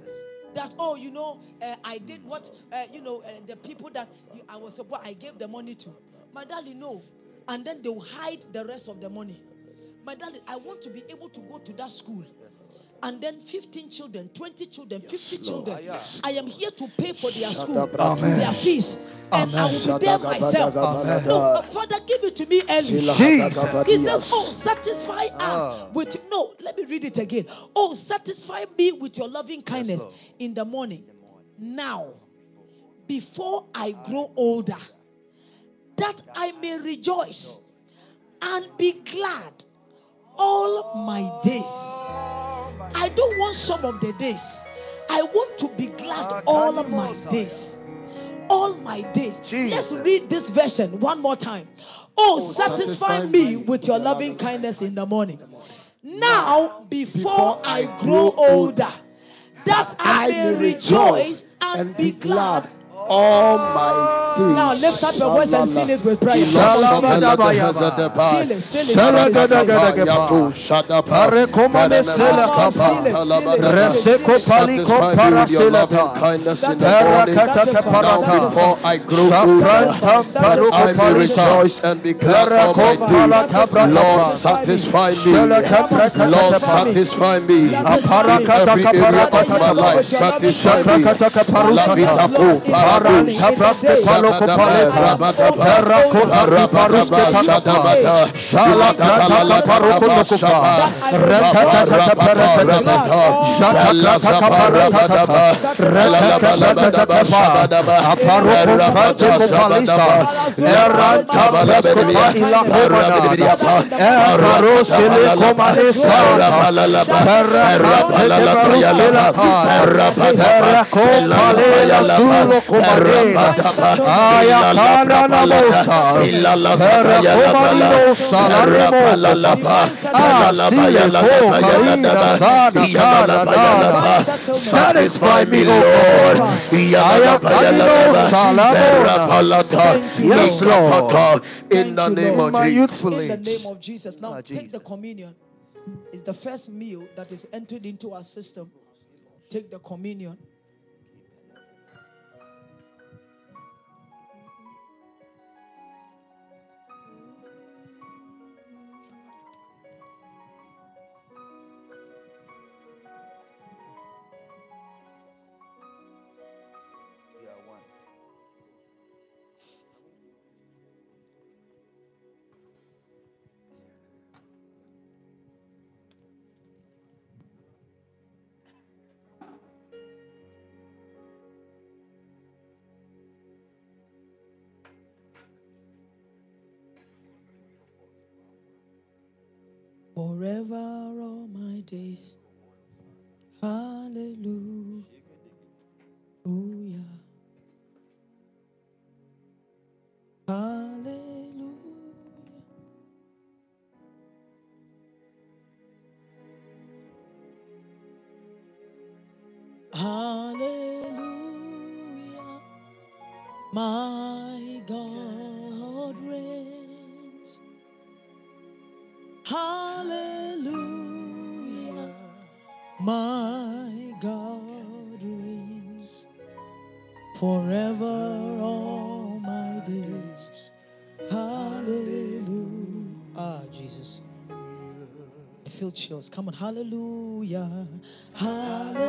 That oh you know uh, i did what uh, you know uh, the people that you, i was supposed i gave the money to. My darling no. And then they'll hide the rest of the money. My darling i want to be able to go to that school and then 15 children 20 children 50 children i am here to pay for their school Amen. their fees and i will be there myself Amen. no father give it to me early Jesus. he says, Oh, satisfy us Ah. with no, let me read it again. Oh, satisfy me with your loving kindness in the morning. Now, before I grow older, that I may rejoice and be glad all my days. I don't want some of the days. I want to be glad ah, all of my days. All my days. Let's read this version one more time. Oh, oh satisfy me with your loving kindness in the morning. Now, before I grow older, that I may rejoice and be glad. All my days. Now, lift up your voice and seal it with prayer. Shalabadabayaba. Seal it, seal it, seal it, seal it. Parekomane sela kapa. Reseko paliko paraselata. Erakataka parata. Before I grow Shafrantam older, paruko I may parisa. rejoice and be glad all my days. Lord, satisfy me. Lord, satisfy me. Aparakata Every area of my kaparata. life, satisfy me. Shakataka parusata. Labitaku, Paran tabraske paloko paleta. Terako paru paruske tanapa. Shala lokupa. Ila homana. Erarosile komanisa. Terrakate barusilata. Terrako palela sulo komadena. Aya kana na mosa. Perekomanino salaremo. Ah, sile ko karina sana kana na. Satisfy me, Lord. Aya kanino salamona. Yes, Lord. In the Thank you, name Lord. of My Jesus. youthful In the age. name of Jesus. Now Ah, take the Jesus. communion. It's the first meal that is entered into our system. Take the communion. Forever all my days. Hallelujah. Hallelujah. Hallelujah. My God reigns. Hallelujah. My God reigns forever all my days. Hallelujah. Ah, Jesus. I feel chills. Come on. Hallelujah. Hallelujah.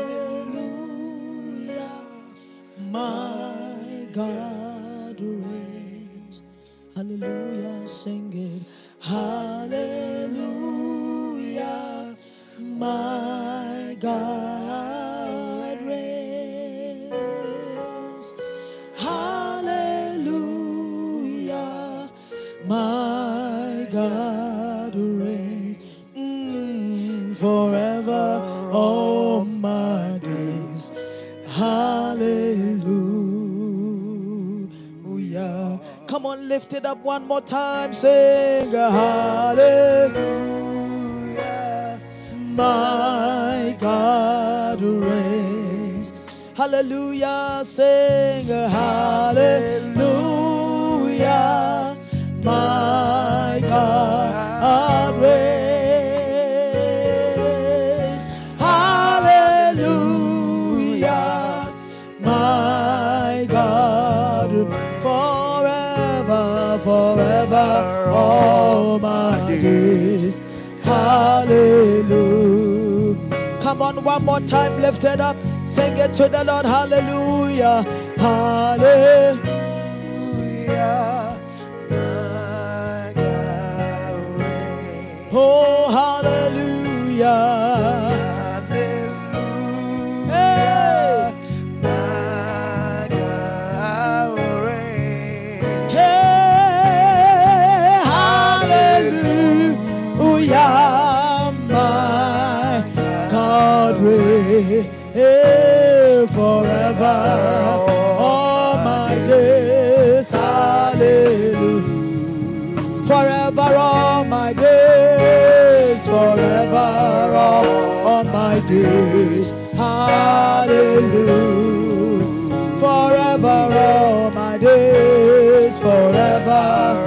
My God reigns. Hallelujah. Sing it. Hallelujah. My God reigns. Hallelujah. My God reigns Mm, forever all my days. Hallelujah. Come on, lift it up one more time. Sing hallelujah. My God reigns. Hallelujah. Sing a hallelujah. My God reigns. Hallelujah. My God forever, forever, all my days. Hallelujah. Come on, one more time, lift it up. Sing it to the Lord. Hallelujah. Hallelujah. Oh, hallelujah. Forever, all my days, hallelujah, forever, all my days, forever, all, my days, hallelujah. Forever all my days, forever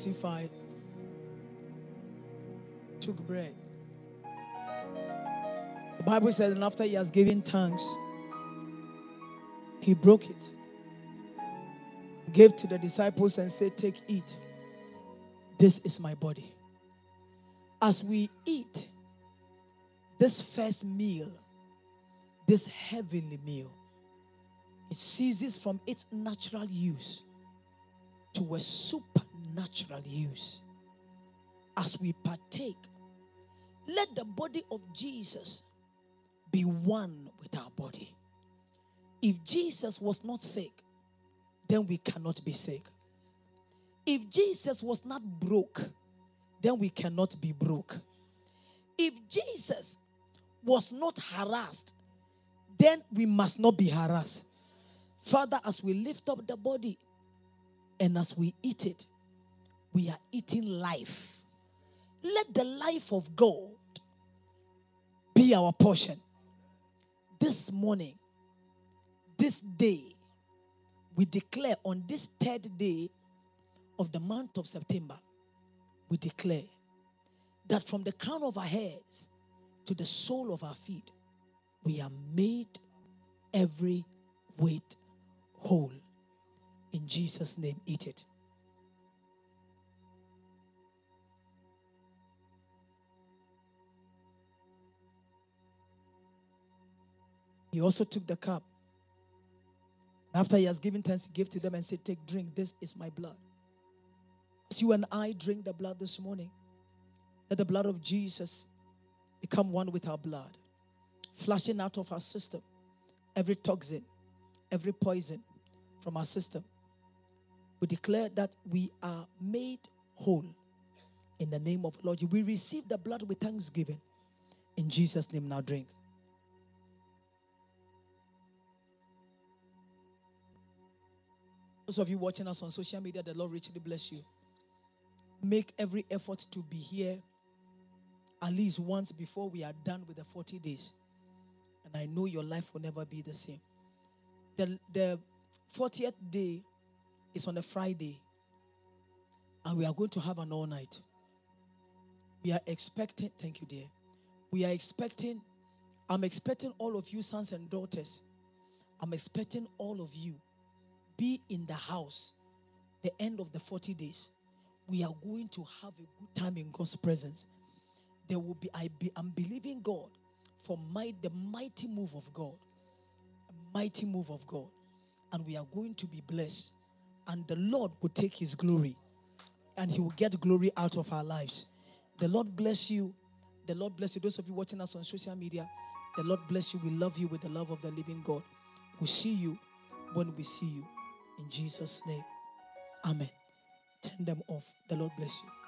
crucified, took bread. The Bible says, and after he has given thanks, he broke it, gave to the disciples, and said, Take, eat. This is my body. As we eat this first meal, this heavenly meal, it ceases from its natural use to a supernatural use. As we partake, let the body of Jesus be one with our body. If Jesus was not sick, then we cannot be sick. If Jesus was not broke, then we cannot be broke. If Jesus was not harassed, then we must not be harassed. Father, as we lift up the body and as we eat it, we are eating life. Let the life of God be our portion. This morning, this day, we declare on this third day of the month of September, we declare that from the crown of our heads to the sole of our feet, we are made every weight whole. In Jesus' name, eat it. He also took the cup. After he has given thanks, he gave to them and said, Take, drink. This is my blood. As you and I drink the blood this morning, let the blood of Jesus become one with our blood, flushing out of our system every toxin, every poison from our system. We declare that we are made whole in the name of the Lord. We receive the blood with thanksgiving. In Jesus' name, now drink. Those of you watching us on social media, the Lord richly bless you. Make every effort to be here at least once before we are done with the 40 days. And I know your life will never be the same. The, the 40th day is on a Friday, and we are going to have an all night. We are expecting, thank you, dear. We are expecting, I'm expecting all of you, sons and daughters. I'm expecting all of you be in the house the end of the 40 days. We are going to have a good time in God's presence. There will be, I be I'm believing God for the mighty move of God. Mighty move of God. And we are going to be blessed. And the Lord will take his glory. And he will get glory out of our lives. The Lord bless you. The Lord bless you. Those of you watching us on social media, the Lord bless you. We love you with the love of the living God. We'll see you when we see you. In Jesus' name. Amen. Turn them off. The Lord bless you.